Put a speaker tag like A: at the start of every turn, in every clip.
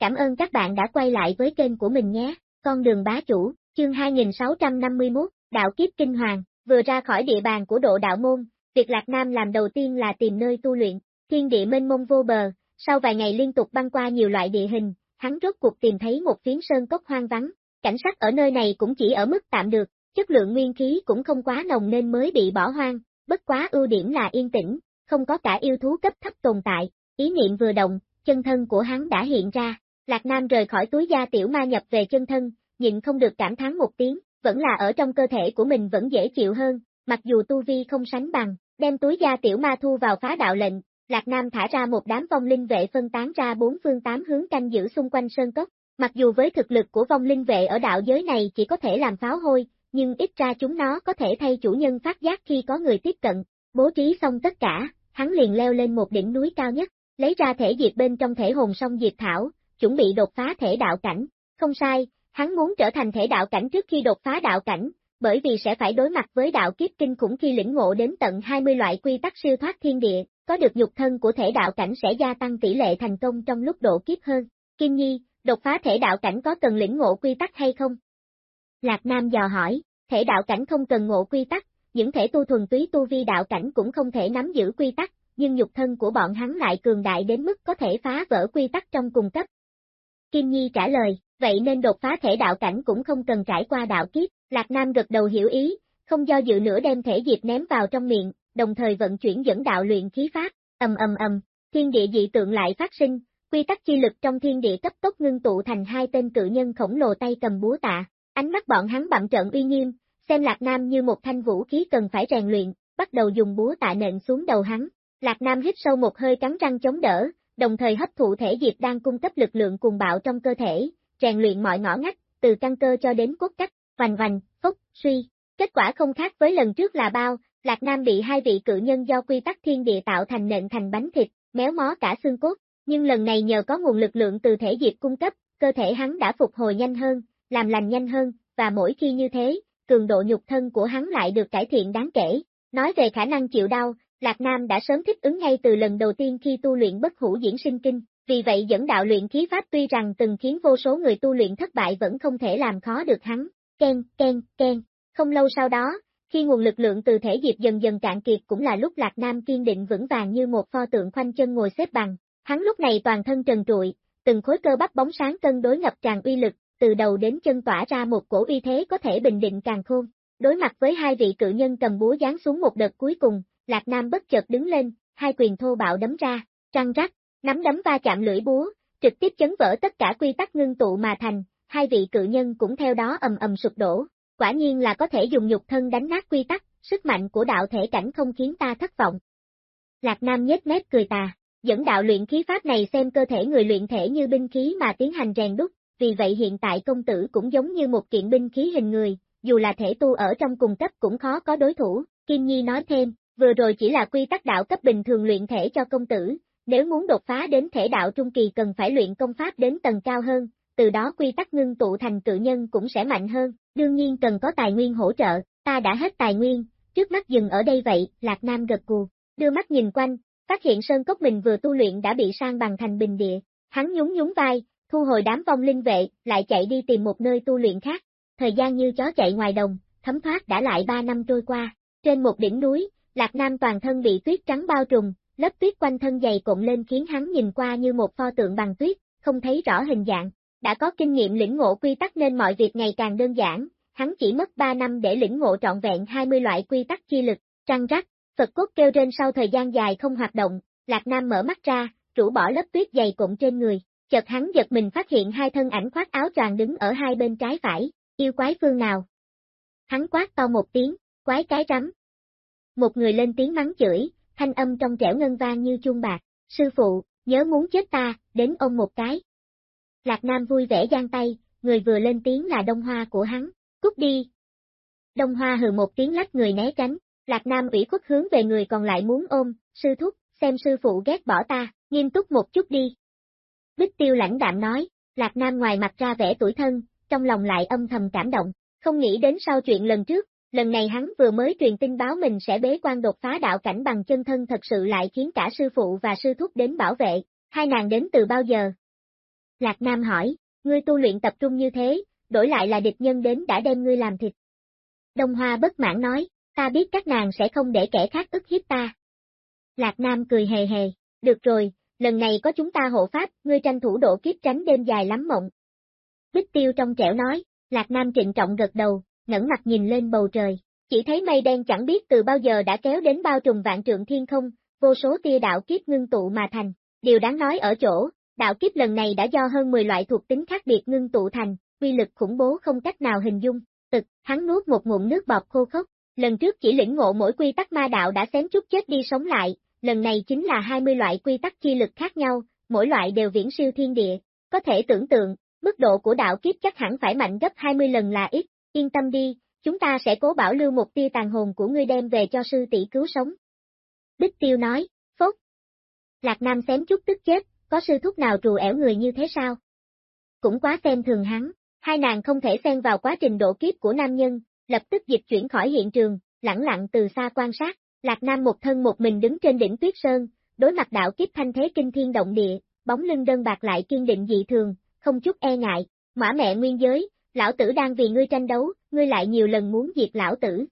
A: Cảm ơn các bạn đã quay lại với kênh của mình nhé. Con đường bá chủ, chương 2651, Đạo Kiếp Kinh Hoàng, vừa ra khỏi địa bàn của độ đạo môn, việc Lạc Nam làm đầu tiên là tìm nơi tu luyện, thiên địa mênh mông vô bờ, sau vài ngày liên tục băng qua nhiều loại địa hình, hắn rốt cuộc tìm thấy một phiến sơn cốc hoang vắng, cảnh sắc ở nơi này cũng chỉ ở mức tạm được, chất lượng nguyên khí cũng không quá nồng nên mới bị bỏ hoang, bất quá ưu điểm là yên tĩnh, không có cả yêu thú cấp thấp tồn tại, ý niệm vừa động, chân thân của hắn đã hiện ra, Lạc Nam rời khỏi túi da tiểu ma nhập về chân thân, nhịn không được cảm thán một tiếng, vẫn là ở trong cơ thể của mình vẫn dễ chịu hơn, mặc dù tu vi không sánh bằng, đem túi da tiểu ma thu vào phá đạo lệnh, Lạc Nam thả ra một đám vong linh vệ phân tán ra bốn phương tám hướng canh giữ xung quanh sơn cốc, mặc dù với thực lực của vong linh vệ ở đạo giới này chỉ có thể làm pháo hôi, nhưng ít ra chúng nó có thể thay chủ nhân phát giác khi có người tiếp cận, bố trí xong tất cả, hắn liền leo lên một đỉnh núi cao nhất, lấy ra thể diệt bên trong thể hồn song diệt thảo, chuẩn bị đột phá thể đạo cảnh. Không sai, hắn muốn trở thành thể đạo cảnh trước khi đột phá đạo cảnh, bởi vì sẽ phải đối mặt với đạo kiếp kinh khủng khi lĩnh ngộ đến tận 20 loại quy tắc siêu thoát thiên địa, có được nhục thân của thể đạo cảnh sẽ gia tăng tỷ lệ thành công trong lúc độ kiếp hơn. Kim Nhi, đột phá thể đạo cảnh có cần lĩnh ngộ quy tắc hay không? Lạc Nam dò hỏi, thể đạo cảnh không cần ngộ quy tắc, những thể tu thuần túy tu vi đạo cảnh cũng không thể nắm giữ quy tắc, nhưng nhục thân của bọn hắn lại cường đại đến mức có thể phá vỡ quy tắc trong cùng cấp. Kim Nhi trả lời, vậy nên đột phá thể đạo cảnh cũng không cần trải qua đạo kiếp, Lạc Nam gật đầu hiểu ý, không do dự nữa đem thể diệp ném vào trong miệng, đồng thời vận chuyển dẫn đạo luyện khí pháp, ầm ầm ầm, thiên địa dị tượng lại phát sinh, quy tắc chi lực trong thiên địa cấp tốc ngưng tụ thành hai tên cự nhân khổng lồ tay cầm búa tạ, ánh mắt bọn hắn bặm trợn uy nghiêm, xem Lạc Nam như một thanh vũ khí cần phải rèn luyện, bắt đầu dùng búa tạ nện xuống đầu hắn. Lạc Nam hít sâu một hơi cắn răng chống đỡ, đồng thời hấp thụ thể diệp đang cung cấp lực lượng cùng bạo trong cơ thể, rèn luyện mọi ngõ ngách, từ căn cơ cho đến cốt cách, vành vành, phúc, suy. Kết quả không khác với lần trước là bao, Lạc Nam bị hai vị cự nhân do quy tắc thiên địa tạo thành nện thành bánh thịt, méo mó cả xương cốt, nhưng lần này nhờ có nguồn lực lượng từ thể diệp cung cấp, cơ thể hắn đã phục hồi nhanh hơn, làm lành nhanh hơn, và mỗi khi như thế, cường độ nhục thân của hắn lại được cải thiện đáng kể. Nói về khả năng chịu đau, Lạc Nam đã sớm thích ứng ngay từ lần đầu tiên khi tu luyện bất hủ diễn sinh kinh, vì vậy dẫn đạo luyện khí pháp tuy rằng từng khiến vô số người tu luyện thất bại vẫn không thể làm khó được hắn. Ken, ken, ken. Không lâu sau đó, khi nguồn lực lượng từ thể diệp dần dần cạn kiệt cũng là lúc Lạc Nam kiên định vững vàng như một pho tượng khoanh chân ngồi xếp bằng. Hắn lúc này toàn thân trần trụi, từng khối cơ bắp bóng sáng cân đối ngập tràn uy lực, từ đầu đến chân tỏa ra một cổ uy thế có thể bình định càng khôn. Đối mặt với hai vị cự nhân cầm búa giáng xuống một đợt cuối cùng, Lạc Nam bất chợt đứng lên, hai quyền thô bạo đấm ra, trăng rắc, nắm đấm va chạm lưỡi búa, trực tiếp chấn vỡ tất cả quy tắc ngưng tụ mà thành, hai vị cự nhân cũng theo đó ầm ầm sụp đổ. Quả nhiên là có thể dùng nhục thân đánh nát quy tắc, sức mạnh của đạo thể cảnh không khiến ta thất vọng. Lạc Nam nhếch mép cười tà, dẫn đạo luyện khí pháp này xem cơ thể người luyện thể như binh khí mà tiến hành rèn đúc, vì vậy hiện tại công tử cũng giống như một kiện binh khí hình người, dù là thể tu ở trong cùng cấp cũng khó có đối thủ, Kim Nhi nói thêm, vừa rồi chỉ là quy tắc đạo cấp bình thường luyện thể cho công tử, nếu muốn đột phá đến thể đạo trung kỳ cần phải luyện công pháp đến tầng cao hơn, từ đó quy tắc ngưng tụ thành cự nhân cũng sẽ mạnh hơn, đương nhiên cần có tài nguyên hỗ trợ, ta đã hết tài nguyên, trước mắt dừng ở đây vậy, Lạc Nam gật cù, đưa mắt nhìn quanh, phát hiện sơn cốc mình vừa tu luyện đã bị sang bằng thành bình địa, hắn nhún nhún vai, thu hồi đám vong linh vệ, lại chạy đi tìm một nơi tu luyện khác. Thời gian như chó chạy ngoài đồng, thấm thoát đã lại ba năm trôi qua. Trên một đỉnh núi, Lạc Nam toàn thân bị tuyết trắng bao trùm, lớp tuyết quanh thân dày cộm lên khiến hắn nhìn qua như một pho tượng bằng tuyết, không thấy rõ hình dạng. Đã có kinh nghiệm lĩnh ngộ quy tắc nên mọi việc ngày càng đơn giản, hắn chỉ mất 3 năm để lĩnh ngộ trọn vẹn 20 loại quy tắc chi lực, trăng rắc, Phật cốt kêu trên sau thời gian dài không hoạt động, Lạc Nam mở mắt ra, rũ bỏ lớp tuyết dày cộm trên người, chợt hắn giật mình phát hiện hai thân ảnh khoác áo choàng đứng ở hai bên trái phải, yêu quái phương nào. Hắn quát to một tiếng, quái cái rắm. Một người lên tiếng mắng chửi, thanh âm trong trẻo ngân vang như chuông bạc, sư phụ, nhớ muốn chết ta, đến ông một cái. Lạc Nam vui vẻ giang tay, người vừa lên tiếng là đông hoa của hắn, cút đi. Đông hoa hừ một tiếng lách người né tránh, Lạc Nam ủy khuất hướng về người còn lại muốn ôm, sư thúc, xem sư phụ ghét bỏ ta, nghiêm túc một chút đi. Bích tiêu lãnh đạm nói, Lạc Nam ngoài mặt ra vẻ tuổi thân, trong lòng lại âm thầm cảm động, không nghĩ đến sau chuyện lần trước, lần này hắn vừa mới truyền tin báo mình sẽ bế quan đột phá đạo cảnh bằng chân thân thật sự lại khiến cả sư phụ và sư thúc đến bảo vệ, hai nàng đến từ bao giờ. Lạc Nam hỏi, ngươi tu luyện tập trung như thế, đổi lại là địch nhân đến đã đem ngươi làm thịt. Đông Hoa bất mãn nói, ta biết các nàng sẽ không để kẻ khác ức hiếp ta. Lạc Nam cười hề hề, được rồi, lần này có chúng ta hộ pháp, ngươi tranh thủ độ kiếp tránh đêm dài lắm mộng. Bích tiêu trong trẻo nói, Lạc Nam trịnh trọng gật đầu, ngẩng mặt nhìn lên bầu trời, chỉ thấy mây đen chẳng biết từ bao giờ đã kéo đến bao trùm vạn trượng thiên không, vô số tia đạo kiếp ngưng tụ mà thành. Điều đáng nói ở chỗ, đạo kiếp lần này đã do hơn 10 loại thuộc tính khác biệt ngưng tụ thành, quy lực khủng bố không cách nào hình dung. Tực, hắn nuốt một ngụm nước bọt khô khốc, lần trước chỉ lĩnh ngộ mỗi quy tắc ma đạo đã xém chút chết đi sống lại, lần này chính là 20 loại quy tắc chi lực khác nhau, mỗi loại đều viễn siêu thiên địa. Có thể tưởng tượng, mức độ của đạo kiếp chắc hẳn phải mạnh gấp 20 lần là ít, yên tâm đi, chúng ta sẽ cố bảo lưu một tia tàn hồn của ngươi đem về cho sư tỷ cứu sống. Bích Tiêu nói, phốt. Lạc Nam xém chút tức chết, có sư thúc nào trù ẻo người như thế sao? Cũng quá xem thường hắn, hai nàng không thể xen vào quá trình độ kiếp của nam nhân, lập tức dịch chuyển khỏi hiện trường, lặng lặng từ xa quan sát, Lạc Nam một thân một mình đứng trên đỉnh tuyết sơn, đối mặt đạo kiếp thanh thế kinh thiên động địa, bóng lưng đơn bạc lại kiên định dị thường, không chút e ngại, mã mẹ nguyên giới, lão tử đang vì ngươi tranh đấu, ngươi lại nhiều lần muốn diệt lão tử.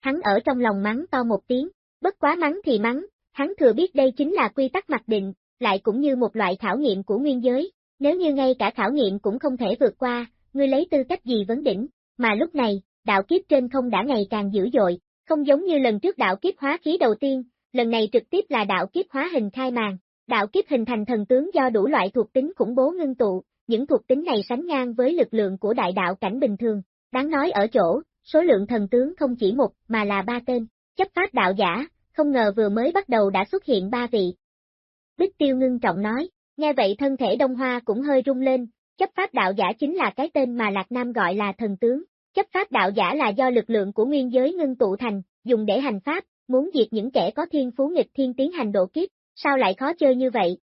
A: Hắn ở trong lòng mắng to một tiếng, bất quá mắng thì mắng, hắn thừa biết đây chính là quy tắc mặc định, lại cũng như một loại khảo nghiệm của nguyên giới, nếu như ngay cả khảo nghiệm cũng không thể vượt qua, ngươi lấy tư cách gì vấn đỉnh, mà lúc này, đạo kiếp trên không đã ngày càng dữ dội, không giống như lần trước đạo kiếp hóa khí đầu tiên, lần này trực tiếp là đạo kiếp hóa hình khai màn, đạo kiếp hình thành thần tướng do đủ loại thuộc tính khủng bố ngưng tụ, những thuộc tính này sánh ngang với lực lượng của đại đạo cảnh bình thường, đáng nói ở chỗ, số lượng thần tướng không chỉ một mà là ba tên, chấp pháp đạo giả, không ngờ vừa mới bắt đầu đã xuất hiện ba vị. Bích tiêu ngưng trọng nói, nghe vậy thân thể Đông Hoa cũng hơi rung lên, chấp pháp đạo giả chính là cái tên mà Lạc Nam gọi là thần tướng, chấp pháp đạo giả là do lực lượng của nguyên giới ngưng tụ thành, dùng để hành pháp, muốn diệt những kẻ có thiên phú nghịch thiên tiến hành độ kiếp, sao lại khó chơi như vậy?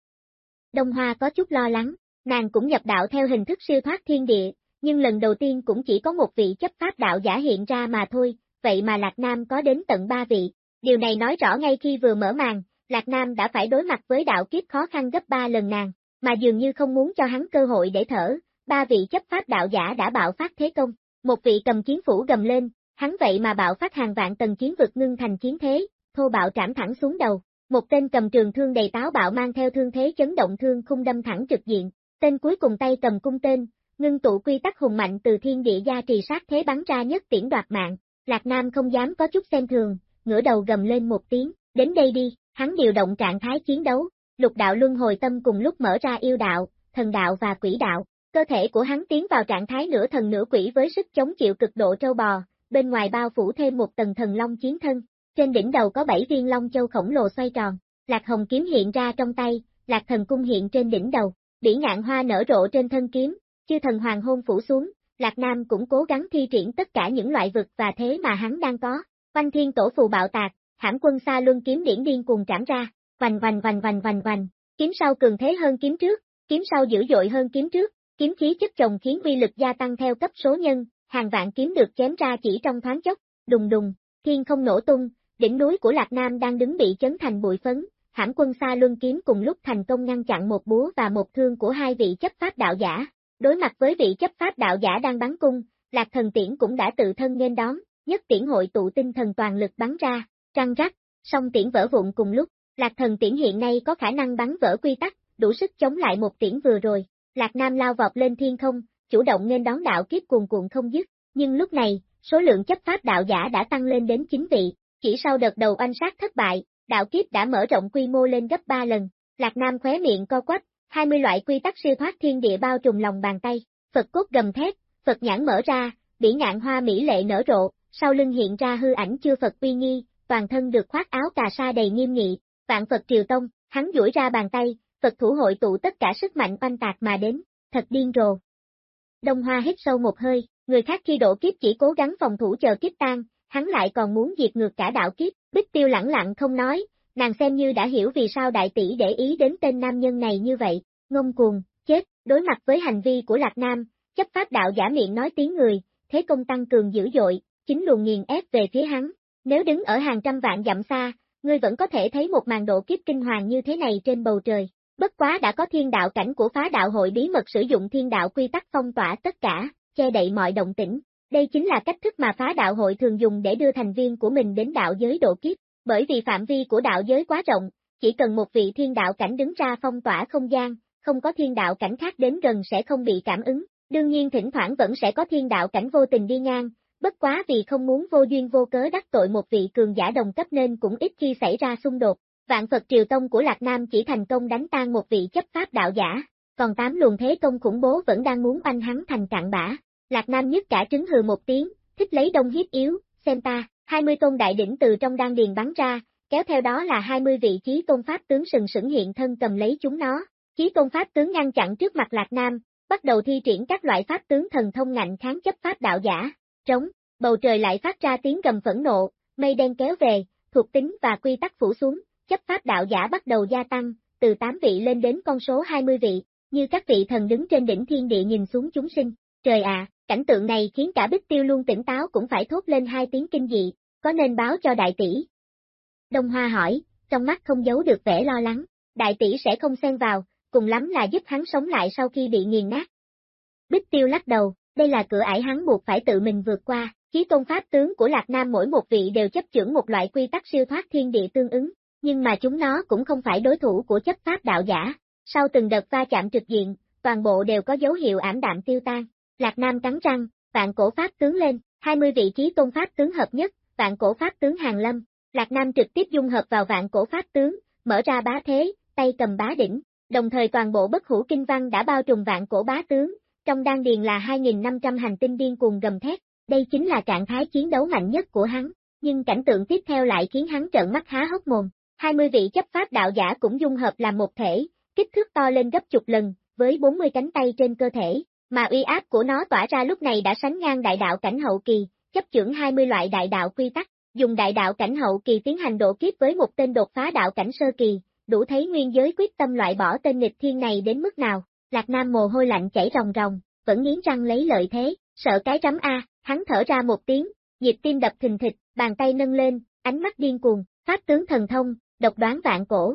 A: Đông Hoa có chút lo lắng, nàng cũng nhập đạo theo hình thức siêu thoát thiên địa, nhưng lần đầu tiên cũng chỉ có một vị chấp pháp đạo giả hiện ra mà thôi, vậy mà Lạc Nam có đến tận ba vị. Điều này nói rõ ngay khi vừa mở màn, Lạc Nam đã phải đối mặt với đạo kiếp khó khăn gấp ba lần nàng, mà dường như không muốn cho hắn cơ hội để thở, ba vị chấp pháp đạo giả đã bạo phát thế công. Một vị cầm chiến phủ gầm lên, hắn vậy mà bạo phát hàng vạn tầng chiến vực ngưng thành chiến thế, thô bạo trảm thẳng xuống đầu. Một tên cầm trường thương đầy táo bạo mang theo thương thế chấn động thương khung đâm thẳng trực diện, tên cuối cùng tay cầm cung tên, ngưng tụ quy tắc hùng mạnh từ thiên địa gia trì sát thế bắn ra nhất tiễn đoạt mạng. Lạc Nam không dám có chút xem thường, ngửa đầu gầm lên một tiếng, đến đây đi, hắn điều động trạng thái chiến đấu, lục đạo luân hồi tâm cùng lúc mở ra yêu đạo, thần đạo và quỷ đạo, cơ thể của hắn tiến vào trạng thái nửa thần nửa quỷ với sức chống chịu cực độ trâu bò, bên ngoài bao phủ thêm một tầng thần long chiến thân, trên đỉnh đầu có bảy viên long châu khổng lồ xoay tròn, lạc hồng kiếm hiện ra trong tay, lạc thần cung hiện trên đỉnh đầu, bỉ ngạn hoa nở rộ trên thân kiếm, chư thần hoàng hôn phủ xuống, Lạc Nam cũng cố gắng thi triển tất cả những loại vực và thế mà hắn đang có, quanh thiên tổ phù bạo tạc, hãm quân xa luân kiếm điển điên cùng trảm ra, vành vành vành vành vành vành, kiếm sau cường thế hơn kiếm trước, kiếm sau dữ dội hơn kiếm trước, kiếm khí chất chồng khiến uy lực gia tăng theo cấp số nhân, hàng vạn kiếm được chém ra chỉ trong thoáng chốc, đùng đùng, thiên không nổ tung, đỉnh núi của Lạc Nam đang đứng bị chấn thành bụi phấn, hãm quân xa luân kiếm cùng lúc thành công ngăn chặn một búa và một thương của hai vị chấp pháp đạo giả. Đối mặt với vị chấp pháp đạo giả đang bắn cung, Lạc thần tiễn cũng đã tự thân nên đón, nhất tiễn hội tụ tinh thần toàn lực bắn ra, trăng rắc, song tiễn vỡ vụn cùng lúc, Lạc thần tiễn hiện nay có khả năng bắn vỡ quy tắc, đủ sức chống lại một tiễn vừa rồi. Lạc Nam lao vọt lên thiên không, chủ động nên đón đạo kiếp cuồn cuộn không dứt, nhưng lúc này, số lượng chấp pháp đạo giả đã tăng lên đến 9 vị, chỉ sau đợt đầu anh sát thất bại, đạo kiếp đã mở rộng quy mô lên gấp 3 lần. Lạc Nam khóe miệng co quắp, 20 loại quy tắc siêu thoát thiên địa bao trùm lòng bàn tay, Phật cốt gầm thét, Phật nhãn mở ra, bỉ ngạn hoa mỹ lệ nở rộ, sau lưng hiện ra hư ảnh chư Phật uy nghi, toàn thân được khoác áo cà sa đầy nghiêm nghị, vạn Phật triều tông, hắn duỗi ra bàn tay, Phật thủ hội tụ tất cả sức mạnh oanh tạc mà đến, thật điên rồ. Đông Hoa hít sâu một hơi, người khác khi độ kiếp chỉ cố gắng phòng thủ chờ kiếp tan, hắn lại còn muốn diệt ngược cả đạo kiếp, Bích Tiêu lẳng lặng không nói, nàng xem như đã hiểu vì sao đại tỷ để ý đến tên nam nhân này như vậy, ngông cuồng, chết, đối mặt với hành vi của Lạc Nam, chấp pháp đạo giả miệng nói tiếng người, thế công tăng cường dữ dội, chính luồng nghiền ép về phía hắn, nếu đứng ở hàng trăm vạn dặm xa, ngươi vẫn có thể thấy một màn độ kiếp kinh hoàng như thế này trên bầu trời, Bất quá đã có thiên đạo cảnh của phá đạo hội bí mật sử dụng thiên đạo quy tắc phong tỏa tất cả, che đậy mọi động tĩnh. Đây chính là cách thức mà phá đạo hội thường dùng để đưa thành viên của mình đến đạo giới độ kiếp, bởi vì phạm vi của đạo giới quá rộng, chỉ cần một vị thiên đạo cảnh đứng ra phong tỏa không gian, không có thiên đạo cảnh khác đến gần sẽ không bị cảm ứng. Đương nhiên thỉnh thoảng vẫn sẽ có thiên đạo cảnh vô tình đi ngang, bất quá vì không muốn vô duyên vô cớ đắc tội một vị cường giả đồng cấp nên cũng ít khi xảy ra xung đột. Vạn Phật Triều Tông của Lạc Nam chỉ thành công đánh tan một vị chấp pháp đạo giả, còn tám luồng thế công khủng bố vẫn đang muốn banh hắn thành cạn bã. Lạc Nam nhất cả trứng hừ một tiếng, thích lấy đông hiếp yếu, xem ta, 20 tôn đại đỉnh từ trong đan điền bắn ra, kéo theo đó là 20 vị trí tôn pháp tướng sừng sững hiện thân cầm lấy chúng nó. Chí tôn pháp tướng ngăn chặn trước mặt Lạc Nam, bắt đầu thi triển các loại pháp tướng thần thông ngạnh kháng chấp pháp đạo giả. Trống, bầu trời lại phát ra tiếng gầm phẫn nộ, mây đen kéo về, thuộc tính và quy tắc phủ xuống, chấp pháp đạo giả bắt đầu gia tăng, từ 8 vị lên đến con số 20 vị, như các vị thần đứng trên đỉnh thiên địa nhìn xuống chúng sinh. Trời ạ, cảnh tượng này khiến cả Bích Tiêu luôn tỉnh táo cũng phải thốt lên hai tiếng kinh dị, có nên báo cho đại tỷ. Đông Hoa hỏi, trong mắt không giấu được vẻ lo lắng, đại tỷ sẽ không xen vào, cùng lắm là giúp hắn sống lại sau khi bị nghiền nát. Bích Tiêu lắc đầu, đây là cửa ải hắn buộc phải tự mình vượt qua, chí tôn pháp tướng của Lạc Nam mỗi một vị đều chấp chưởng một loại quy tắc siêu thoát thiên địa tương ứng, nhưng mà chúng nó cũng không phải đối thủ của chấp pháp đạo giả. Sau từng đợt va chạm trực diện, toàn bộ đều có dấu hiệu ảm đạm tiêu tan. Lạc Nam cắn răng, vạn cổ pháp tướng lên, 20 vị trí tôn pháp tướng hợp nhất, vạn cổ pháp tướng hàng lâm. Lạc Nam trực tiếp dung hợp vào vạn cổ pháp tướng, mở ra bá thế, tay cầm bá đỉnh, đồng thời toàn bộ bất hủ kinh văn đã bao trùm vạn cổ bá tướng, trong đan điền là 2.500 hành tinh điên cuồng gầm thét, đây chính là trạng thái chiến đấu mạnh nhất của hắn, nhưng cảnh tượng tiếp theo lại khiến hắn trợn mắt há hốc mồm, 20 vị chấp pháp đạo giả cũng dung hợp làm một thể, kích thước to lên gấp chục lần, với 40 cánh tay trên cơ thể, mà uy áp của nó tỏa ra lúc này đã sánh ngang đại đạo cảnh hậu kỳ, chấp chưởng 20 loại đại đạo quy tắc, dùng đại đạo cảnh hậu kỳ tiến hành độ kiếp với một tên đột phá đạo cảnh sơ kỳ, đủ thấy nguyên giới quyết tâm loại bỏ tên nghịch thiên này đến mức nào. Lạc Nam mồ hôi lạnh chảy ròng ròng, vẫn nghiến răng lấy lợi thế, sợ cái rắm A, hắn thở ra một tiếng, nhịp tim đập thình thịch, bàn tay nâng lên, ánh mắt điên cuồng, pháp tướng thần thông, độc đoán vạn cổ.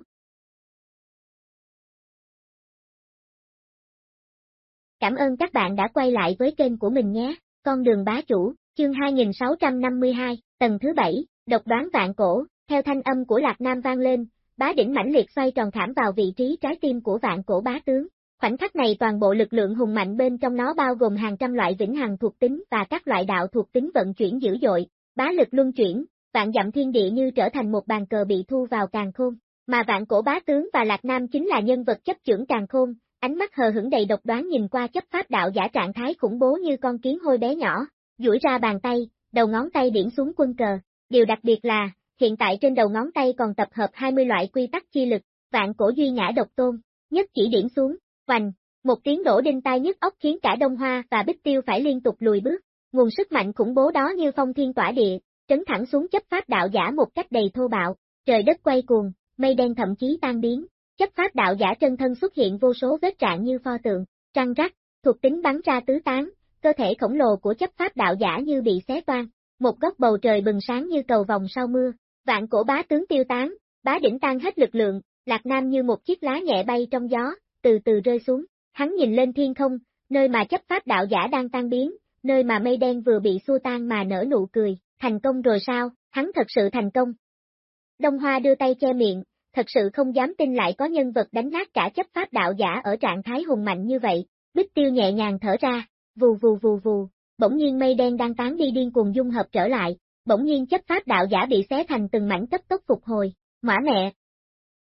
A: Cảm ơn các bạn đã quay lại với kênh của mình nhé, con đường bá chủ, chương 2652, tầng thứ 7, độc đoán vạn cổ, theo thanh âm của Lạc Nam vang lên, bá đỉnh mãnh liệt xoay tròn khảm vào vị trí trái tim của vạn cổ bá tướng. Khoảnh khắc này toàn bộ lực lượng hùng mạnh bên trong nó bao gồm hàng trăm loại vĩnh hằng thuộc tính và các loại đạo thuộc tính vận chuyển dữ dội, bá lực luân chuyển, vạn dặm thiên địa như trở thành một bàn cờ bị thu vào càng khôn, mà vạn cổ bá tướng và Lạc Nam chính là nhân vật chấp trưởng càng khôn, ánh mắt hờ hững đầy độc đoán nhìn qua chấp pháp đạo giả trạng thái khủng bố như con kiến hôi bé nhỏ, duỗi ra bàn tay, đầu ngón tay điểm xuống quân cờ, điều đặc biệt là, hiện tại trên đầu ngón tay còn tập hợp 20 loại quy tắc chi lực, vạn cổ duy ngã độc tôn, nhất chỉ điểm xuống, hoành, một tiếng đổ đinh tai nhức óc khiến cả Đông Hoa và Bích Tiêu phải liên tục lùi bước, nguồn sức mạnh khủng bố đó như phong thiên tỏa địa, trấn thẳng xuống chấp pháp đạo giả một cách đầy thô bạo, trời đất quay cuồng, mây đen thậm chí tan biến, chấp pháp đạo giả chân thân xuất hiện vô số vết trạng như pho tượng, trăng rắc, thuộc tính bắn ra tứ tán, cơ thể khổng lồ của chấp pháp đạo giả như bị xé toan, một góc bầu trời bừng sáng như cầu vòng sau mưa, vạn cổ bá tướng tiêu tán, bá đỉnh tan hết lực lượng, lạc nam như một chiếc lá nhẹ bay trong gió, từ từ rơi xuống, hắn nhìn lên thiên không, nơi mà chấp pháp đạo giả đang tan biến, nơi mà mây đen vừa bị xua tan mà nở nụ cười, thành công rồi sao, hắn thật sự thành công. Đông Hoa đưa tay che miệng, thật sự không dám tin lại có nhân vật đánh nát cả chấp pháp đạo giả ở trạng thái hùng mạnh như vậy, Bích Tiêu nhẹ nhàng thở ra, vù vù vù vù, bỗng nhiên mây đen đang tán đi điên cuồng dung hợp trở lại, bỗng nhiên chấp pháp đạo giả bị xé thành từng mảnh cấp tốc phục hồi, mã mẹ.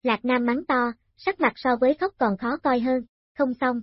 A: Lạc Nam mắng to, sắc mặt so với khóc còn khó coi hơn, không xong.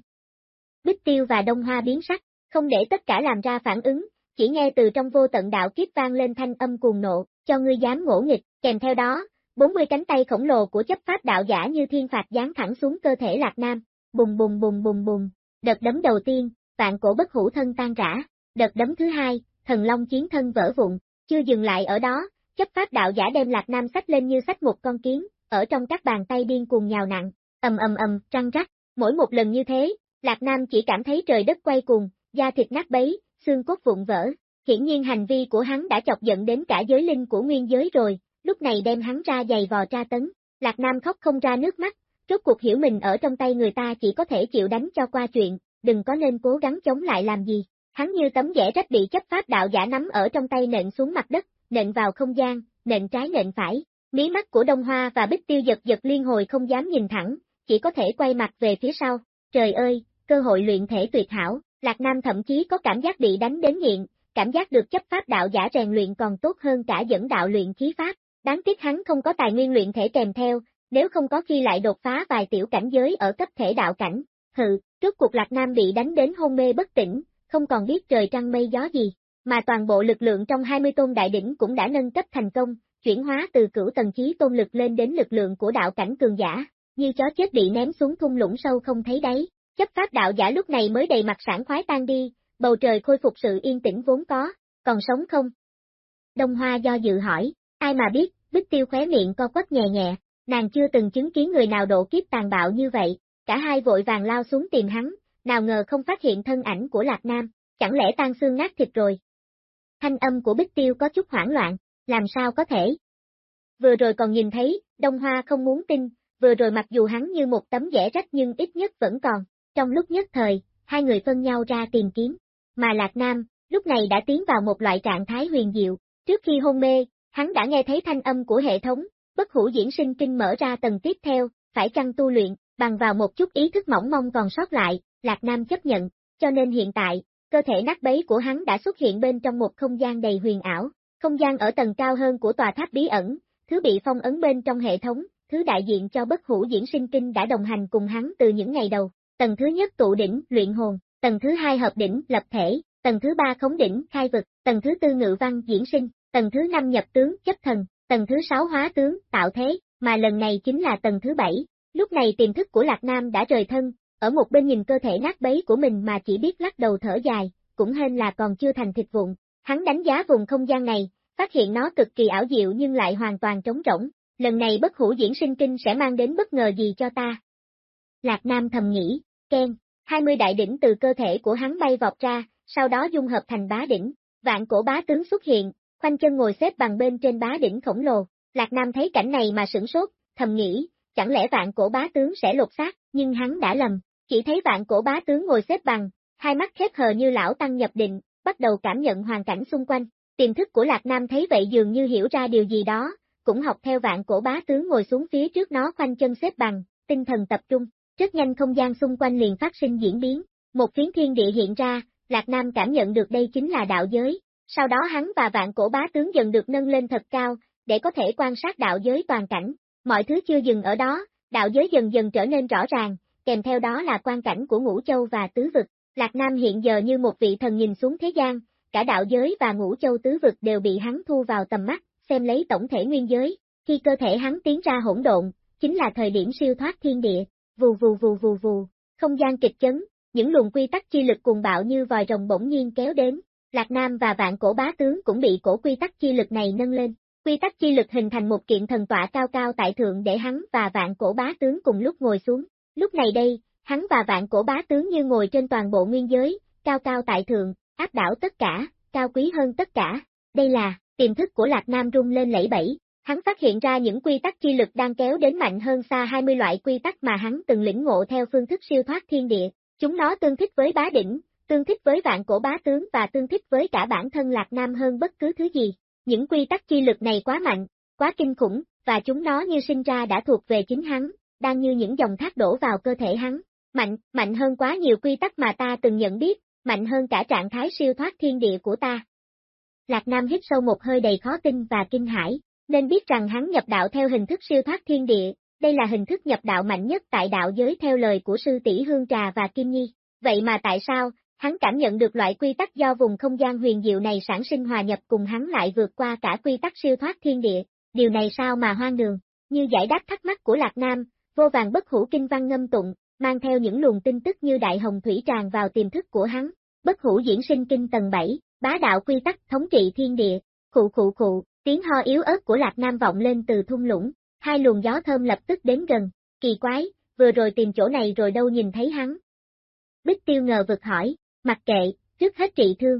A: Bích Tiêu và Đông Hoa biến sắc, không để tất cả làm ra phản ứng, chỉ nghe từ trong vô tận đạo kiếp vang lên thanh âm cuồng nộ, cho ngươi dám ngỗ nghịch, kèm theo đó, 40 cánh tay khổng lồ của chấp pháp đạo giả như thiên phạt giáng thẳng xuống cơ thể Lạc Nam, bùng bùng bùng bùng bùng, đợt đấm đầu tiên, vạn cổ bất hủ thân tan rã, đợt đấm thứ hai, thần long chiến thân vỡ vụn, chưa dừng lại ở đó, chấp pháp đạo giả đem Lạc Nam sách lên như sách một con kiến, ở trong các bàn tay điên cuồng nhào nặng, ầm ầm ầm, trăng rắc, mỗi một lần như thế, Lạc Nam chỉ cảm thấy trời đất quay cuồng, da thịt nát bấy, xương cốt vụn vỡ. Hiển nhiên hành vi của hắn đã chọc giận đến cả giới linh của nguyên giới rồi, lúc này đem hắn ra giày vò tra tấn. Lạc Nam khóc không ra nước mắt, rốt cuộc hiểu mình ở trong tay người ta chỉ có thể chịu đánh cho qua chuyện, đừng có nên cố gắng chống lại làm gì. Hắn như tấm vẽ rách bị chấp pháp đạo giả nắm ở trong tay nện xuống mặt đất, nện vào không gian, nện trái nện phải. Mí mắt của Đông Hoa và Bích Tiêu giật giật liên hồi không dám nhìn thẳng, chỉ có thể quay mặt về phía sau. Trời ơi, cơ hội luyện thể tuyệt hảo, Lạc Nam thậm chí có cảm giác bị đánh đến nghiện, cảm giác được chấp pháp đạo giả rèn luyện còn tốt hơn cả dẫn đạo luyện khí pháp. Đáng tiếc hắn không có tài nguyên luyện thể kèm theo, nếu không có khi lại đột phá vài tiểu cảnh giới ở cấp thể đạo cảnh. Hừ, trước cuộc Lạc Nam bị đánh đến hôn mê bất tỉnh, không còn biết trời trăng mây gió gì, mà toàn bộ lực lượng trong 20 tôn đại đỉnh cũng đã nâng cấp thành công, chuyển hóa từ cửu tầng chí tôn lực lên đến lực lượng của đạo cảnh cường giả, như chó chết bị ném xuống thung lũng sâu không thấy đáy. Chấp pháp đạo giả lúc này mới đầy mặt sảng khoái tan đi, bầu trời khôi phục sự yên tĩnh vốn có, còn sống không? Đông Hoa do dự hỏi, ai mà biết, Bích Tiêu khóe miệng co quắp nhẹ nhẹ, nàng chưa từng chứng kiến người nào độ kiếp tàn bạo như vậy, cả hai vội vàng lao xuống tìm hắn, nào ngờ không phát hiện thân ảnh của Lạc Nam, chẳng lẽ tan xương nát thịt rồi. Thanh âm của Bích Tiêu có chút hoảng loạn, làm sao có thể? Vừa rồi còn nhìn thấy, Đông Hoa không muốn tin, vừa rồi mặc dù hắn như một tấm vẽ rách nhưng ít nhất vẫn còn, trong lúc nhất thời, hai người phân nhau ra tìm kiếm, mà Lạc Nam, lúc này đã tiến vào một loại trạng thái huyền diệu, trước khi hôn mê, hắn đã nghe thấy thanh âm của hệ thống, bất hủ diễn sinh kinh mở ra tầng tiếp theo, phải chăng tu luyện, bằng vào một chút ý thức mỏng mong còn sót lại, Lạc Nam chấp nhận, cho nên hiện tại, cơ thể nát bấy của hắn đã xuất hiện bên trong một không gian đầy huyền ảo, không gian ở tầng cao hơn của tòa tháp bí ẩn, thứ bị phong ấn bên trong hệ thống, thứ đại diện cho bất hủ diễn sinh kinh đã đồng hành cùng hắn từ những ngày đầu, tầng thứ nhất tụ đỉnh, luyện hồn, tầng thứ hai hợp đỉnh, lập thể, tầng thứ ba khống đỉnh, khai vực, tầng thứ tư ngự văn, diễn sinh, tầng thứ năm nhập tướng, chấp thần, tầng thứ sáu hóa tướng, tạo thế, mà lần này chính là tầng thứ bảy. Lúc này tiềm thức của Lạc Nam đã rời thân, ở một bên nhìn cơ thể nát bấy của mình mà chỉ biết lắc đầu thở dài, cũng hên là còn chưa thành thịt vụn. Hắn đánh giá vùng không gian này, phát hiện nó cực kỳ ảo diệu nhưng lại hoàn toàn trống rỗng. Lần này bất hủ diễn sinh kinh sẽ mang đến bất ngờ gì cho ta? Lạc Nam thầm nghĩ, khen, 20 đại đỉnh từ cơ thể của hắn bay vọt ra, sau đó dung hợp thành bá đỉnh, vạn cổ bá tướng xuất hiện, khoanh chân ngồi xếp bằng bên trên bá đỉnh khổng lồ. Lạc Nam thấy cảnh này mà sửng sốt, thầm nghĩ, chẳng lẽ vạn cổ bá tướng sẽ lột xác, nhưng hắn đã lầm, chỉ thấy vạn cổ bá tướng ngồi xếp bằng, hai mắt khép hờ như lão tăng nhập định, bắt đầu cảm nhận hoàn cảnh xung quanh. Tiềm thức của Lạc Nam thấy vậy dường như hiểu ra điều gì đó, cũng học theo vạn cổ bá tướng ngồi xuống phía trước nó khoanh chân xếp bằng, tinh thần tập trung, rất nhanh không gian xung quanh liền phát sinh diễn biến, một phiến thiên địa hiện ra, Lạc Nam cảm nhận được đây chính là đạo giới, sau đó hắn và vạn cổ bá tướng dần được nâng lên thật cao, để có thể quan sát đạo giới toàn cảnh, mọi thứ chưa dừng ở đó, đạo giới dần dần trở nên rõ ràng, kèm theo đó là quan cảnh của ngũ châu và tứ vực, Lạc Nam hiện giờ như một vị thần nhìn xuống thế gian, cả đạo giới và ngũ châu tứ vực đều bị hắn thu vào tầm mắt, xem lấy tổng thể nguyên giới, khi cơ thể hắn tiến ra hỗn độn, chính là thời điểm siêu thoát thiên địa, vù vù vù vù vù, không gian kịch chấn, những luồng quy tắc chi lực cuồng bạo như vòi rồng bỗng nhiên kéo đến, Lạc Nam và vạn cổ bá tướng cũng bị cổ quy tắc chi lực này nâng lên. Quy tắc chi lực hình thành một kiện thần tọa cao cao tại thượng để hắn và vạn cổ bá tướng cùng lúc ngồi xuống. Lúc này đây, hắn và vạn cổ bá tướng như ngồi trên toàn bộ nguyên giới, cao cao tại thượng, áp đảo tất cả, cao quý hơn tất cả. Đây là, tiềm thức của Lạc Nam rung lên lẫy bẫy, hắn phát hiện ra những quy tắc chi lực đang kéo đến mạnh hơn xa 20 loại quy tắc mà hắn từng lĩnh ngộ theo phương thức siêu thoát thiên địa, chúng nó tương thích với bá đỉnh, tương thích với vạn cổ bá tướng và tương thích với cả bản thân Lạc Nam hơn bất cứ thứ gì. Những quy tắc chi lực này quá mạnh, quá kinh khủng, và chúng nó như sinh ra đã thuộc về chính hắn, đang như những dòng thác đổ vào cơ thể hắn. Mạnh, mạnh hơn quá nhiều quy tắc mà ta từng nhận biết, mạnh hơn cả trạng thái siêu thoát thiên địa của ta. Lạc Nam hít sâu một hơi đầy khó tin và kinh hãi, nên biết rằng hắn nhập đạo theo hình thức siêu thoát thiên địa, đây là hình thức nhập đạo mạnh nhất tại đạo giới theo lời của sư tỷ Hương Trà và Kim Nhi. Vậy mà tại sao, hắn cảm nhận được loại quy tắc do vùng không gian huyền diệu này sản sinh hòa nhập cùng hắn lại vượt qua cả quy tắc siêu thoát thiên địa, điều này sao mà hoang đường, như giải đáp thắc mắc của Lạc Nam, vô vàng bất hủ kinh văn ngâm tụng, mang theo những luồng tin tức như đại hồng thủy tràn vào tiềm thức của hắn, bất hủ diễn sinh kinh tầng 7, bá đạo quy tắc thống trị thiên địa, khụ khụ khụ, tiếng ho yếu ớt của Lạc Nam vọng lên từ thung lũng, hai luồng gió thơm lập tức đến gần, kỳ quái, vừa rồi tìm chỗ này rồi đâu nhìn thấy hắn. Bích tiêu ngờ vực hỏi, mặc kệ, trước hết trị thương.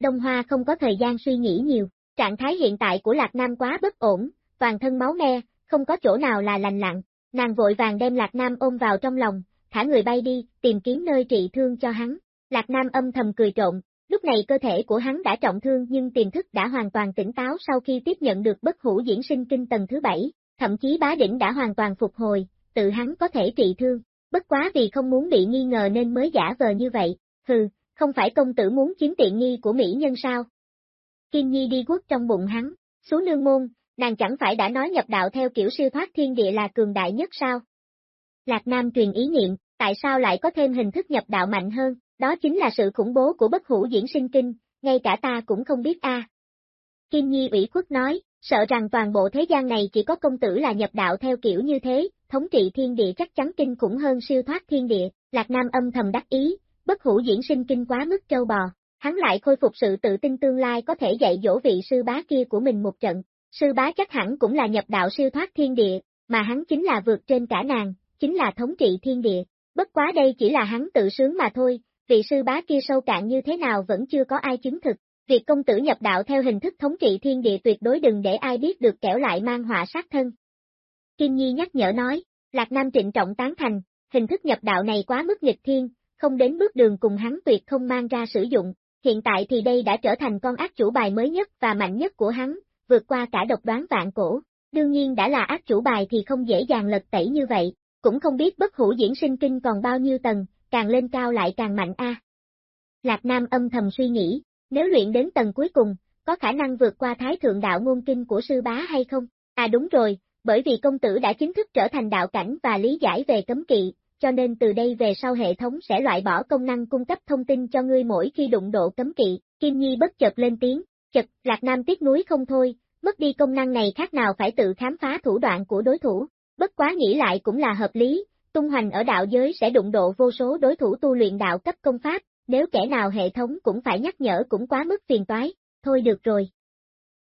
A: Đông Hoa không có thời gian suy nghĩ nhiều, trạng thái hiện tại của Lạc Nam quá bất ổn, toàn thân máu me, không có chỗ nào là lành lặng, nàng vội vàng đem Lạc Nam ôm vào trong lòng, thả người bay đi, tìm kiếm nơi trị thương cho hắn. Lạc Nam âm thầm cười trộn, lúc này cơ thể của hắn đã trọng thương nhưng tiềm thức đã hoàn toàn tỉnh táo sau khi tiếp nhận được bất hủ diễn sinh kinh tầng thứ bảy, thậm chí bá đỉnh đã hoàn toàn phục hồi, tự hắn có thể trị thương. Bất quá vì không muốn bị nghi ngờ nên mới giả vờ như vậy, hừ, không phải công tử muốn chiếm tiện nghi của Mỹ nhân sao? Kim Nhi đi quốc trong bụng hắn, xuống nương môn, nàng chẳng phải đã nói nhập đạo theo kiểu siêu thoát thiên địa là cường đại nhất sao? Lạc Nam truyền ý niệm, tại sao lại có thêm hình thức nhập đạo mạnh hơn, đó chính là sự khủng bố của bất hủ diễn sinh kinh, ngay cả ta cũng không biết a. Kim Nhi ủy khuất nói, sợ rằng toàn bộ thế gian này chỉ có công tử là nhập đạo theo kiểu như thế, thống trị thiên địa chắc chắn kinh khủng hơn siêu thoát thiên địa, Lạc Nam âm thầm đắc ý, bất hủ diễn sinh kinh quá mức trâu bò, hắn lại khôi phục sự tự tin tương lai có thể dạy dỗ vị sư bá kia của mình một trận, sư bá chắc hẳn cũng là nhập đạo siêu thoát thiên địa, mà hắn chính là vượt trên cả nàng, chính là thống trị thiên địa, bất quá đây chỉ là hắn tự sướng mà thôi, vị sư bá kia sâu cạn như thế nào vẫn chưa có ai chứng thực, việc công tử nhập đạo theo hình thức thống trị thiên địa tuyệt đối đừng để ai biết được kẻo lại mang họa sát thân. Kim Nhi nhắc nhở nói, Lạc Nam trịnh trọng tán thành, hình thức nhập đạo này quá mức nghịch thiên, không đến bước đường cùng hắn tuyệt không mang ra sử dụng, hiện tại thì đây đã trở thành con ác chủ bài mới nhất và mạnh nhất của hắn, vượt qua cả độc đoán vạn cổ. Đương nhiên đã là ác chủ bài thì không dễ dàng lật tẩy như vậy, cũng không biết bất hủ diễn sinh kinh còn bao nhiêu tầng, càng lên cao lại càng mạnh a. Lạc Nam âm thầm suy nghĩ, nếu luyện đến tầng cuối cùng, có khả năng vượt qua thái thượng đạo ngôn kinh của sư bá hay không? À đúng rồi, bởi vì công tử đã chính thức trở thành đạo cảnh và lý giải về cấm kỵ, cho nên từ đây về sau hệ thống sẽ loại bỏ công năng cung cấp thông tin cho ngươi mỗi khi đụng độ cấm kỵ, Kim Nhi bất chợt lên tiếng, chật, Lạc Nam tiếc núi không thôi, mất đi công năng này khác nào phải tự khám phá thủ đoạn của đối thủ, bất quá nghĩ lại cũng là hợp lý, tung hoành ở đạo giới sẽ đụng độ vô số đối thủ tu luyện đạo cấp công pháp, nếu kẻ nào hệ thống cũng phải nhắc nhở cũng quá mức phiền toái, thôi được rồi.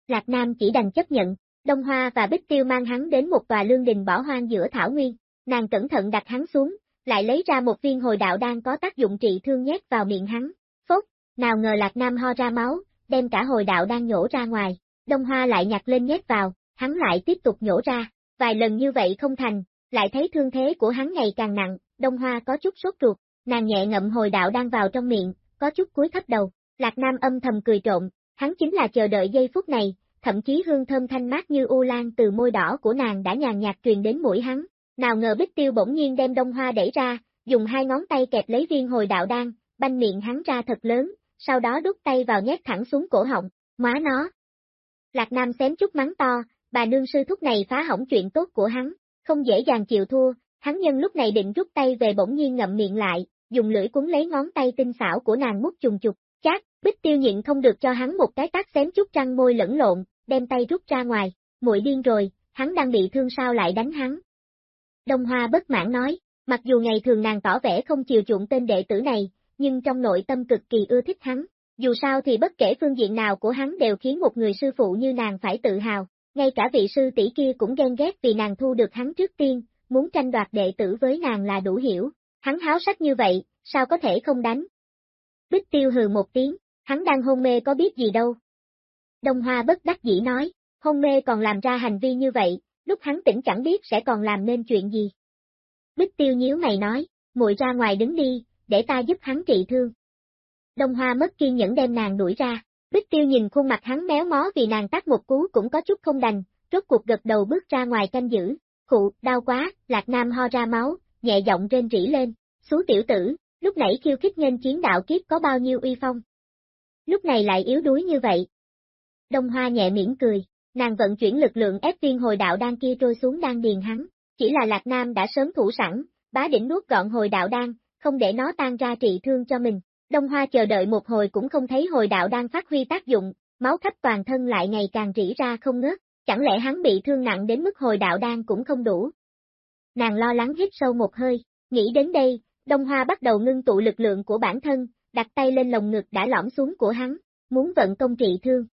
A: Lạc Nam chỉ đành chấp nhận, Đông Hoa và Bích Tiêu mang hắn đến một tòa lương đình bỏ hoang giữa thảo nguyên, nàng cẩn thận đặt hắn xuống, lại lấy ra một viên hồi đạo đang có tác dụng trị thương nhét vào miệng hắn, Phốc, nào ngờ Lạc Nam ho ra máu, đem cả hồi đạo đang nhổ ra ngoài, Đông Hoa lại nhặt lên nhét vào, hắn lại tiếp tục nhổ ra, vài lần như vậy không thành, lại thấy thương thế của hắn ngày càng nặng, Đông Hoa có chút sốt ruột, nàng nhẹ ngậm hồi đạo đang vào trong miệng, có chút cúi thấp đầu, Lạc Nam âm thầm cười trộn, hắn chính là chờ đợi giây phút này, thậm chí hương thơm thanh mát như u lan từ môi đỏ của nàng đã nhàn nhạt truyền đến mũi hắn, nào ngờ Bích Tiêu bỗng nhiên đem đông hoa đẩy ra, dùng hai ngón tay kẹp lấy viên hồi đạo đan, banh miệng hắn ra thật lớn, sau đó đút tay vào nhét thẳng xuống cổ họng, má nó. Lạc Nam xém chút mắng to, bà nương sư thúc này phá hỏng chuyện tốt của hắn, không dễ dàng chịu thua, hắn nhân lúc này định rút tay về bỗng nhiên ngậm miệng lại, dùng lưỡi cuốn lấy ngón tay tinh xảo của nàng mút trùng chục, chát, Bích Tiêu nhịn không được cho hắn một cái tát xém chút răng môi lẫn lộn, đem tay rút ra ngoài, muội điên rồi, hắn đang bị thương sao lại đánh hắn. Đông Hoa bất mãn nói, mặc dù ngày thường nàng tỏ vẻ không chiều chuộng tên đệ tử này, nhưng trong nội tâm cực kỳ ưa thích hắn, dù sao thì bất kể phương diện nào của hắn đều khiến một người sư phụ như nàng phải tự hào, ngay cả vị sư tỷ kia cũng ghen ghét vì nàng thu được hắn trước tiên, muốn tranh đoạt đệ tử với nàng là đủ hiểu, hắn háo sắc như vậy, sao có thể không đánh. Bích tiêu hừ một tiếng, hắn đang hôn mê có biết gì đâu. Đông Hoa bất đắc dĩ nói, hôn mê còn làm ra hành vi như vậy, lúc hắn tỉnh chẳng biết sẽ còn làm nên chuyện gì. Bích tiêu nhíu mày nói, muội ra ngoài đứng đi, để ta giúp hắn trị thương. Đông Hoa mất kiên nhẫn đem nàng đuổi ra, Bích tiêu nhìn khuôn mặt hắn méo mó vì nàng tác một cú cũng có chút không đành, rốt cuộc gật đầu bước ra ngoài canh giữ, khụ, đau quá, Lạc Nam ho ra máu, nhẹ giọng rên rỉ lên, xú tiểu tử, lúc nãy khiêu khích nghênh chiến đạo kiếp có bao nhiêu uy phong. Lúc này lại yếu đuối như vậy. Đông Hoa nhẹ miễn cười, nàng vận chuyển lực lượng ép viên hồi đạo đan kia trôi xuống đan điền hắn, chỉ là Lạc Nam đã sớm thủ sẵn, bá đỉnh nuốt gọn hồi đạo đan, không để nó tan ra trị thương cho mình. Đông Hoa chờ đợi một hồi cũng không thấy hồi đạo đan phát huy tác dụng, máu khắp toàn thân lại ngày càng rỉ ra không ngớt, chẳng lẽ hắn bị thương nặng đến mức hồi đạo đan cũng không đủ. Nàng lo lắng hít sâu một hơi, nghĩ đến đây, Đông Hoa bắt đầu ngưng tụ lực lượng của bản thân, đặt tay lên lồng ngực đã lõm xuống của hắn, muốn vận công trị thương.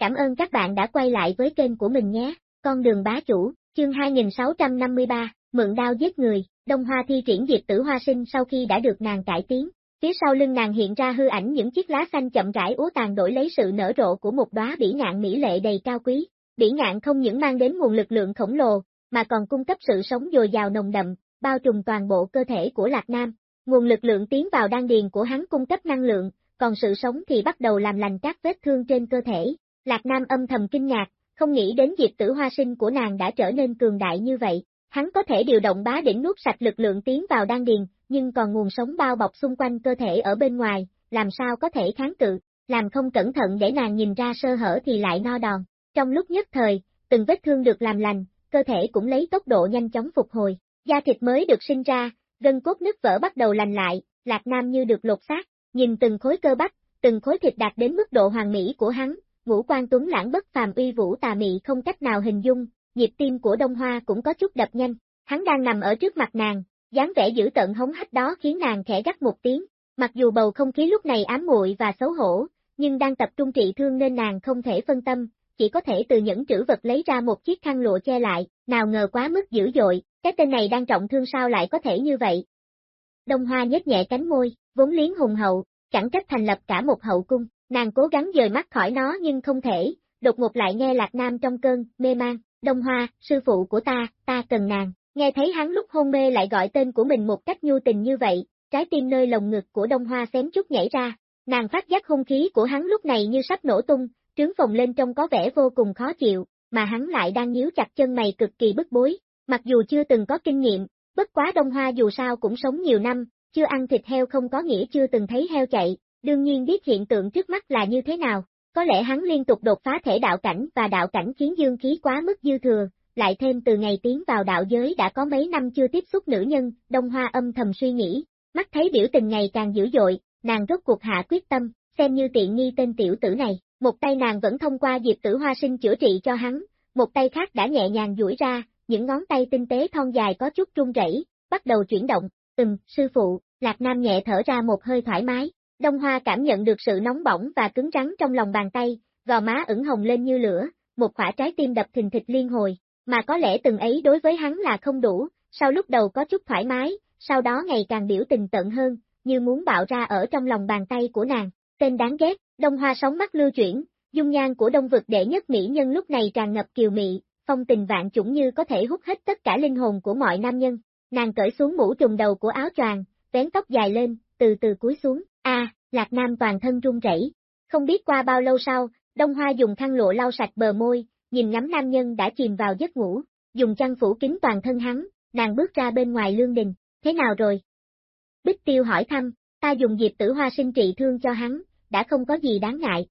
A: Cảm ơn các bạn đã quay lại với kênh của mình nhé, con đường bá chủ, chương 2653, mượn đao giết người, Đông Hoa thi triển diệt tử hoa sinh sau khi đã được nàng cải tiến, phía sau lưng nàng hiện ra hư ảnh những chiếc lá xanh chậm rãi úa tàn đổi lấy sự nở rộ của một đóa bỉ ngạn mỹ lệ đầy cao quý. Bỉ ngạn không những mang đến nguồn lực lượng khổng lồ, mà còn cung cấp sự sống dồi dào nồng đậm, bao trùm toàn bộ cơ thể của Lạc Nam. Nguồn lực lượng tiến vào đan điền của hắn cung cấp năng lượng, còn sự sống thì bắt đầu làm lành các vết thương trên cơ thể. Lạc Nam âm thầm kinh ngạc, không nghĩ đến diệp tử hoa sinh của nàng đã trở nên cường đại như vậy. Hắn có thể điều động bá đỉnh nuốt sạch lực lượng tiến vào đan điền, nhưng còn nguồn sống bao bọc xung quanh cơ thể ở bên ngoài, làm sao có thể kháng cự, làm không cẩn thận để nàng nhìn ra sơ hở thì lại no đòn. Trong lúc nhất thời, từng vết thương được làm lành, cơ thể cũng lấy tốc độ nhanh chóng phục hồi, da thịt mới được sinh ra, gân cốt nứt vỡ bắt đầu lành lại, Lạc Nam như được lột xác, nhìn từng khối cơ bắp, từng khối thịt đạt đến mức độ hoàn mỹ của hắn, ngũ quan tuấn lãng bất phàm uy vũ tà mị không cách nào hình dung, nhịp tim của Đông Hoa cũng có chút đập nhanh, hắn đang nằm ở trước mặt nàng, dáng vẻ dữ tận hống hách đó khiến nàng khẽ gắt một tiếng, mặc dù bầu không khí lúc này ám muội và xấu hổ, nhưng đang tập trung trị thương nên nàng không thể phân tâm, chỉ có thể từ những trữ vật lấy ra một chiếc khăn lụa che lại, nào ngờ quá mức dữ dội, cái tên này đang trọng thương sao lại có thể như vậy. Đông Hoa nhếch nhẹ cánh môi, vốn liếng hùng hậu, chẳng trách thành lập cả một hậu cung, nàng cố gắng dời mắt khỏi nó nhưng không thể, đột ngột lại nghe Lạc Nam trong cơn, mê mang, Đông Hoa, sư phụ của ta, ta cần nàng, nghe thấy hắn lúc hôn mê lại gọi tên của mình một cách nhu tình như vậy, trái tim nơi lồng ngực của Đông Hoa xém chút nhảy ra, nàng phát giác hung khí của hắn lúc này như sắp nổ tung, trướng phồng lên trông có vẻ vô cùng khó chịu, mà hắn lại đang nhíu chặt chân mày cực kỳ bức bối, mặc dù chưa từng có kinh nghiệm, bất quá Đông Hoa dù sao cũng sống nhiều năm, chưa ăn thịt heo không có nghĩa chưa từng thấy heo chạy, đương nhiên biết hiện tượng trước mắt là như thế nào, có lẽ hắn liên tục đột phá thể đạo cảnh và đạo cảnh khiến dương khí quá mức dư thừa, lại thêm từ ngày tiến vào đạo giới đã có mấy năm chưa tiếp xúc nữ nhân, Đông Hoa âm thầm suy nghĩ, mắt thấy biểu tình ngày càng dữ dội, nàng rốt cuộc hạ quyết tâm, xem như tiện nghi tên tiểu tử này, một tay nàng vẫn thông qua diệp tử hoa sinh chữa trị cho hắn, một tay khác đã nhẹ nhàng duỗi ra, những ngón tay tinh tế thon dài có chút run rẩy, bắt đầu chuyển động, từng, sư phụ, Lạc Nam nhẹ thở ra một hơi thoải mái, Đông Hoa cảm nhận được sự nóng bỏng và cứng rắn trong lòng bàn tay, gò má ửng hồng lên như lửa, một khỏa trái tim đập thình thịch liên hồi, mà có lẽ từng ấy đối với hắn là không đủ, sau lúc đầu có chút thoải mái, sau đó ngày càng biểu tình tận hơn, như muốn bạo ra ở trong lòng bàn tay của nàng, tên đáng ghét, Đông Hoa sóng mắt lưu chuyển, dung nhan của đông vực đệ nhất mỹ nhân lúc này tràn ngập kiều mị, phong tình vạn chủng như có thể hút hết tất cả linh hồn của mọi nam nhân, nàng cởi xuống mũ trùm đầu của áo choàng, vén tóc dài lên, từ từ cúi xuống, a Lạc Nam toàn thân run rẩy. Không biết qua bao lâu sau, Đông Hoa dùng khăn lụa lau sạch bờ môi, nhìn ngắm nam nhân đã chìm vào giấc ngủ, dùng chăn phủ kín toàn thân hắn, nàng bước ra bên ngoài lương đình, thế nào rồi? Bích Tiêu hỏi thăm, ta dùng diệp tử hoa sinh trị thương cho hắn, đã không có gì đáng ngại.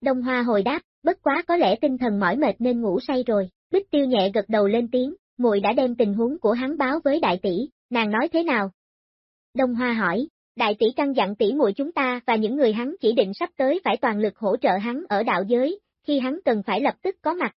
A: Đông Hoa hồi đáp, bất quá có lẽ tinh thần mỏi mệt nên ngủ say rồi, Bích Tiêu nhẹ gật đầu lên tiếng, muội đã đem tình huống của hắn báo với đại tỷ, nàng nói thế nào? Đông Hoa hỏi, đại tỷ căn dặn tỷ muội chúng ta và những người hắn chỉ định sắp tới phải toàn lực hỗ trợ hắn ở đạo giới, khi hắn cần phải lập tức có mặt.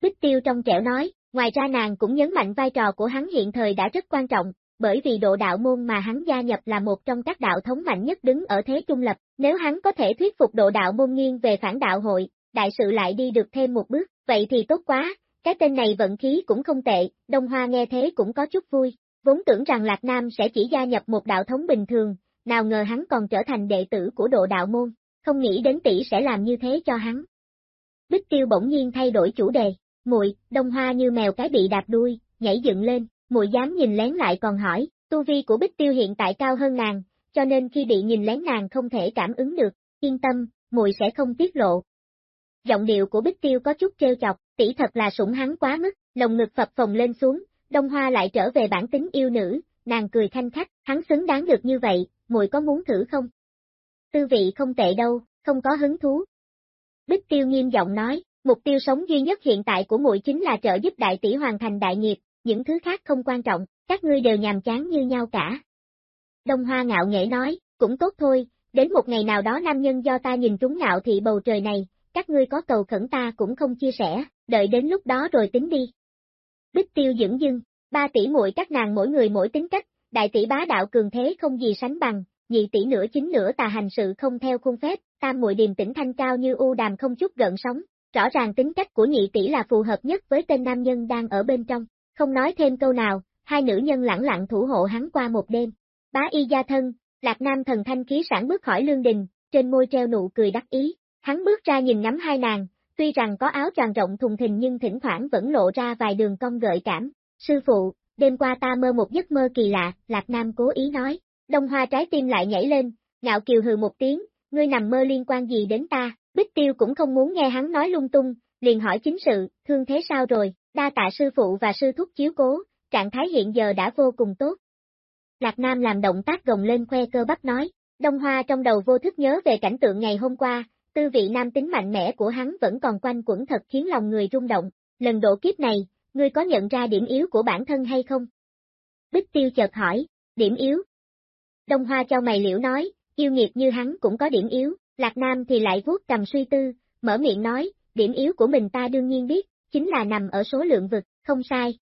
A: Bích Tiêu trong trẻo nói, ngoài ra nàng cũng nhấn mạnh vai trò của hắn hiện thời đã rất quan trọng, bởi vì độ đạo môn mà hắn gia nhập là một trong các đạo thống mạnh nhất đứng ở thế trung lập, nếu hắn có thể thuyết phục độ đạo môn nghiêng về phản đạo hội, đại sự lại đi được thêm một bước, vậy thì tốt quá, cái tên này vận khí cũng không tệ, Đông Hoa nghe thế cũng có chút vui, vốn tưởng rằng Lạc Nam sẽ chỉ gia nhập một đạo thống bình thường, nào ngờ hắn còn trở thành đệ tử của độ đạo môn, không nghĩ đến tỷ sẽ làm như thế cho hắn. Bích Tiêu bỗng nhiên thay đổi chủ đề, muội, Đông Hoa như mèo cái bị đạp đuôi, nhảy dựng lên, muội dám nhìn lén lại còn hỏi, tu vi của Bích Tiêu hiện tại cao hơn nàng, cho nên khi bị nhìn lén nàng không thể cảm ứng được, yên tâm, muội sẽ không tiết lộ. Giọng điệu của Bích Tiêu có chút trêu chọc, tỷ thật là sủng hắn quá mức, lồng ngực phập phồng lên xuống, Đông Hoa lại trở về bản tính yêu nữ, nàng cười thanh khách, hắn xứng đáng được như vậy, muội có muốn thử không? Tư vị không tệ đâu, không có hứng thú. Bích Tiêu nghiêm giọng nói, mục tiêu sống duy nhất hiện tại của muội chính là trợ giúp đại tỷ hoàn thành đại nghiệp, những thứ khác không quan trọng, các ngươi đều nhàm chán như nhau cả. Đông Hoa ngạo nghễ nói, cũng tốt thôi, đến một ngày nào đó nam nhân do ta nhìn trúng ngạo thị bầu trời này, các ngươi có cầu khẩn ta cũng không chia sẻ, đợi đến lúc đó rồi tính đi. Bích tiêu dưỡng dưng, ba tỷ muội các nàng mỗi người mỗi tính cách, đại tỷ bá đạo cường thế không gì sánh bằng, nhị tỷ nửa chính nửa tà hành sự không theo khuôn phép, tam muội điềm tĩnh thanh cao như u đàm không chút gợn sóng, rõ ràng tính cách của nhị tỷ là phù hợp nhất với tên nam nhân đang ở bên trong, không nói thêm câu nào, hai nữ nhân lẳng lặng thủ hộ hắn qua một đêm. Bá y gia thân, Lạc Nam thần thanh khí sản bước khỏi lương đình, trên môi treo nụ cười đắc ý, hắn bước ra nhìn ngắm hai nàng, tuy rằng có áo tràn rộng thùng thình nhưng thỉnh thoảng vẫn lộ ra vài đường cong gợi cảm. Sư phụ, đêm qua ta mơ một giấc mơ kỳ lạ, Lạc Nam cố ý nói, đông hoa trái tim lại nhảy lên, ngạo kiều hừ một tiếng, ngươi nằm mơ liên quan gì đến ta, Bích Tiêu cũng không muốn nghe hắn nói lung tung, liền hỏi chính sự, thương thế sao rồi, đa tạ sư phụ và sư thúc chiếu cố, trạng thái hiện giờ đã vô cùng tốt. Lạc Nam làm động tác gồng lên khoe cơ bắp nói, Đông Hoa trong đầu vô thức nhớ về cảnh tượng ngày hôm qua, tư vị nam tính mạnh mẽ của hắn vẫn còn quanh quẩn thật khiến lòng người rung động, lần độ kiếp này, ngươi có nhận ra điểm yếu của bản thân hay không? Bích Tiêu chợt hỏi, điểm yếu? Đông Hoa cho mày liễu nói, yêu nghiệt như hắn cũng có điểm yếu, Lạc Nam thì lại vuốt cầm suy tư, mở miệng nói, điểm yếu của mình ta đương nhiên biết, chính là nằm ở số lượng vực, không sai.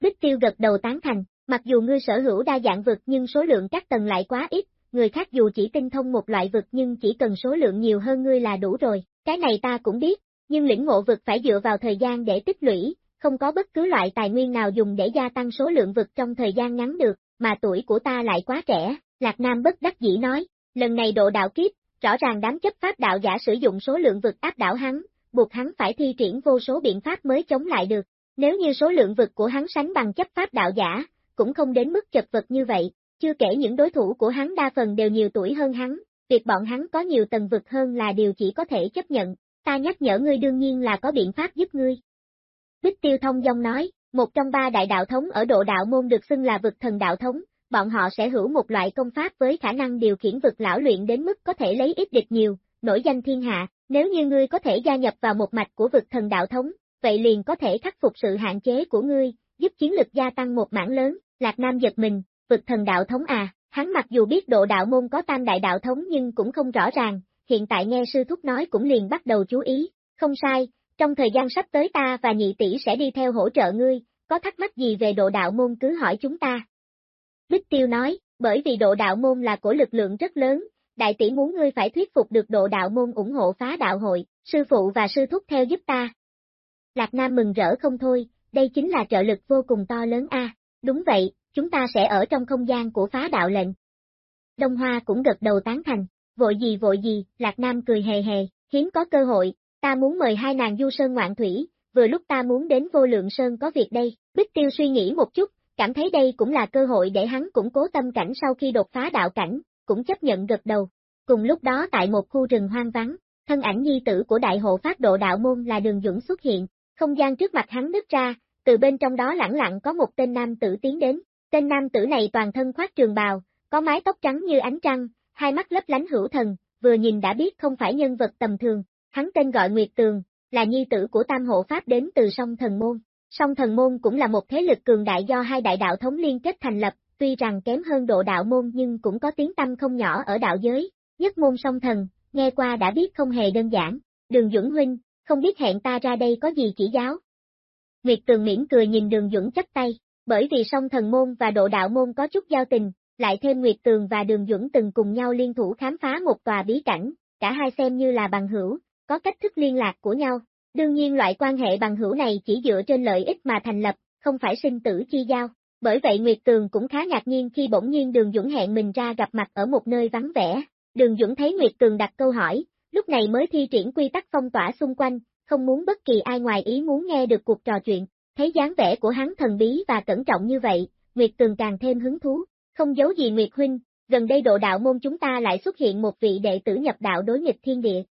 A: Bích Tiêu gật đầu tán thành, mặc dù ngươi sở hữu đa dạng vực nhưng số lượng các tầng lại quá ít, người khác dù chỉ tinh thông một loại vực nhưng chỉ cần số lượng nhiều hơn ngươi là đủ rồi, cái này ta cũng biết, nhưng lĩnh ngộ vực phải dựa vào thời gian để tích lũy, không có bất cứ loại tài nguyên nào dùng để gia tăng số lượng vực trong thời gian ngắn được, mà tuổi của ta lại quá trẻ, Lạc Nam bất đắc dĩ nói, lần này độ đạo kiếp, rõ ràng đám chấp pháp đạo giả sử dụng số lượng vực áp đảo hắn, buộc hắn phải thi triển vô số biện pháp mới chống lại được, nếu như số lượng vực của hắn sánh bằng chấp pháp đạo giả, cũng không đến mức chật vật như vậy, chưa kể những đối thủ của hắn đa phần đều nhiều tuổi hơn hắn, việc bọn hắn có nhiều tầng vực hơn là điều chỉ có thể chấp nhận, ta nhắc nhở ngươi đương nhiên là có biện pháp giúp ngươi. Bích Tiêu Thông Dông nói, một trong ba đại đạo thống ở độ đạo môn được xưng là vực thần đạo thống, bọn họ sẽ hữu một loại công pháp với khả năng điều khiển vực lão luyện đến mức có thể lấy ít địch nhiều, nổi danh thiên hạ, nếu như ngươi có thể gia nhập vào một mạch của vực thần đạo thống, vậy liền có thể khắc phục sự hạn chế của ngươi, giúp chiến lực gia tăng một mảng lớn, Lạc Nam giật mình, vực thần đạo thống à, hắn mặc dù biết độ đạo môn có tam đại đạo thống nhưng cũng không rõ ràng, hiện tại nghe sư thúc nói cũng liền bắt đầu chú ý, không sai, trong thời gian sắp tới ta và nhị tỷ sẽ đi theo hỗ trợ ngươi, có thắc mắc gì về độ đạo môn cứ hỏi chúng ta. Bích Tiêu nói, bởi vì độ đạo môn là của lực lượng rất lớn, đại tỷ muốn ngươi phải thuyết phục được độ đạo môn ủng hộ phá đạo hội, sư phụ và sư thúc theo giúp ta. Lạc Nam mừng rỡ không thôi, đây chính là trợ lực vô cùng to lớn a. Đúng vậy, chúng ta sẽ ở trong không gian của phá đạo lệnh. Đông Hoa cũng gật đầu tán thành, vội gì vội gì, Lạc Nam cười hề hề, hiếm có cơ hội, ta muốn mời hai nàng du sơn ngoạn thủy, vừa lúc ta muốn đến vô lượng sơn có việc đây, Bích Tiêu suy nghĩ một chút, cảm thấy đây cũng là cơ hội để hắn củng cố tâm cảnh sau khi đột phá đạo cảnh, cũng chấp nhận gật đầu. Cùng lúc đó tại một khu rừng hoang vắng, thân ảnh nhi tử của đại hộ phát độ đạo môn là đường dũng xuất hiện, không gian trước mặt hắn nứt ra, từ bên trong đó lẳng lặng có một tên nam tử tiến đến, tên nam tử này toàn thân khoác trường bào, có mái tóc trắng như ánh trăng, hai mắt lấp lánh hữu thần, vừa nhìn đã biết không phải nhân vật tầm thường, hắn tên gọi Nguyệt Tường, là nhi tử của tam hộ pháp đến từ sông Thần Môn. Song Thần Môn cũng là một thế lực cường đại do hai đại đạo thống liên kết thành lập, tuy rằng kém hơn độ đạo môn nhưng cũng có tiếng tâm không nhỏ ở đạo giới, nhất môn song thần, nghe qua đã biết không hề đơn giản, đường Dũng Huynh, không biết hẹn ta ra đây có gì chỉ giáo. Nguyệt Tường miễn cười nhìn đường Dũng chấp tay, bởi vì song thần môn và độ đạo môn có chút giao tình, lại thêm Nguyệt Tường và đường Duẩn từng cùng nhau liên thủ khám phá một tòa bí cảnh, cả hai xem như là bằng hữu, có cách thức liên lạc của nhau. Đương nhiên loại quan hệ bằng hữu này chỉ dựa trên lợi ích mà thành lập, không phải sinh tử chi giao. Bởi vậy Nguyệt Tường cũng khá ngạc nhiên khi bỗng nhiên Đường Dũng hẹn mình ra gặp mặt ở một nơi vắng vẻ. Đường Dũng thấy Nguyệt Tường đặt câu hỏi, lúc này mới thi triển quy tắc phong tỏa xung quanh, không muốn bất kỳ ai ngoài ý muốn nghe được cuộc trò chuyện. Thấy dáng vẻ của hắn thần bí và cẩn trọng như vậy, Nguyệt Tường càng thêm hứng thú. Không giấu gì Nguyệt Huynh, gần đây độ đạo môn chúng ta lại xuất hiện một vị đệ tử nhập đạo đối nghịch thiên địa.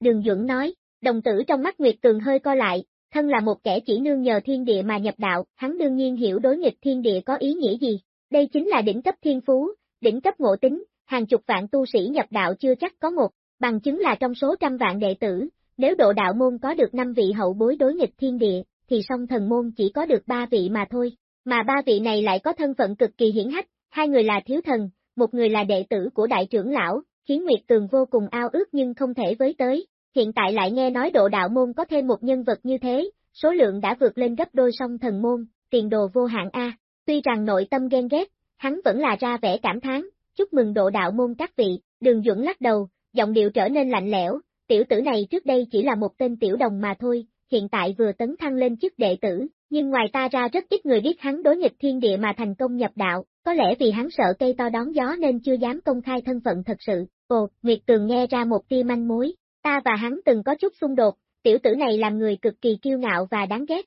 A: Đường Duẩn nói, đồng tử trong mắt Nguyệt Tường hơi co lại, thân là một kẻ chỉ nương nhờ thiên địa mà nhập đạo, hắn đương nhiên hiểu đối nghịch thiên địa có ý nghĩa gì. Đây chính là đỉnh cấp thiên phú, đỉnh cấp ngộ tính, hàng chục vạn tu sĩ nhập đạo chưa chắc có một, bằng chứng là trong số trăm vạn đệ tử, nếu độ đạo môn có được năm vị hậu bối đối nghịch thiên địa, thì song thần môn chỉ có được ba vị mà thôi, mà ba vị này lại có thân phận cực kỳ hiển hách, hai người là thiếu thần, một người là đệ tử của đại trưởng lão, khiến Nguyệt Tường vô cùng ao ước nhưng không thể với tới, hiện tại lại nghe nói độ đạo môn có thêm một nhân vật như thế, số lượng đã vượt lên gấp đôi song thần môn, tiền đồ vô hạn A, tuy rằng nội tâm ghen ghét, hắn vẫn là ra vẻ cảm thán, chúc mừng độ đạo môn các vị, đường duẩn lắc đầu, giọng điệu trở nên lạnh lẽo, tiểu tử này trước đây chỉ là một tên tiểu đồng mà thôi, hiện tại vừa tấn thăng lên chức đệ tử, nhưng ngoài ta ra rất ít người biết hắn đối nghịch thiên địa mà thành công nhập đạo, có lẽ vì hắn sợ cây to đón gió nên chưa dám công khai thân phận thật sự. Ồ, Nguyệt Tường nghe ra một tia manh mối, ta và hắn từng có chút xung đột, tiểu tử này làm người cực kỳ kiêu ngạo và đáng ghét.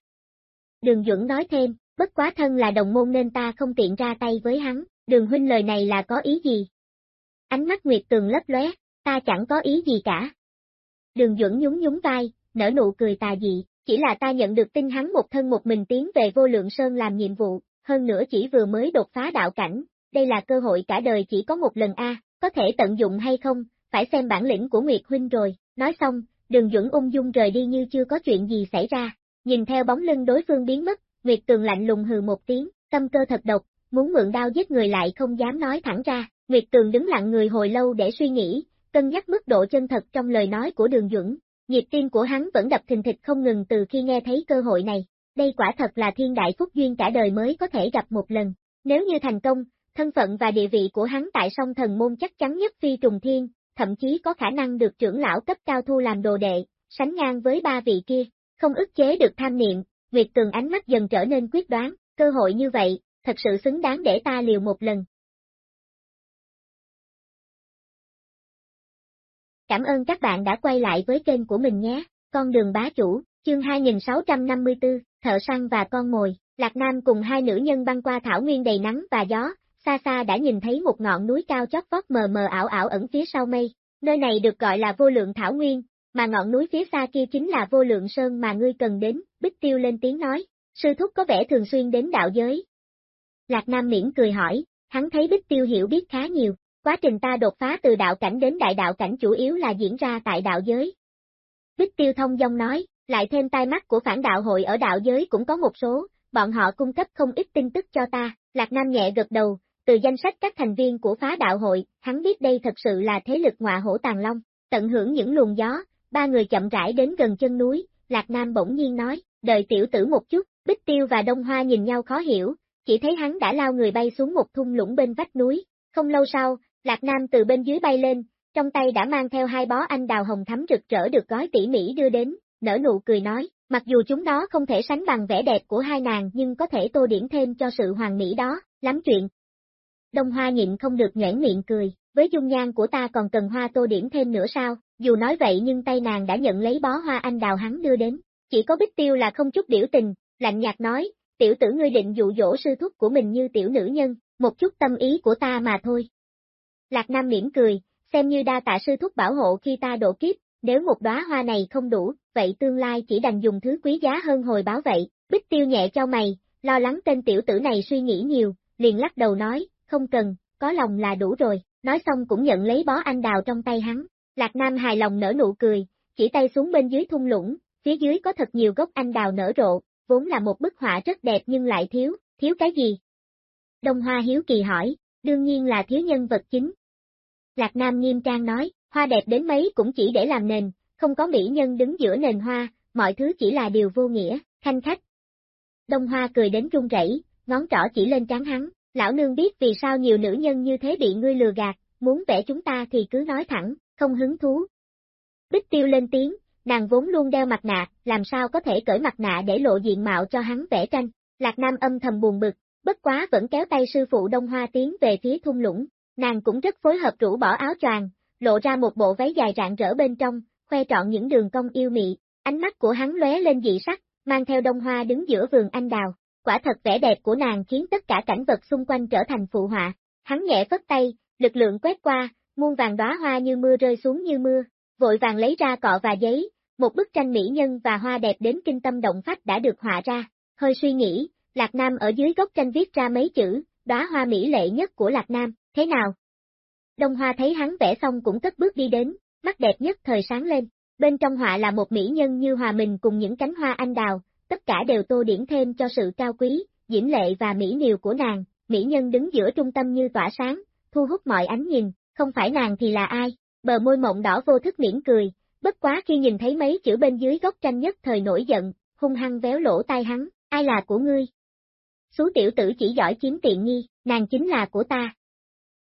A: Đường Duẩn nói thêm, bất quá thân là đồng môn nên ta không tiện ra tay với hắn, đường huynh lời này là có ý gì? Ánh mắt Nguyệt Tường lấp lóe, ta chẳng có ý gì cả. Đường Duẩn nhún nhún vai, nở nụ cười tà dị, chỉ là ta nhận được tin hắn một thân một mình tiến về vô lượng sơn làm nhiệm vụ, hơn nữa chỉ vừa mới đột phá đạo cảnh, đây là cơ hội cả đời chỉ có một lần a, có thể tận dụng hay không, phải xem bản lĩnh của Nguyệt Huynh rồi, nói xong, đường Duẩn ung dung rời đi như chưa có chuyện gì xảy ra, nhìn theo bóng lưng đối phương biến mất, Nguyệt Tường lạnh lùng hừ một tiếng, tâm cơ thật độc, muốn mượn đao giết người lại không dám nói thẳng ra, Nguyệt Tường đứng lặng người hồi lâu để suy nghĩ, cân nhắc mức độ chân thật trong lời nói của đường Duẩn, nhịp tim của hắn vẫn đập thình thịch không ngừng từ khi nghe thấy cơ hội này, đây quả thật là thiên đại phúc duyên cả đời mới có thể gặp một lần, nếu như thành công, thân phận và địa vị của hắn tại song thần môn chắc chắn nhất phi trùng thiên, thậm chí có khả năng được trưởng lão cấp cao thu làm đồ đệ, sánh ngang với ba vị kia, không ức chế được tham niệm, Nguyệt Tường ánh mắt dần trở nên quyết đoán, cơ hội như vậy, thật sự xứng đáng để ta liều một lần. Cảm ơn các bạn đã quay lại với kênh của mình nhé, con đường bá chủ, chương 2654, thợ săn và con mồi, Lạc Nam cùng hai nữ nhân băng qua thảo nguyên đầy nắng và gió, xa xa đã nhìn thấy một ngọn núi cao chót vót mờ mờ ảo ảo ẩn phía sau mây, nơi này được gọi là vô lượng thảo nguyên, mà ngọn núi phía xa kia chính là vô lượng sơn mà ngươi cần đến, Bích Tiêu lên tiếng nói, sư thúc có vẻ thường xuyên đến đạo giới. Lạc Nam miễn cười hỏi, hắn thấy Bích Tiêu hiểu biết khá nhiều, quá trình ta đột phá từ đạo cảnh đến đại đạo cảnh chủ yếu là diễn ra tại đạo giới. Bích Tiêu thông dong nói, lại thêm tai mắt của phản đạo hội ở đạo giới cũng có một số, bọn họ cung cấp không ít tin tức cho ta, Lạc Nam nhẹ gật đầu, từ danh sách các thành viên của phá đạo hội, hắn biết đây thật sự là thế lực ngọa hổ tàng long, tận hưởng những luồng gió, ba người chậm rãi đến gần chân núi, Lạc Nam bỗng nhiên nói, đợi tiểu tử một chút, Bích Tiêu và Đông Hoa nhìn nhau khó hiểu, chỉ thấy hắn đã lao người bay xuống một thung lũng bên vách núi, không lâu sau, Lạc Nam từ bên dưới bay lên, trong tay đã mang theo hai bó anh đào hồng thắm rực rỡ được gói tỉ mỉ đưa đến, nở nụ cười nói, mặc dù chúng nó không thể sánh bằng vẻ đẹp của hai nàng nhưng có thể tô điểm thêm cho sự hoàng mỹ đó, lắm chuyện. Đông Hoa nhịn không được nhoảng miệng cười, với dung nhan của ta còn cần hoa tô điểm thêm nữa sao, dù nói vậy nhưng tay nàng đã nhận lấy bó hoa anh đào hắn đưa đến, chỉ có bích tiêu là không chút biểu tình, lạnh nhạt nói, tiểu tử ngươi định dụ dỗ sư thúc của mình như tiểu nữ nhân, một chút tâm ý của ta mà thôi. Lạc Nam mỉm cười, xem như đa tạ sư thúc bảo hộ khi ta độ kiếp, nếu một đóa hoa này không đủ, vậy tương lai chỉ đành dùng thứ quý giá hơn hồi báo vậy, bích tiêu nhẹ cho mày, lo lắng tên tiểu tử này suy nghĩ nhiều, liền lắc đầu nói, không cần, có lòng là đủ rồi, nói xong cũng nhận lấy bó anh đào trong tay hắn, Lạc Nam hài lòng nở nụ cười, chỉ tay xuống bên dưới thung lũng, phía dưới có thật nhiều gốc anh đào nở rộ, vốn là một bức họa rất đẹp nhưng lại thiếu, thiếu cái gì? Đông Hoa Hiếu Kỳ hỏi, đương nhiên là thiếu nhân vật chính. Lạc Nam nghiêm trang nói, hoa đẹp đến mấy cũng chỉ để làm nền, không có mỹ nhân đứng giữa nền hoa, mọi thứ chỉ là điều vô nghĩa, khanh khách. Đông Hoa cười đến run rẩy, ngón trỏ chỉ lên trán hắn, lão nương biết vì sao nhiều nữ nhân như thế bị ngươi lừa gạt, muốn vẽ chúng ta thì cứ nói thẳng, không hứng thú. Bích tiêu lên tiếng, nàng vốn luôn đeo mặt nạ, làm sao có thể cởi mặt nạ để lộ diện mạo cho hắn vẽ tranh, Lạc Nam âm thầm buồn bực, bất quá vẫn kéo tay sư phụ Đông Hoa tiến về phía thung lũng, nàng cũng rất phối hợp rũ bỏ áo choàng, lộ ra một bộ váy dài rạng rỡ bên trong, khoe trọn những đường cong yêu mị, ánh mắt của hắn lóe lên dị sắc, mang theo Đông Hoa đứng giữa vườn anh đào, quả thật vẻ đẹp của nàng khiến tất cả cảnh vật xung quanh trở thành phụ họa, hắn nhẹ phất tay, lực lượng quét qua, muôn vàng đóa hoa như mưa rơi xuống như mưa, vội vàng lấy ra cọ và giấy, một bức tranh mỹ nhân và hoa đẹp đến kinh tâm động phách đã được họa ra, hơi suy nghĩ, Lạc Nam ở dưới gốc tranh viết ra mấy chữ, đóa hoa mỹ lệ nhất của Lạc Nam, thế nào? Đông Hoa thấy hắn vẽ xong cũng cất bước đi đến, mắt đẹp nhất thời sáng lên, bên trong họa là một mỹ nhân như hòa mình cùng những cánh hoa anh đào, tất cả đều tô điểm thêm cho sự cao quý, diễm lệ và mỹ miều của nàng, mỹ nhân đứng giữa trung tâm như tỏa sáng, thu hút mọi ánh nhìn, không phải nàng thì là ai, bờ môi mộng đỏ vô thức mỉm cười, bất quá khi nhìn thấy mấy chữ bên dưới góc tranh nhất thời nổi giận, hung hăng véo lỗ tai hắn, ai là của ngươi? Số tiểu tử chỉ giỏi chiếm tiện nghi, nàng chính là của ta.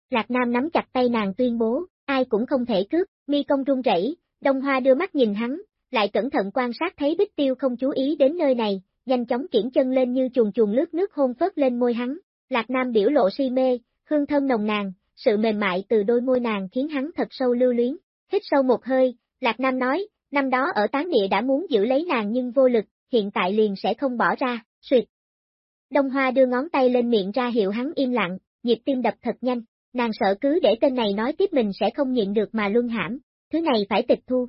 A: Lạc Nam nắm chặt tay nàng tuyên bố, ai cũng không thể cướp, mi công run rẩy, Đông Hoa đưa mắt nhìn hắn, lại cẩn thận quan sát thấy Bích Tiêu không chú ý đến nơi này, nhanh chóng kiển chân lên như chuồn chuồn lướt nước hôn phớt lên môi hắn. Lạc Nam biểu lộ si mê, hương thơm nồng nàn, sự mềm mại từ đôi môi nàng khiến hắn thật sâu lưu luyến. Hít sâu một hơi, Lạc Nam nói, năm đó ở tán địa đã muốn giữ lấy nàng nhưng vô lực, hiện tại liền sẽ không bỏ ra, suyệt. Đông Hoa đưa ngón tay lên miệng ra hiệu hắn im lặng, nhịp tim đập thật nhanh, nàng sợ cứ để tên này nói tiếp mình sẽ không nhịn được mà luân hãm, thứ này phải tịch thu.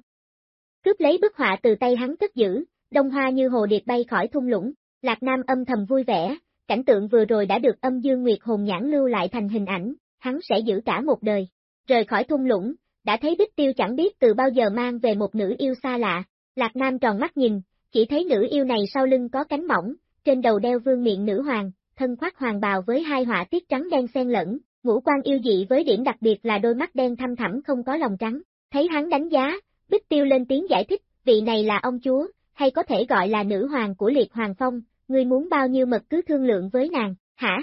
A: Cướp lấy bức họa từ tay hắn cất giữ, Đông Hoa như hồ điệp bay khỏi thung lũng, Lạc Nam âm thầm vui vẻ, cảnh tượng vừa rồi đã được âm dương nguyệt hồn nhãn lưu lại thành hình ảnh, hắn sẽ giữ cả một đời. Rời khỏi thung lũng, đã thấy Bích Tiêu chẳng biết từ bao giờ mang về một nữ yêu xa lạ, Lạc Nam tròn mắt nhìn, chỉ thấy nữ yêu này sau lưng có cánh mỏng, trên đầu đeo vương miệng nữ hoàng, thân khoác hoàng bào với hai họa tiết trắng đen xen lẫn, ngũ quan yêu dị với điểm đặc biệt là đôi mắt đen thăm thẳm không có lòng trắng. Thấy hắn đánh giá, Bích Tiêu lên tiếng giải thích, vị này là ông chúa, hay có thể gọi là nữ hoàng của liệt hoàng phong, ngươi muốn bao nhiêu mật cứ thương lượng với nàng, hả?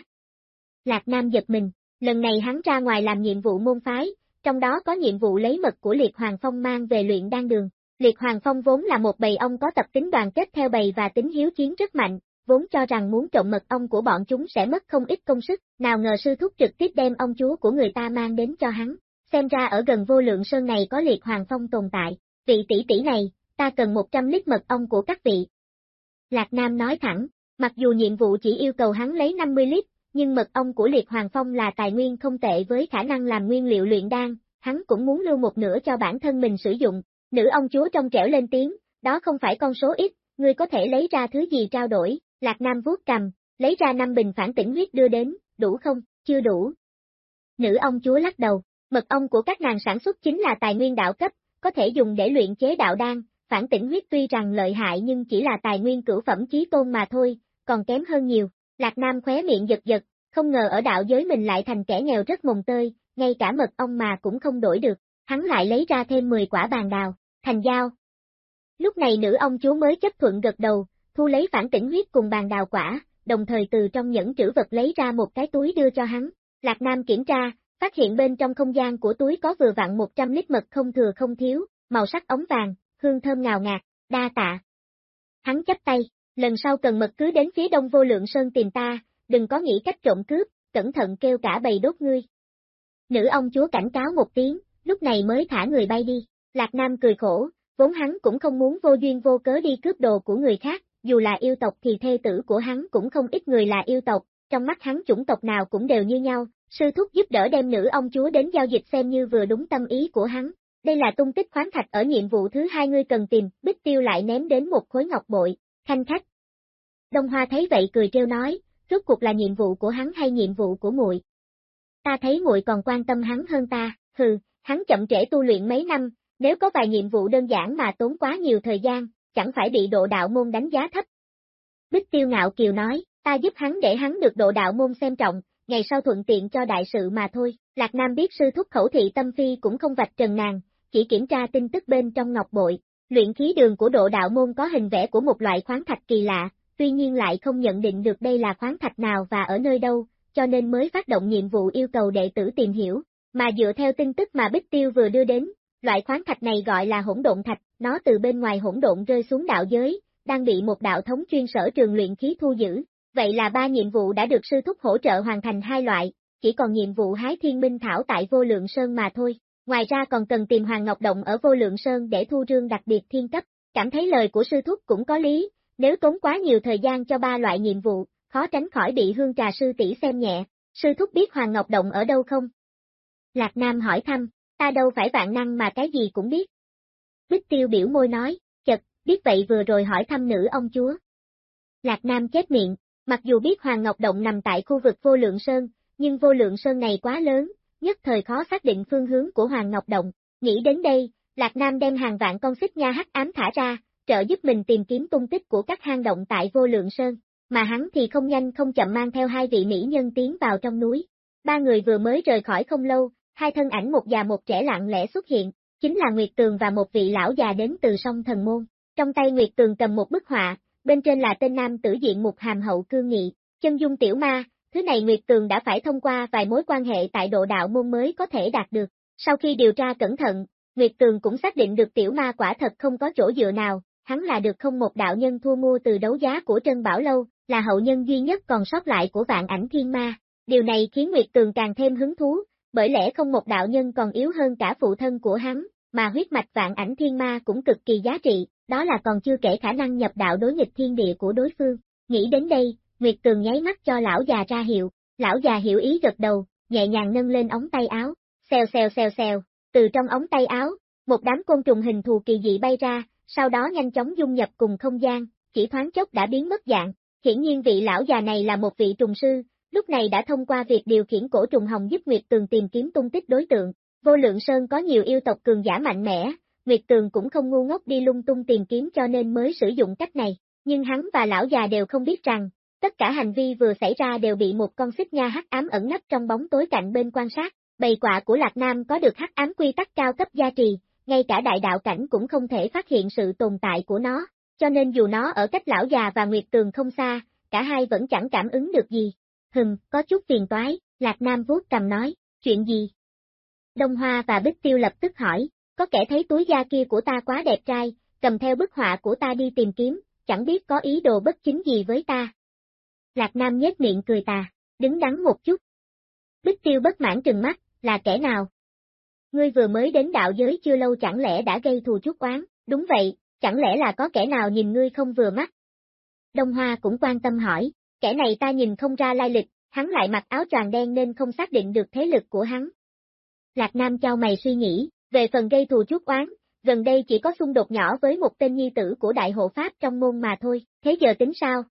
A: Lạc Nam giật mình, lần này hắn ra ngoài làm nhiệm vụ môn phái, trong đó có nhiệm vụ lấy mật của liệt hoàng phong mang về luyện đan đường. Liệt Hoàng Phong vốn là một bầy ong có tập tính đoàn kết theo bầy và tính hiếu chiến rất mạnh, vốn cho rằng muốn trộm mật ong của bọn chúng sẽ mất không ít công sức, nào ngờ sư thúc trực tiếp đem ông chúa của người ta mang đến cho hắn. Xem ra ở gần vô lượng sơn này có liệt hoàng phong tồn tại, vị tỷ tỷ này, ta cần 100 lít mật ong của các vị. Lạc Nam nói thẳng, mặc dù nhiệm vụ chỉ yêu cầu hắn lấy 50 lít, nhưng mật ong của liệt hoàng phong là tài nguyên không tệ với khả năng làm nguyên liệu luyện đan, hắn cũng muốn lưu một nửa cho bản thân mình sử dụng, Nữ ông chúa trong trẻo lên tiếng, đó không phải con số ít, ngươi có thể lấy ra thứ gì trao đổi, Lạc Nam vuốt cầm, lấy ra năm bình phản tỉnh huyết đưa đến, đủ không, chưa đủ. Nữ ông chúa lắc đầu, mật ong của các nàng sản xuất chính là tài nguyên đạo cấp, có thể dùng để luyện chế đạo đan, phản tỉnh huyết tuy rằng lợi hại nhưng chỉ là tài nguyên cửu phẩm chí tôn mà thôi, còn kém hơn nhiều. Lạc Nam khóe miệng giật giật, không ngờ ở đạo giới mình lại thành kẻ nghèo rất mồng tơi, ngay cả mật ong mà cũng không đổi được hắn lại lấy ra thêm 10 quả bàn đào, thành giao. Lúc này nữ ông chúa mới chấp thuận gật đầu, thu lấy phản tỉnh huyết cùng bàn đào quả, đồng thời từ trong những trữ vật lấy ra một cái túi đưa cho hắn. Lạc Nam kiểm tra, phát hiện bên trong không gian của túi có vừa vặn 100 lít mật không thừa không thiếu, màu sắc ống vàng, hương thơm ngào ngạt, đa tạ. Hắn chấp tay, lần sau cần mật cứ đến phía đông vô lượng sơn tìm ta, đừng có nghĩ cách trộm cướp, cẩn thận kêu cả bầy đốt ngươi. Nữ ông chúa cảnh cáo một tiếng, lúc này mới thả người bay đi. Lạc Nam cười khổ, vốn hắn cũng không muốn vô duyên vô cớ đi cướp đồ của người khác, dù là yêu tộc thì thê tử của hắn cũng không ít người là yêu tộc, trong mắt hắn chủng tộc nào cũng đều như nhau, sư thúc giúp đỡ đem nữ ông chúa đến giao dịch xem như vừa đúng tâm ý của hắn. Đây là tung tích khoáng thạch ở nhiệm vụ thứ hai ngươi cần tìm, Bích Tiêu lại ném đến một khối ngọc bội, khanh khách. Đông Hoa thấy vậy cười trêu nói, rốt cuộc là nhiệm vụ của hắn hay nhiệm vụ của muội? Ta thấy muội còn quan tâm hắn hơn ta, hừ, Hắn chậm trễ tu luyện mấy năm, nếu có vài nhiệm vụ đơn giản mà tốn quá nhiều thời gian, chẳng phải bị độ đạo môn đánh giá thấp. Bích Tiêu Ngạo Kiều nói, ta giúp hắn để hắn được độ đạo môn xem trọng, ngày sau thuận tiện cho đại sự mà thôi. Lạc Nam biết sư thúc khẩu thị tâm phi cũng không vạch trần nàng, chỉ kiểm tra tin tức bên trong ngọc bội. Luyện khí đường của độ đạo môn có hình vẽ của một loại khoáng thạch kỳ lạ, tuy nhiên lại không nhận định được đây là khoáng thạch nào và ở nơi đâu, cho nên mới phát động nhiệm vụ yêu cầu đệ tử tìm hiểu, mà dựa theo tin tức mà Bích Tiêu vừa đưa đến, loại khoáng thạch này gọi là hỗn độn thạch, nó từ bên ngoài hỗn độn rơi xuống đạo giới, đang bị một đạo thống chuyên sở trường luyện khí thu giữ. Vậy là ba nhiệm vụ đã được sư thúc hỗ trợ hoàn thành hai loại, chỉ còn nhiệm vụ hái thiên minh thảo tại vô lượng sơn mà thôi. Ngoài ra còn cần tìm Hoàng Ngọc Động ở vô lượng sơn để thu rương đặc biệt thiên cấp, cảm thấy lời của sư thúc cũng có lý, nếu tốn quá nhiều thời gian cho ba loại nhiệm vụ, khó tránh khỏi bị hương trà sư tỷ xem nhẹ. Sư thúc biết Hoàng Ngọc Động ở đâu không? Lạc Nam hỏi thăm, ta đâu phải vạn năng mà cái gì cũng biết. Bích tiêu biểu môi nói, chật, biết vậy vừa rồi hỏi thăm nữ ông chúa. Lạc Nam chết miệng, mặc dù biết Hoàng Ngọc Động nằm tại khu vực vô lượng sơn, nhưng vô lượng sơn này quá lớn, nhất thời khó xác định phương hướng của Hoàng Ngọc Động. Nghĩ đến đây, Lạc Nam đem hàng vạn con xích nha hắc ám thả ra, trợ giúp mình tìm kiếm tung tích của các hang động tại vô lượng sơn, mà hắn thì không nhanh không chậm mang theo hai vị mỹ nhân tiến vào trong núi. Ba người vừa mới rời khỏi không lâu, hai thân ảnh một già một trẻ lặng lẽ xuất hiện, chính là Nguyệt Tường và một vị lão già đến từ sông Thần Môn. Trong tay Nguyệt Tường cầm một bức họa, bên trên là tên nam tử diện một hàm hậu cương nghị, chân dung tiểu ma, thứ này Nguyệt Tường đã phải thông qua vài mối quan hệ tại độ đạo môn mới có thể đạt được. Sau khi điều tra cẩn thận, Nguyệt Tường cũng xác định được tiểu ma quả thật không có chỗ dựa nào, hắn là được không một đạo nhân thua mua từ đấu giá của Trân Bảo Lâu, là hậu nhân duy nhất còn sót lại của vạn ảnh thiên ma. Điều này khiến Nguyệt Tường càng thêm hứng thú, bởi lẽ không một đạo nhân còn yếu hơn cả phụ thân của hắn, mà huyết mạch vạn ảnh thiên ma cũng cực kỳ giá trị, đó là còn chưa kể khả năng nhập đạo đối nghịch thiên địa của đối phương. Nghĩ đến đây, Nguyệt Tường nháy mắt cho lão già ra hiệu, lão già hiểu ý gật đầu, nhẹ nhàng nâng lên ống tay áo, xèo xèo xèo xèo, từ trong ống tay áo, một đám côn trùng hình thù kỳ dị bay ra, sau đó nhanh chóng dung nhập cùng không gian, chỉ thoáng chốc đã biến mất dạng. Hiển nhiên vị lão già này là một vị trùng sư, lúc này đã thông qua việc điều khiển cổ trùng hồng giúp Nguyệt Tường tìm kiếm tung tích đối tượng. Vô lượng sơn có nhiều yêu tộc cường giả mạnh mẽ, Nguyệt Tường cũng không ngu ngốc đi lung tung tìm kiếm cho nên mới sử dụng cách này, nhưng hắn và lão già đều không biết rằng, tất cả hành vi vừa xảy ra đều bị một con xích nha hắc ám ẩn nấp trong bóng tối cạnh bên quan sát. Bầy quạ của Lạc Nam có được hắc ám quy tắc cao cấp gia trì, ngay cả đại đạo cảnh cũng không thể phát hiện sự tồn tại của nó, cho nên dù nó ở cách lão già và Nguyệt Tường không xa, cả hai vẫn chẳng cảm ứng được gì. Hừm, có chút phiền toái, Lạc Nam vuốt cầm nói, chuyện gì? Đông Hoa và Bích Tiêu lập tức hỏi, có kẻ thấy túi da kia của ta quá đẹp trai, cầm theo bức họa của ta đi tìm kiếm, chẳng biết có ý đồ bất chính gì với ta. Lạc Nam nhếch miệng cười tà, đứng đắn một chút. Bích Tiêu bất mãn trừng mắt, là kẻ nào? Ngươi vừa mới đến đạo giới chưa lâu chẳng lẽ đã gây thù chút oán, đúng vậy, chẳng lẽ là có kẻ nào nhìn ngươi không vừa mắt? Đông Hoa cũng quan tâm hỏi, kẻ này ta nhìn không ra lai lịch, hắn lại mặc áo tròn đen nên không xác định được thế lực của hắn. Lạc Nam trao mày suy nghĩ, về phần gây thù chuốc oán, gần đây chỉ có xung đột nhỏ với một tên nhi tử của đại hộ pháp trong môn mà thôi, thế giờ tính sao?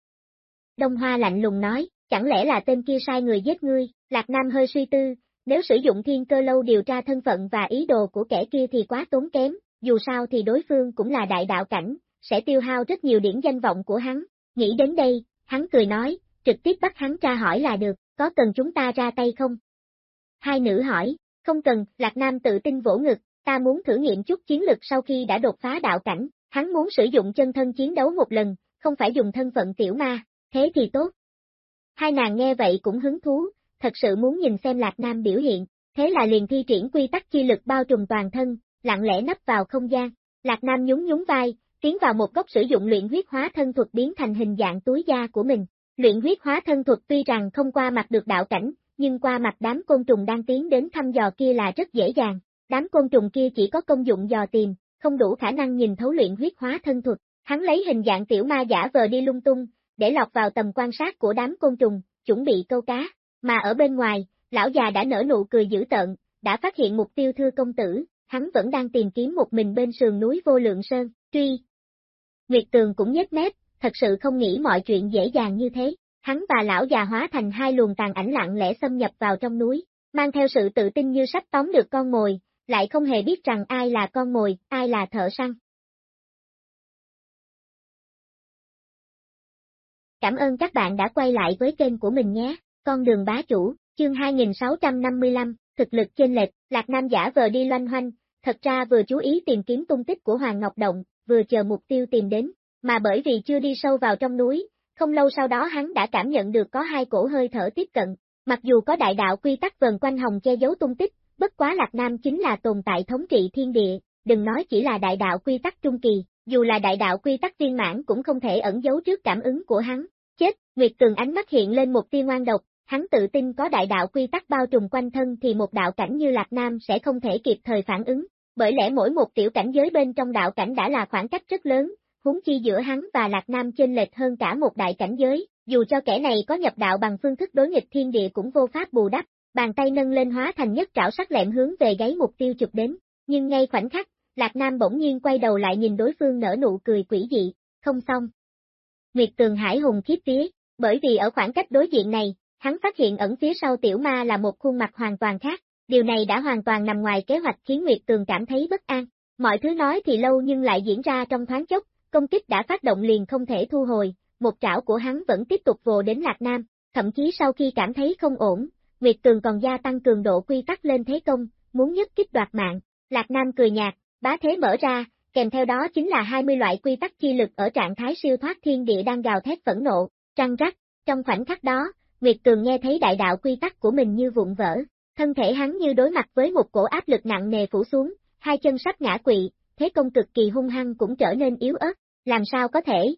A: Đông Hoa lạnh lùng nói, chẳng lẽ là tên kia sai người giết ngươi, Lạc Nam hơi suy tư, nếu sử dụng thiên cơ lâu điều tra thân phận và ý đồ của kẻ kia thì quá tốn kém, dù sao thì đối phương cũng là đại đạo cảnh, sẽ tiêu hao rất nhiều điểm danh vọng của hắn. Nghĩ đến đây, hắn cười nói, trực tiếp bắt hắn tra hỏi là được, có cần chúng ta ra tay không? Hai nữ hỏi, không cần, Lạc Nam tự tin vỗ ngực, ta muốn thử nghiệm chút chiến lực sau khi đã đột phá đạo cảnh, hắn muốn sử dụng chân thân chiến đấu một lần, không phải dùng thân phận tiểu ma, thế thì tốt. Hai nàng nghe vậy cũng hứng thú, thật sự muốn nhìn xem Lạc Nam biểu hiện, thế là liền thi triển quy tắc chi lực bao trùm toàn thân, lặng lẽ nấp vào không gian. Lạc Nam nhún nhún vai, tiến vào một góc sử dụng luyện huyết hóa thân thuật biến thành hình dạng túi da của mình. Luyện huyết hóa thân thuật tuy rằng không qua mặt được đạo cảnh, nhưng qua mặt đám côn trùng đang tiến đến thăm dò kia là rất dễ dàng. Đám côn trùng kia chỉ có công dụng dò tìm, không đủ khả năng nhìn thấu luyện huyết hóa thân thuật. Hắn lấy hình dạng tiểu ma giả vờ đi lung tung, để lọc vào tầm quan sát của đám côn trùng, chuẩn bị câu cá. Mà ở bên ngoài, lão già đã nở nụ cười dữ tợn, đã phát hiện mục tiêu thưa công tử, hắn vẫn đang tìm kiếm một mình bên sườn núi vô lượng sơn, truy. Nguyệt Tường cũng nhếch mép, thật sự không nghĩ mọi chuyện dễ dàng như thế, hắn và lão già hóa thành hai luồng tàn ảnh lặng lẽ xâm nhập vào trong núi, mang theo sự tự tin như sắp tóm được con mồi, lại không hề biết rằng ai là con mồi, ai là thợ săn. Cảm ơn các bạn đã quay lại với kênh của mình nhé. Con đường bá chủ, chương 2655, thực lực chênh lệch, Lạc Nam giả vờ đi loanh hoanh, thật ra vừa chú ý tìm kiếm tung tích của Hoàng Ngọc Động, vừa chờ mục tiêu tìm đến, mà bởi vì chưa đi sâu vào trong núi, không lâu sau đó hắn đã cảm nhận được có hai cổ hơi thở tiếp cận, mặc dù có đại đạo quy tắc vần quanh hồng che giấu tung tích, bất quá Lạc Nam chính là tồn tại thống trị thiên địa, đừng nói chỉ là đại đạo quy tắc trung kỳ, dù là đại đạo quy tắc viên mãn cũng không thể ẩn giấu trước cảm ứng của hắn. Chết, Nguyệt Tường ánh mắt hiện lên một tia ngoan độc, hắn tự tin có đại đạo quy tắc bao trùm quanh thân thì một đạo cảnh như Lạc Nam sẽ không thể kịp thời phản ứng, bởi lẽ mỗi một tiểu cảnh giới bên trong đạo cảnh đã là khoảng cách rất lớn, huống chi giữa hắn và Lạc Nam chênh lệch hơn cả một đại cảnh giới, dù cho kẻ này có nhập đạo bằng phương thức đối nghịch thiên địa cũng vô pháp bù đắp, bàn tay nâng lên hóa thành nhất trảo sắc lẹm hướng về gáy mục tiêu chụp đến, nhưng ngay khoảnh khắc, Lạc Nam bỗng nhiên quay đầu lại nhìn đối phương nở nụ cười quỷ dị, không xong. Nguyệt Tường Hải hùng khiếp tía, bởi vì ở khoảng cách đối diện này, hắn phát hiện ẩn phía sau tiểu ma là một khuôn mặt hoàn toàn khác, điều này đã hoàn toàn nằm ngoài kế hoạch khiến Nguyệt Tường cảm thấy bất an. Mọi thứ nói thì lâu nhưng lại diễn ra trong thoáng chốc, công kích đã phát động liền không thể thu hồi, một trảo của hắn vẫn tiếp tục vồ đến Lạc Nam, thậm chí sau khi cảm thấy không ổn, Nguyệt Tường còn gia tăng cường độ quy tắc lên thế công, muốn nhất kích đoạt mạng. Lạc Nam cười nhạt, bá thế mở ra, kèm theo đó chính là 20 loại quy tắc chi lực ở trạng thái siêu thoát thiên địa đang gào thét phẫn nộ, trăng rắc, trong khoảnh khắc đó, Nguyệt Tường nghe thấy đại đạo quy tắc của mình như vụn vỡ, thân thể hắn như đối mặt với một cổ áp lực nặng nề phủ xuống, hai chân sắp ngã quỵ, thế công cực kỳ hung hăng cũng trở nên yếu ớt, Làm sao có thể?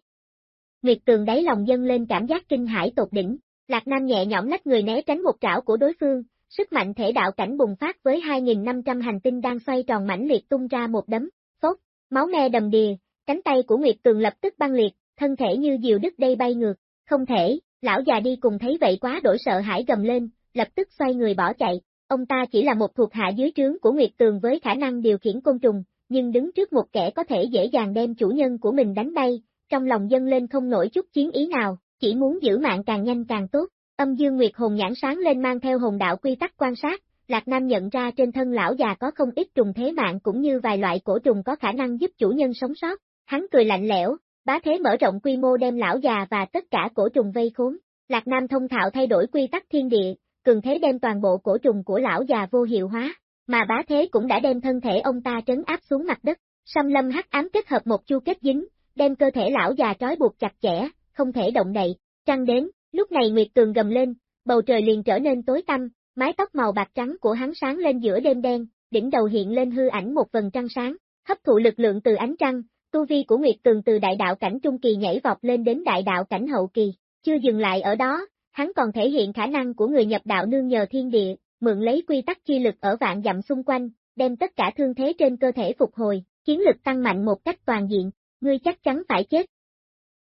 A: Nguyệt Tường đáy lòng dâng lên cảm giác kinh hãi tột đỉnh, Lạc Nam nhẹ nhõm lách người né tránh một trảo của đối phương, sức mạnh thể đạo cảnh bùng phát với 2.500 hành tinh đang xoay tròn mãnh liệt tung ra một đấm, phốt, máu me đầm đìa, cánh tay của Nguyệt Tường lập tức băng liệt, thân thể như diều đứt đây bay ngược, không thể, lão già đi cùng thấy vậy quá đổi sợ hãi gầm lên, lập tức xoay người bỏ chạy, ông ta chỉ là một thuộc hạ dưới trướng của Nguyệt Tường với khả năng điều khiển côn trùng, nhưng đứng trước một kẻ có thể dễ dàng đem chủ nhân của mình đánh bay, trong lòng dâng lên không nổi chút chiến ý nào, chỉ muốn giữ mạng càng nhanh càng tốt. Âm Dương Nguyệt hồn nhãn sáng lên mang theo hồn đạo quy tắc quan sát, Lạc Nam nhận ra trên thân lão già có không ít trùng thế mạng cũng như vài loại cổ trùng có khả năng giúp chủ nhân sống sót. Hắn cười lạnh lẽo, bá thế mở rộng quy mô đem lão già và tất cả cổ trùng vây khốn. Lạc Nam thông thạo thay đổi quy tắc thiên địa, cường thế đem toàn bộ cổ trùng của lão già vô hiệu hóa, mà bá thế cũng đã đem thân thể ông ta trấn áp xuống mặt đất. Xâm lâm hắc ám kết hợp một chu kết dính, đem cơ thể lão già trói buộc chặt chẽ, không thể động đậy. Trăng đến, lúc này Nguyệt Tường gầm lên, bầu trời liền trở nên tối tăm, mái tóc màu bạc trắng của hắn sáng lên giữa đêm đen, đỉnh đầu hiện lên hư ảnh một vầng trăng sáng, hấp thụ lực lượng từ ánh trăng, tu vi của Nguyệt Tường từ đại đạo cảnh trung kỳ nhảy vọt lên đến đại đạo cảnh hậu kỳ, chưa dừng lại ở đó, hắn còn thể hiện khả năng của người nhập đạo nương nhờ thiên địa, mượn lấy quy tắc chi lực ở vạn dặm xung quanh, đem tất cả thương thế trên cơ thể phục hồi, chiến lực tăng mạnh một cách toàn diện, ngươi chắc chắn phải chết.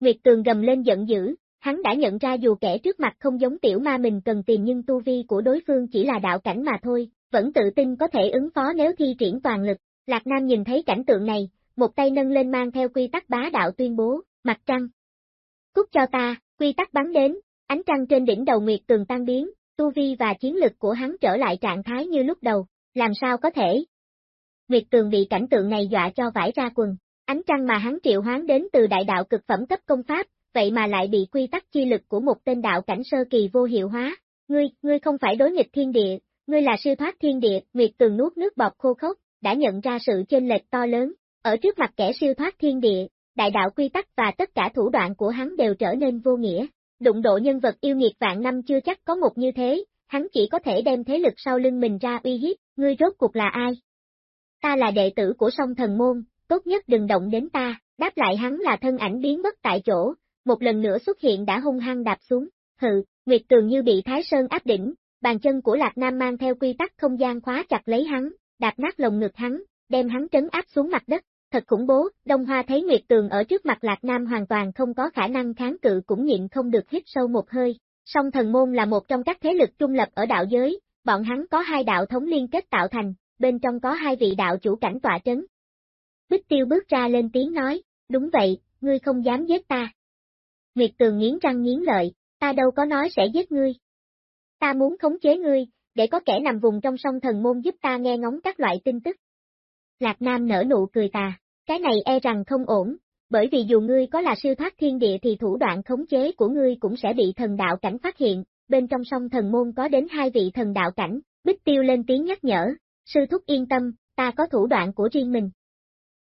A: Nguyệt Tường gầm lên giận dữ, hắn đã nhận ra dù kẻ trước mặt không giống tiểu ma mình cần tìm nhưng tu vi của đối phương chỉ là đạo cảnh mà thôi, vẫn tự tin có thể ứng phó nếu thi triển toàn lực. Lạc Nam nhìn thấy cảnh tượng này, một tay nâng lên mang theo quy tắc bá đạo tuyên bố, mặt trăng. Cút cho ta, quy tắc bắn đến, ánh trăng trên đỉnh đầu Nguyệt Tường tan biến, tu vi và chiến lực của hắn trở lại trạng thái như lúc đầu, làm sao có thể? Nguyệt Tường bị cảnh tượng này dọa cho vải ra quần, ánh trăng mà hắn triệu hoán đến từ đại đạo cực phẩm cấp công pháp, vậy mà lại bị quy tắc chi lực của một tên đạo cảnh sơ kỳ vô hiệu hóa. Ngươi, ngươi không phải đối nghịch thiên địa, ngươi là siêu thoát thiên địa, Nguyệt Tường nuốt nước bọt khô khốc, đã nhận ra sự chênh lệch to lớn, ở trước mặt kẻ siêu thoát thiên địa, đại đạo quy tắc và tất cả thủ đoạn của hắn đều trở nên vô nghĩa. Đụng độ nhân vật yêu nghiệt vạn năm chưa chắc có một như thế, hắn chỉ có thể đem thế lực sau lưng mình ra uy hiếp, ngươi rốt cuộc là ai? Ta là đệ tử của song thần môn, tốt nhất đừng động đến ta, đáp lại hắn là thân ảnh biến mất tại chỗ, một lần nữa xuất hiện đã hung hăng đạp xuống, hừ, Nguyệt Tường như bị Thái Sơn áp đỉnh, bàn chân của Lạc Nam mang theo quy tắc không gian khóa chặt lấy hắn, đạp nát lồng ngực hắn, đem hắn trấn áp xuống mặt đất, thật khủng bố, Đông Hoa thấy Nguyệt Tường ở trước mặt Lạc Nam hoàn toàn không có khả năng kháng cự cũng nhịn không được hít sâu một hơi, song thần môn là một trong các thế lực trung lập ở đạo giới, bọn hắn có hai đạo thống liên kết tạo thành, bên trong có hai vị đạo chủ cảnh tọa trấn. Bích tiêu bước ra lên tiếng nói, đúng vậy, ngươi không dám giết ta. Nguyệt Tường nghiến răng nghiến lợi, ta đâu có nói sẽ giết ngươi. Ta muốn khống chế ngươi, để có kẻ nằm vùng trong sông thần môn giúp ta nghe ngóng các loại tin tức. Lạc Nam nở nụ cười tà, cái này e rằng không ổn, bởi vì dù ngươi có là siêu thoát thiên địa thì thủ đoạn khống chế của ngươi cũng sẽ bị thần đạo cảnh phát hiện, bên trong sông thần môn có đến hai vị thần đạo cảnh, Bích Tiêu lên tiếng nhắc nhở, sư thúc yên tâm, ta có thủ đoạn của riêng mình.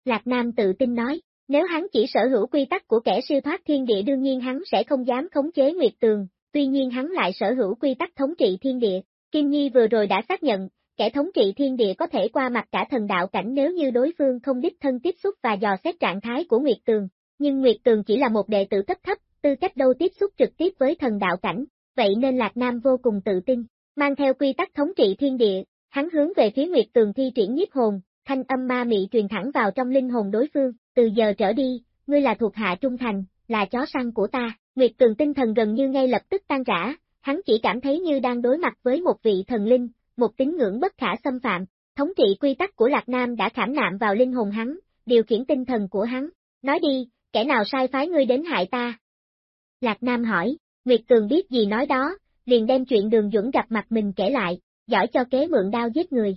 A: Lạc Nam tự tin nói, nếu hắn chỉ sở hữu quy tắc của kẻ siêu thoát thiên địa đương nhiên hắn sẽ không dám khống chế Nguyệt Tường, tuy nhiên hắn lại sở hữu quy tắc thống trị thiên địa. Kim Nhi vừa rồi đã xác nhận, kẻ thống trị thiên địa có thể qua mặt cả thần đạo cảnh nếu như đối phương không đích thân tiếp xúc và dò xét trạng thái của Nguyệt Tường. Nhưng Nguyệt Tường chỉ là một đệ tử cấp thấp, tư cách đâu tiếp xúc trực tiếp với thần đạo cảnh, vậy nên Lạc Nam vô cùng tự tin, mang theo quy tắc thống trị thiên địa, hắn hướng về phía Nguyệt Tường thi triển nhiếp hồn, thanh âm ma mị truyền thẳng vào trong linh hồn đối phương, từ giờ trở đi, ngươi là thuộc hạ trung thành, là chó săn của ta, Nguyệt Tường tinh thần gần như ngay lập tức tan rã, hắn chỉ cảm thấy như đang đối mặt với một vị thần linh, một tín ngưỡng bất khả xâm phạm, thống trị quy tắc của Lạc Nam đã khảm nạm vào linh hồn hắn, điều khiển tinh thần của hắn, nói đi, kẻ nào sai phái ngươi đến hại ta? Lạc Nam hỏi, Nguyệt Tường biết gì nói đó, liền đem chuyện đường dũng gặp mặt mình kể lại, giỏi cho kế mượn đao giết người.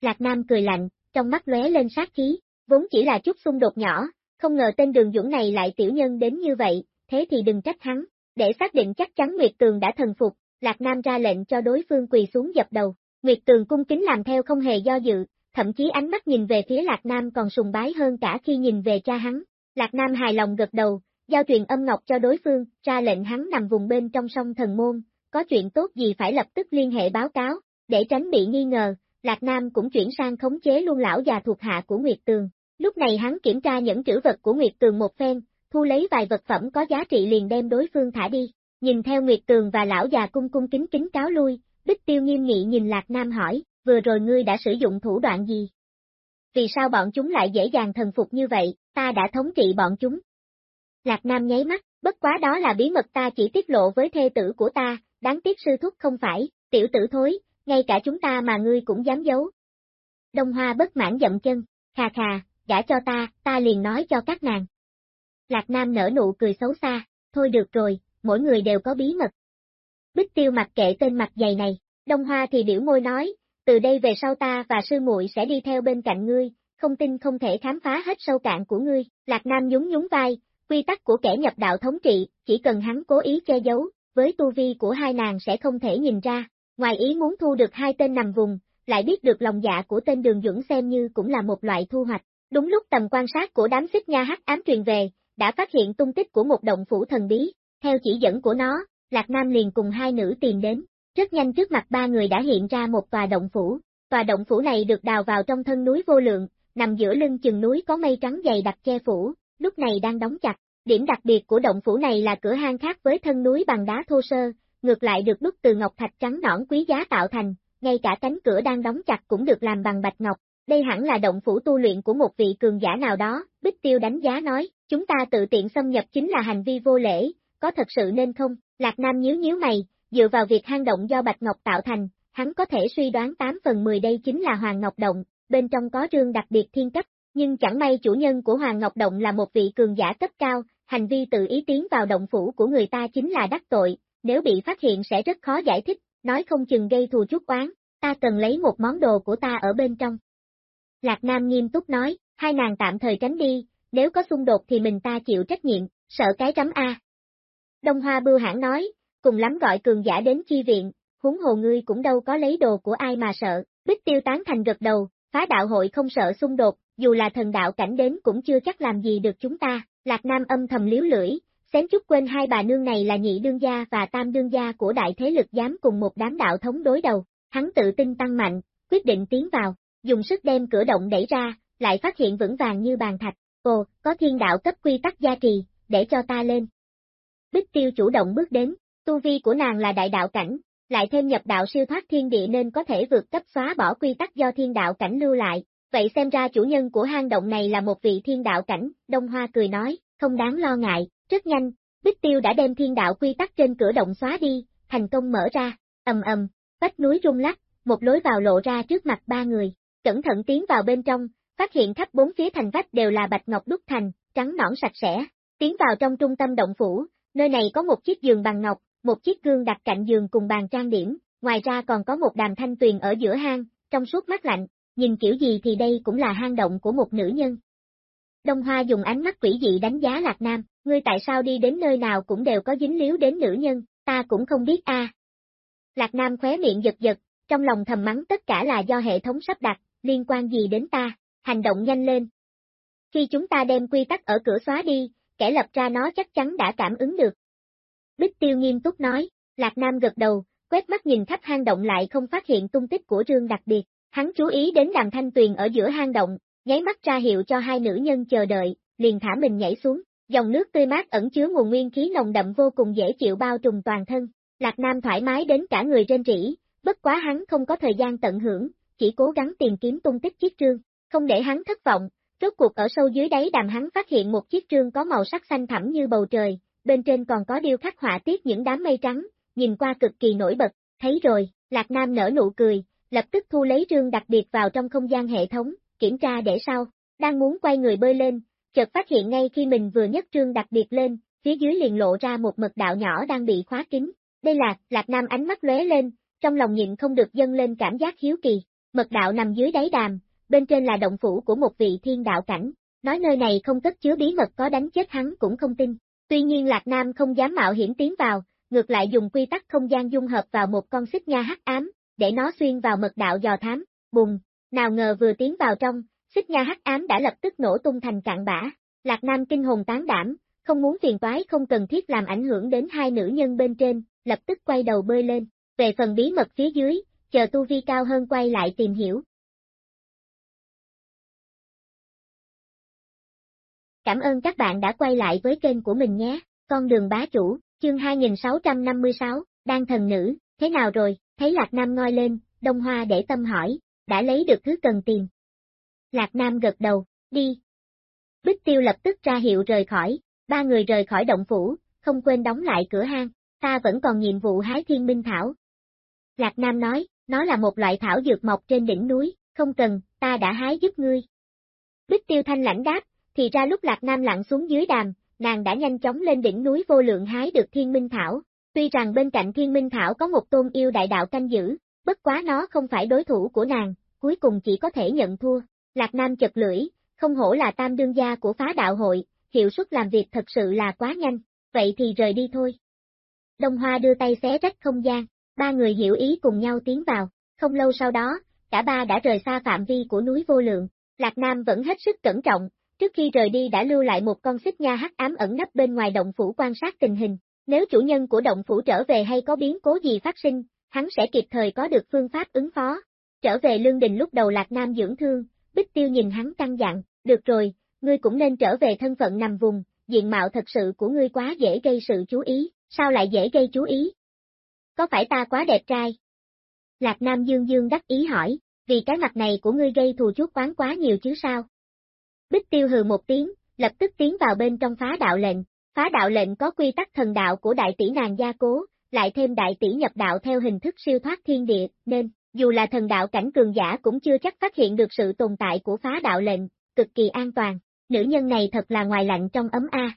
A: Lạc Nam cười lạnh, trong mắt lóe lên sát khí, vốn chỉ là chút xung đột nhỏ, không ngờ tên đường dũng này lại tiểu nhân đến như vậy, thế thì đừng trách hắn, để xác định chắc chắn Nguyệt Tường đã thần phục, Lạc Nam ra lệnh cho đối phương quỳ xuống dập đầu, Nguyệt Tường cung kính làm theo không hề do dự, thậm chí ánh mắt nhìn về phía Lạc Nam còn sùng bái hơn cả khi nhìn về cha hắn, Lạc Nam hài lòng gật đầu, giao truyền âm ngọc cho đối phương, ra lệnh hắn nằm vùng bên trong sông thần môn, có chuyện tốt gì phải lập tức liên hệ báo cáo, để tránh bị nghi ngờ, Lạc Nam cũng chuyển sang khống chế luôn lão già thuộc hạ của Nguyệt Tường. Lúc này hắn kiểm tra những trữ vật của Nguyệt Tường một phen, thu lấy vài vật phẩm có giá trị liền đem đối phương thả đi. Nhìn theo Nguyệt Tường và lão già cung cung kính kính cáo lui, Bích Tiêu nghiêm nghị nhìn Lạc Nam hỏi, vừa rồi ngươi đã sử dụng thủ đoạn gì? Vì sao bọn chúng lại dễ dàng thần phục như vậy, ta đã thống trị bọn chúng. Lạc Nam nháy mắt, bất quá đó là bí mật ta chỉ tiết lộ với thê tử của ta, đáng tiếc sư thúc không phải, tiểu tử thối, ngay cả chúng ta mà ngươi cũng dám giấu. Đông Hoa bất mãn dậm chân, khà khà, gả cho ta, ta liền nói cho các nàng. Lạc Nam nở nụ cười xấu xa, thôi được rồi, mỗi người đều có bí mật. Bích tiêu mặc kệ tên mặt dày này, Đông Hoa thì biểu môi nói, từ đây về sau ta và sư muội sẽ đi theo bên cạnh ngươi, không tin không thể khám phá hết sâu cạn của ngươi. Lạc Nam nhún nhún vai, quy tắc của kẻ nhập đạo thống trị, chỉ cần hắn cố ý che giấu, với tu vi của hai nàng sẽ không thể nhìn ra. Ngoài ý muốn thu được hai tên nằm vùng, lại biết được lòng dạ của tên đường dũng xem như cũng là một loại thu hoạch. Đúng lúc tầm quan sát của đám xích nha hắc ám truyền về, đã phát hiện tung tích của một động phủ thần bí. Theo chỉ dẫn của nó, Lạc Nam liền cùng hai nữ tìm đến. Rất nhanh trước mặt ba người đã hiện ra một tòa động phủ. Tòa động phủ này được đào vào trong thân núi vô lượng, nằm giữa lưng chừng núi có mây trắng dày đặc che phủ, lúc này đang đóng chặt. Điểm đặc biệt của động phủ này là cửa hang khác với thân núi bằng đá thô sơ, ngược lại được đúc từ ngọc thạch trắng nõn quý giá tạo thành, ngay cả cánh cửa đang đóng chặt cũng được làm bằng bạch ngọc. Đây hẳn là động phủ tu luyện của một vị cường giả nào đó, Bích Tiêu đánh giá nói, chúng ta tự tiện xâm nhập chính là hành vi vô lễ, có thật sự nên không? Lạc Nam nhíu nhíu mày, dựa vào việc hang động do bạch ngọc tạo thành, hắn có thể suy đoán 8 phần 10 đây chính là Hoàng Ngọc Động, bên trong có rương đặc biệt thiên cấp, nhưng chẳng may chủ nhân của Hoàng Ngọc Động là một vị cường giả cấp cao, hành vi tự ý tiến vào động phủ của người ta chính là đắc tội, nếu bị phát hiện sẽ rất khó giải thích, nói không chừng gây thù chuốc oán, ta cần lấy một món đồ của ta ở bên trong. Lạc Nam nghiêm túc nói, hai nàng tạm thời tránh đi, nếu có xung đột thì mình ta chịu trách nhiệm, sợ cái rắm A. Đông Hoa Bưu hãng nói, cùng lắm gọi cường giả đến chi viện, huống hồ ngươi cũng đâu có lấy đồ của ai mà sợ, Bích Tiêu tán thành gật đầu, phá đạo hội không sợ xung đột, dù là thần đạo cảnh đến cũng chưa chắc làm gì được chúng ta, Lạc Nam âm thầm liếu lưỡi, xém chút quên hai bà nương này là nhị đương gia và tam đương gia của đại thế lực dám cùng một đám đạo thống đối đầu, hắn tự tin tăng mạnh, quyết định tiến vào, dùng sức đem cửa động đẩy ra, lại phát hiện vững vàng như bàn thạch, ồ, có thiên đạo cấp quy tắc gia trì, để cho ta lên. Bích tiêu chủ động bước đến, tu vi của nàng là đại đạo cảnh, lại thêm nhập đạo siêu thoát thiên địa nên có thể vượt cấp xóa bỏ quy tắc do thiên đạo cảnh lưu lại, vậy xem ra chủ nhân của hang động này là một vị thiên đạo cảnh, Đông Hoa cười nói, không đáng lo ngại, rất nhanh, Bích Tiêu đã đem thiên đạo quy tắc trên cửa động xóa đi, thành công mở ra, ầm ầm, vách núi rung lắc, một lối vào lộ ra trước mặt ba người, cẩn thận tiến vào bên trong, phát hiện khắp bốn phía thành vách đều là bạch ngọc đúc thành, trắng nõn sạch sẽ, tiến vào trong trung tâm động phủ, nơi này có một chiếc giường bằng ngọc, một chiếc gương đặt cạnh giường cùng bàn trang điểm, ngoài ra còn có một đàm thanh tuyền ở giữa hang, trong suốt mắt lạnh, nhìn kiểu gì thì đây cũng là hang động của một nữ nhân. Đông Hoa dùng ánh mắt quỷ dị đánh giá Lạc Nam, ngươi tại sao đi đến nơi nào cũng đều có dính líu đến nữ nhân, ta cũng không biết a. Lạc Nam khóe miệng giật giật, trong lòng thầm mắng tất cả là do hệ thống sắp đặt, liên quan gì đến ta, hành động nhanh lên. Khi chúng ta đem quy tắc ở cửa xóa đi, kẻ lập ra nó chắc chắn đã cảm ứng được. Bích Tiêu nghiêm túc nói, Lạc Nam gật đầu, quét mắt nhìn khắp hang động lại không phát hiện tung tích của trương đặc biệt, hắn chú ý đến đàm thanh tuyền ở giữa hang động, nháy mắt ra hiệu cho hai nữ nhân chờ đợi, liền thả mình nhảy xuống, dòng nước tươi mát ẩn chứa nguồn nguyên khí nồng đậm vô cùng dễ chịu bao trùm toàn thân, Lạc Nam thoải mái đến cả người trên rỉ, bất quá hắn không có thời gian tận hưởng, chỉ cố gắng tìm kiếm tung tích chiếc trương, không để hắn thất vọng, rốt cuộc ở sâu dưới đáy đàm hắn phát hiện một chiếc trương có màu sắc xanh thẳm như bầu trời, bên trên còn có điêu khắc họa tiết những đám mây trắng, nhìn qua cực kỳ nổi bật, thấy rồi, Lạc Nam nở nụ cười, lập tức thu lấy trương đặc biệt vào trong không gian hệ thống, kiểm tra để sau, đang muốn quay người bơi lên, chợt phát hiện ngay khi mình vừa nhấc trương đặc biệt lên, phía dưới liền lộ ra một mật đạo nhỏ đang bị khóa kín. Đây là, Lạc Nam ánh mắt lóe lên, trong lòng nhịn không được dâng lên cảm giác hiếu kỳ, mật đạo nằm dưới đáy đàm, bên trên là động phủ của một vị thiên đạo cảnh, nói nơi này không cất chứa bí mật có đánh chết hắn cũng không tin. Tuy nhiên Lạc Nam không dám mạo hiểm tiến vào, ngược lại dùng quy tắc không gian dung hợp vào một con xích nha hắc ám, để nó xuyên vào mật đạo dò thám, bùng, nào ngờ vừa tiến vào trong, xích nha hắc ám đã lập tức nổ tung thành cạn bã. Lạc Nam kinh hồn tán đảm, không muốn phiền toái không cần thiết làm ảnh hưởng đến hai nữ nhân bên trên, lập tức quay đầu bơi lên, về phần bí mật phía dưới, chờ tu vi cao hơn quay lại tìm hiểu, Cảm ơn các bạn đã quay lại với kênh của mình nhé. Con đường bá chủ, chương 2656, đang thần nữ, thế nào rồi, thấy Lạc Nam ngoi lên, Đông Hoa để tâm hỏi, đã lấy được thứ cần tìm. Lạc Nam gật đầu, đi. Bích Tiêu lập tức ra hiệu rời khỏi, ba người rời khỏi động phủ, không quên đóng lại cửa hang, ta vẫn còn nhiệm vụ hái thiên minh thảo. Lạc Nam nói, nó là một loại thảo dược mọc trên đỉnh núi, không cần, ta đã hái giúp ngươi. Bích Tiêu thanh lãnh đáp, thì ra lúc Lạc Nam lặn xuống dưới đàm, nàng đã nhanh chóng lên đỉnh núi vô lượng hái được thiên minh thảo. Tuy rằng bên cạnh thiên minh thảo có một tôn yêu đại đạo canh giữ, bất quá nó không phải đối thủ của nàng, cuối cùng chỉ có thể nhận thua. Lạc Nam chật lưỡi, không hổ là tam đương gia của phá đạo hội, hiệu suất làm việc thật sự là quá nhanh, vậy thì rời đi thôi. Đông Hoa đưa tay xé rách không gian, ba người hiểu ý cùng nhau tiến vào, không lâu sau đó, cả ba đã rời xa phạm vi của núi vô lượng, Lạc Nam vẫn hết sức cẩn trọng, trước khi rời đi đã lưu lại một con xích nha hắc ám ẩn nấp bên ngoài động phủ quan sát tình hình, nếu chủ nhân của động phủ trở về hay có biến cố gì phát sinh, hắn sẽ kịp thời có được phương pháp ứng phó. Trở về lương đình lúc đầu Lạc Nam dưỡng thương, Bích Tiêu nhìn hắn căng dặn, được rồi, ngươi cũng nên trở về thân phận nằm vùng, diện mạo thật sự của ngươi quá dễ gây sự chú ý, sao lại dễ gây chú ý? Có phải ta quá đẹp trai? Lạc Nam Dương Dương đắc ý hỏi, vì cái mặt này của ngươi gây thù chuốc quán quá nhiều chứ sao? Bích Tiêu hừ một tiếng, lập tức tiến vào bên trong phá đạo lệnh, phá đạo lệnh có quy tắc thần đạo của đại tỷ nàng gia cố, lại thêm đại tỷ nhập đạo theo hình thức siêu thoát thiên địa, nên, dù là thần đạo cảnh cường giả cũng chưa chắc phát hiện được sự tồn tại của phá đạo lệnh, cực kỳ an toàn, nữ nhân này thật là ngoài lạnh trong ấm a.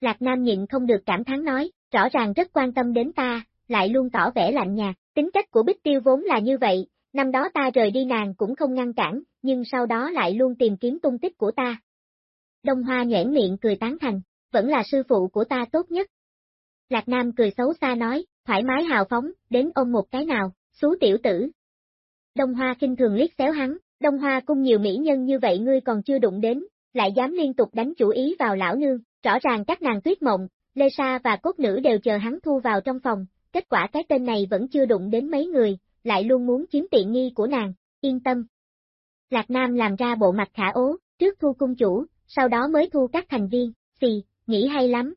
A: Lạc Nam nhịn không được cảm thán nói, rõ ràng rất quan tâm đến ta, lại luôn tỏ vẻ lạnh nhạt, tính cách của Bích Tiêu vốn là như vậy, năm đó ta rời đi nàng cũng không ngăn cản, nhưng sau đó lại luôn tìm kiếm tung tích của ta. Đông Hoa nhoẻn miệng cười tán thành, vẫn là sư phụ của ta tốt nhất. Lạc Nam cười xấu xa nói, thoải mái hào phóng, đến ôm một cái nào, xú tiểu tử. Đông Hoa kinh thường liếc xéo hắn, Đông Hoa cung nhiều mỹ nhân như vậy ngươi còn chưa đụng đến, lại dám liên tục đánh chủ ý vào lão nương, rõ ràng các nàng tuyết mộng, Lê Sa và cốt nữ đều chờ hắn thu vào trong phòng, kết quả cái tên này vẫn chưa đụng đến mấy người, lại luôn muốn chiếm tiện nghi của nàng, yên tâm. Lạc Nam làm ra bộ mặt khả ố, trước thu cung chủ, sau đó mới thu các thành viên, xì, nghĩ hay lắm.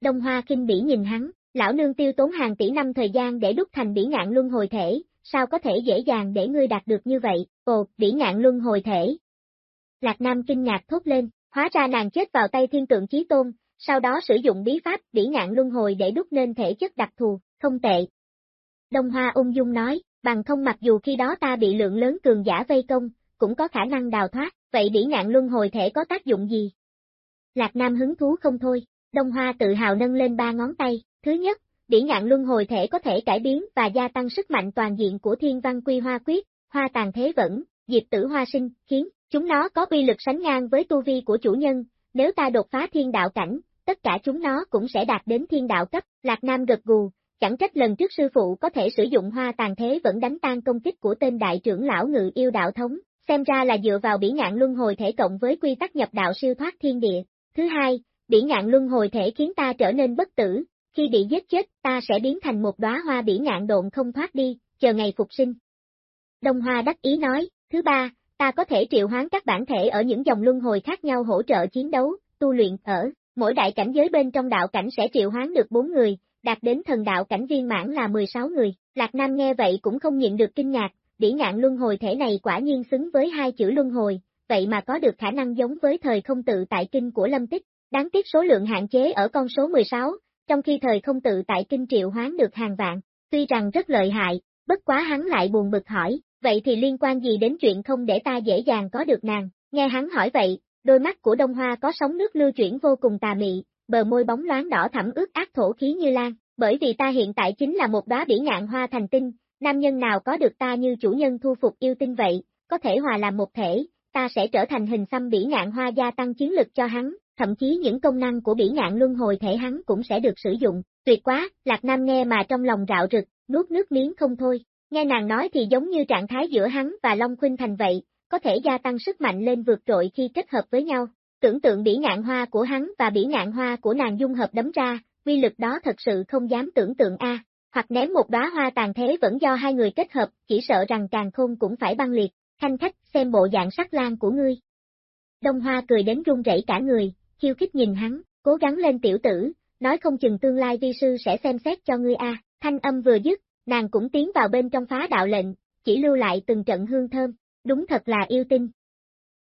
A: Đông Hoa kinh bỉ nhìn hắn, lão nương tiêu tốn hàng tỷ năm thời gian để đúc thành bỉ ngạn luân hồi thể, sao có thể dễ dàng để ngươi đạt được như vậy, ồ, bỉ ngạn luân hồi thể. Lạc Nam kinh ngạc thốt lên, hóa ra nàng chết vào tay thiên tượng chí tôn, sau đó sử dụng bí pháp bỉ ngạn luân hồi để đúc nên thể chất đặc thù, không tệ. Đông Hoa ung dung nói, bằng không mặc dù khi đó ta bị lượng lớn cường giả vây công, cũng có khả năng đào thoát, vậy bỉ ngạn luân hồi thể có tác dụng gì? Lạc Nam hứng thú không thôi, Đông Hoa tự hào nâng lên ba ngón tay, thứ nhất, bỉ ngạn luân hồi thể có thể cải biến và gia tăng sức mạnh toàn diện của thiên văn quy hoa quyết, hoa tàn thế vẫn, diệp tử hoa sinh, khiến chúng nó có uy lực sánh ngang với tu vi của chủ nhân, nếu ta đột phá thiên đạo cảnh, tất cả chúng nó cũng sẽ đạt đến thiên đạo cấp, Lạc Nam gật gù, chẳng trách lần trước sư phụ có thể sử dụng hoa tàn thế vẫn đánh tan công kích của tên đại trưởng lão ngự yêu đạo thống, xem ra là dựa vào bỉ ngạn luân hồi thể cộng với quy tắc nhập đạo siêu thoát thiên địa. Thứ hai, bỉ ngạn luân hồi thể khiến ta trở nên bất tử, khi bị giết chết ta sẽ biến thành một đóa hoa bỉ ngạn độn không thoát đi, chờ ngày phục sinh. Đông Hoa đắc ý nói, thứ ba, ta có thể triệu hoán các bản thể ở những dòng luân hồi khác nhau hỗ trợ chiến đấu, tu luyện ở, mỗi đại cảnh giới bên trong đạo cảnh sẽ triệu hoán được 4 người, đạt đến thần đạo cảnh viên mãn là 16 người. Lạc Nam nghe vậy cũng không nhịn được kinh ngạc, bỉ ngạn luân hồi thể này quả nhiên xứng với hai chữ luân hồi, vậy mà có được khả năng giống với thời không tự tại kinh của Lâm Tích, đáng tiếc số lượng hạn chế ở con số 16, trong khi thời không tự tại kinh triệu hoán được hàng vạn, tuy rằng rất lợi hại, bất quá hắn lại buồn bực hỏi, vậy thì liên quan gì đến chuyện không để ta dễ dàng có được nàng, nghe hắn hỏi vậy, đôi mắt của Đông Hoa có sóng nước lưu chuyển vô cùng tà mị, bờ môi bóng loáng đỏ thẳm ướt ác thổ khí như lan, bởi vì ta hiện tại chính là một đóa bỉ ngạn hoa thành tinh, nam nhân nào có được ta như chủ nhân thu phục yêu tinh vậy, có thể hòa làm một thể, ta sẽ trở thành hình xăm bỉ ngạn hoa gia tăng chiến lực cho hắn, thậm chí những công năng của bỉ ngạn luân hồi thể hắn cũng sẽ được sử dụng, tuyệt quá, Lạc Nam nghe mà trong lòng rạo rực, nuốt nước miếng không thôi, nghe nàng nói thì giống như trạng thái giữa hắn và Long Khuynh Thành vậy, có thể gia tăng sức mạnh lên vượt trội khi kết hợp với nhau, tưởng tượng bỉ ngạn hoa của hắn và bỉ ngạn hoa của nàng dung hợp đấm ra, vi lực đó thật sự không dám tưởng tượng a. Hoặc ném một đóa hoa tàn thế vẫn do hai người kết hợp, chỉ sợ rằng càng khôn cũng phải băng liệt, thanh khách xem bộ dạng sắc lan của ngươi. Đông Hoa cười đến run rẩy cả người, khiêu khích nhìn hắn, cố gắng lên tiểu tử, nói không chừng tương lai vi sư sẽ xem xét cho ngươi a. Thanh âm vừa dứt, nàng cũng tiến vào bên trong phá đạo lệnh, chỉ lưu lại từng trận hương thơm, đúng thật là yêu tinh.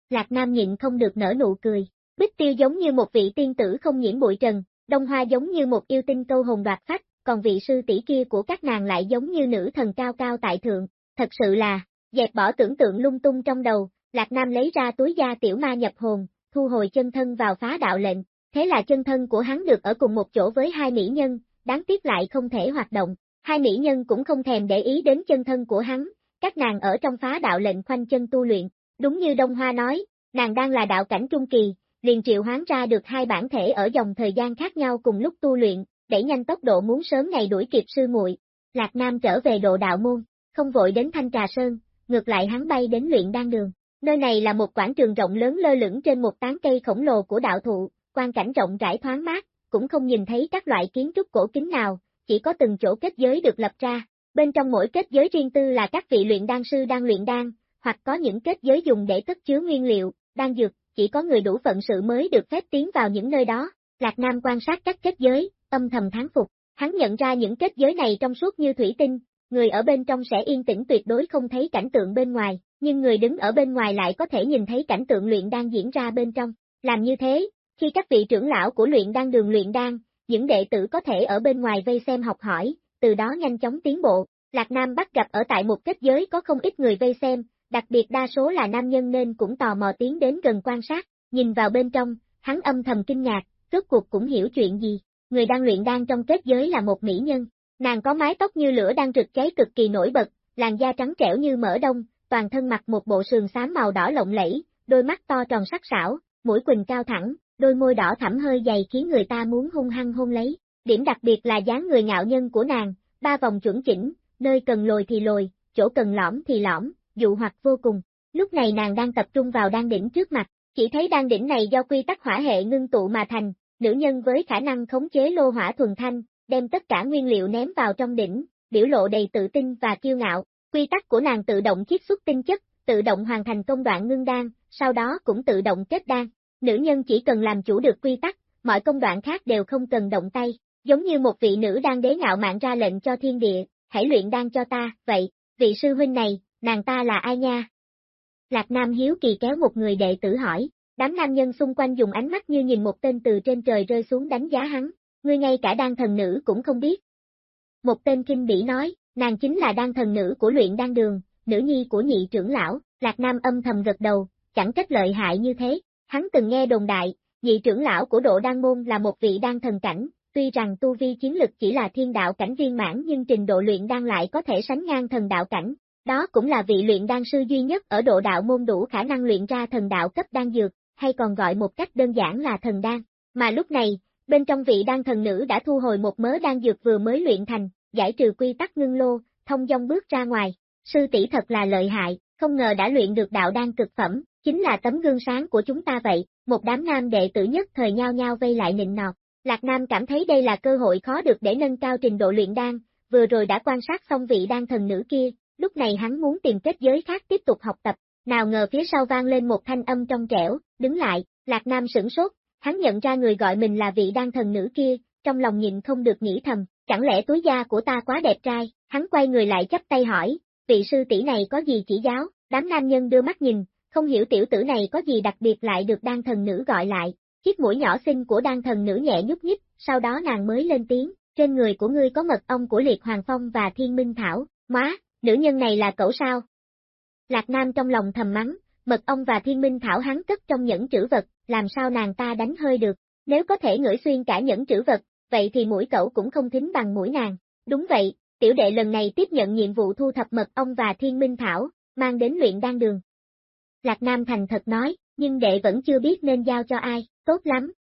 A: Lạc Nam nhịn không được nở nụ cười, Bích Tiêu giống như một vị tiên tử không nhiễm bụi trần, Đông Hoa giống như một yêu tinh câu hồn đoạt phách, còn vị sư tỷ kia của các nàng lại giống như nữ thần cao cao tại thượng, thật sự là, dẹp bỏ tưởng tượng lung tung trong đầu, Lạc Nam lấy ra túi da tiểu ma nhập hồn, thu hồi chân thân vào phá đạo lệnh, thế là chân thân của hắn được ở cùng một chỗ với hai mỹ nhân, đáng tiếc lại không thể hoạt động, hai mỹ nhân cũng không thèm để ý đến chân thân của hắn, các nàng ở trong phá đạo lệnh khoanh chân tu luyện, đúng như Đông Hoa nói, nàng đang là đạo cảnh trung kỳ, liền triệu hoán ra được hai bản thể ở dòng thời gian khác nhau cùng lúc tu luyện, đẩy nhanh tốc độ muốn sớm ngày đuổi kịp sư muội. Lạc Nam trở về độ đạo môn, không vội đến Thanh Trà Sơn, ngược lại hắn bay đến luyện đan đường. Nơi này là một quảng trường rộng lớn lơ lửng trên một tán cây khổng lồ của đạo thụ, quan cảnh rộng rãi thoáng mát, cũng không nhìn thấy các loại kiến trúc cổ kính nào, chỉ có từng chỗ kết giới được lập ra. Bên trong mỗi kết giới riêng tư là các vị luyện đan sư đang luyện đan, hoặc có những kết giới dùng để cất chứa nguyên liệu, đan dược, chỉ có người đủ phận sự mới được phép tiến vào những nơi đó. Lạc Nam quan sát các kết giới, âm thầm thán phục, hắn nhận ra những kết giới này trong suốt như thủy tinh, người ở bên trong sẽ yên tĩnh tuyệt đối không thấy cảnh tượng bên ngoài, nhưng người đứng ở bên ngoài lại có thể nhìn thấy cảnh tượng luyện đang diễn ra bên trong. Làm như thế, khi các vị trưởng lão của luyện đang đường luyện đang, những đệ tử có thể ở bên ngoài vây xem học hỏi, từ đó nhanh chóng tiến bộ. Lạc Nam bắt gặp ở tại một kết giới có không ít người vây xem, đặc biệt đa số là nam nhân nên cũng tò mò tiến đến gần quan sát, nhìn vào bên trong, hắn âm thầm kinh ngạc, rốt cuộc cũng hiểu chuyện gì, người đang luyện đan trong kết giới là một mỹ nhân, nàng có mái tóc như lửa đang rực cháy cực kỳ nổi bật, làn da trắng trẻo như mỡ đông, toàn thân mặc một bộ sườn xám màu đỏ lộng lẫy, đôi mắt to tròn sắc sảo, mũi quỳnh cao thẳng, đôi môi đỏ thẳm hơi dày khiến người ta muốn hung hăng hôn lấy. Điểm đặc biệt là dáng người ngạo nhân của nàng, ba vòng chuẩn chỉnh, nơi cần lồi thì lồi, chỗ cần lõm thì lõm, dụ hoặc vô cùng. Lúc này nàng đang tập trung vào đan đỉnh trước mặt, chỉ thấy đan đỉnh này do quy tắc hỏa hệ ngưng tụ mà thành, nữ nhân với khả năng khống chế lô hỏa thuần thanh, đem tất cả nguyên liệu ném vào trong đỉnh, biểu lộ đầy tự tin và kiêu ngạo. Quy tắc của nàng tự động chiết xuất tinh chất, tự động hoàn thành công đoạn ngưng đan, sau đó cũng tự động kết đan. Nữ nhân chỉ cần làm chủ được quy tắc, mọi công đoạn khác đều không cần động tay, giống như một vị nữ đang đế ngạo mạn ra lệnh cho thiên địa, hãy luyện đan cho ta, vậy, vị sư huynh này, nàng ta là ai nha? Lạc Nam hiếu kỳ kéo một người đệ tử hỏi, đám nam nhân xung quanh dùng ánh mắt như nhìn một tên từ trên trời rơi xuống đánh giá hắn, ngươi ngay cả đan thần nữ cũng không biết. Một tên kinh bỉ nói, nàng chính là đan thần nữ của luyện đan đường, nữ nhi của nhị trưởng lão, Lạc Nam âm thầm gật đầu, chẳng cách lợi hại như thế, hắn từng nghe đồn đại, nhị trưởng lão của độ đan môn là một vị đan thần cảnh, tuy rằng tu vi chiến lực chỉ là thiên đạo cảnh viên mãn nhưng trình độ luyện đan lại có thể sánh ngang thần đạo cảnh, đó cũng là vị luyện đan sư duy nhất ở độ đạo môn đủ khả năng luyện ra thần đạo cấp đan dược, hay còn gọi một cách đơn giản là thần đan. Mà lúc này, bên trong vị đan thần nữ đã thu hồi một mớ đan dược vừa mới luyện thành, giải trừ quy tắc ngưng lô, thông dong bước ra ngoài. Sư tỷ thật là lợi hại, không ngờ đã luyện được đạo đan cực phẩm, chính là tấm gương sáng của chúng ta vậy. Một đám nam đệ tử nhất thời nhau nhau vây lại nịnh nọt. Lạc Nam cảm thấy đây là cơ hội khó được để nâng cao trình độ luyện đan, vừa rồi đã quan sát xong vị đan thần nữ kia, lúc này hắn muốn tìm kết giới khác tiếp tục học tập, nào ngờ phía sau vang lên một thanh âm trong trẻo, đứng lại, Lạc Nam sửng sốt, hắn nhận ra người gọi mình là vị đan thần nữ kia, trong lòng nhịn không được nghĩ thầm, chẳng lẽ túi da của ta quá đẹp trai, hắn quay người lại chắp tay hỏi, vị sư tỷ này có gì chỉ giáo, đám nam nhân đưa mắt nhìn, không hiểu tiểu tử này có gì đặc biệt lại được đan thần nữ gọi lại, chiếc mũi nhỏ xinh của đan thần nữ nhẹ nhúc nhích, sau đó nàng mới lên tiếng, trên người của ngươi có mật ong của liệt hoàng phong và thiên minh thảo, má, nữ nhân này là cậu sao? Lạc Nam trong lòng thầm mắng, mật ong và thiên minh thảo hắn cất trong những chữ vật, làm sao nàng ta đánh hơi được, nếu có thể ngửi xuyên cả những chữ vật, vậy thì mũi cậu cũng không thính bằng mũi nàng. Đúng vậy, tiểu đệ lần này tiếp nhận nhiệm vụ thu thập mật ong và thiên minh thảo, mang đến luyện đan đường. Lạc Nam thành thật nói, nhưng đệ vẫn chưa biết nên giao cho ai, tốt lắm.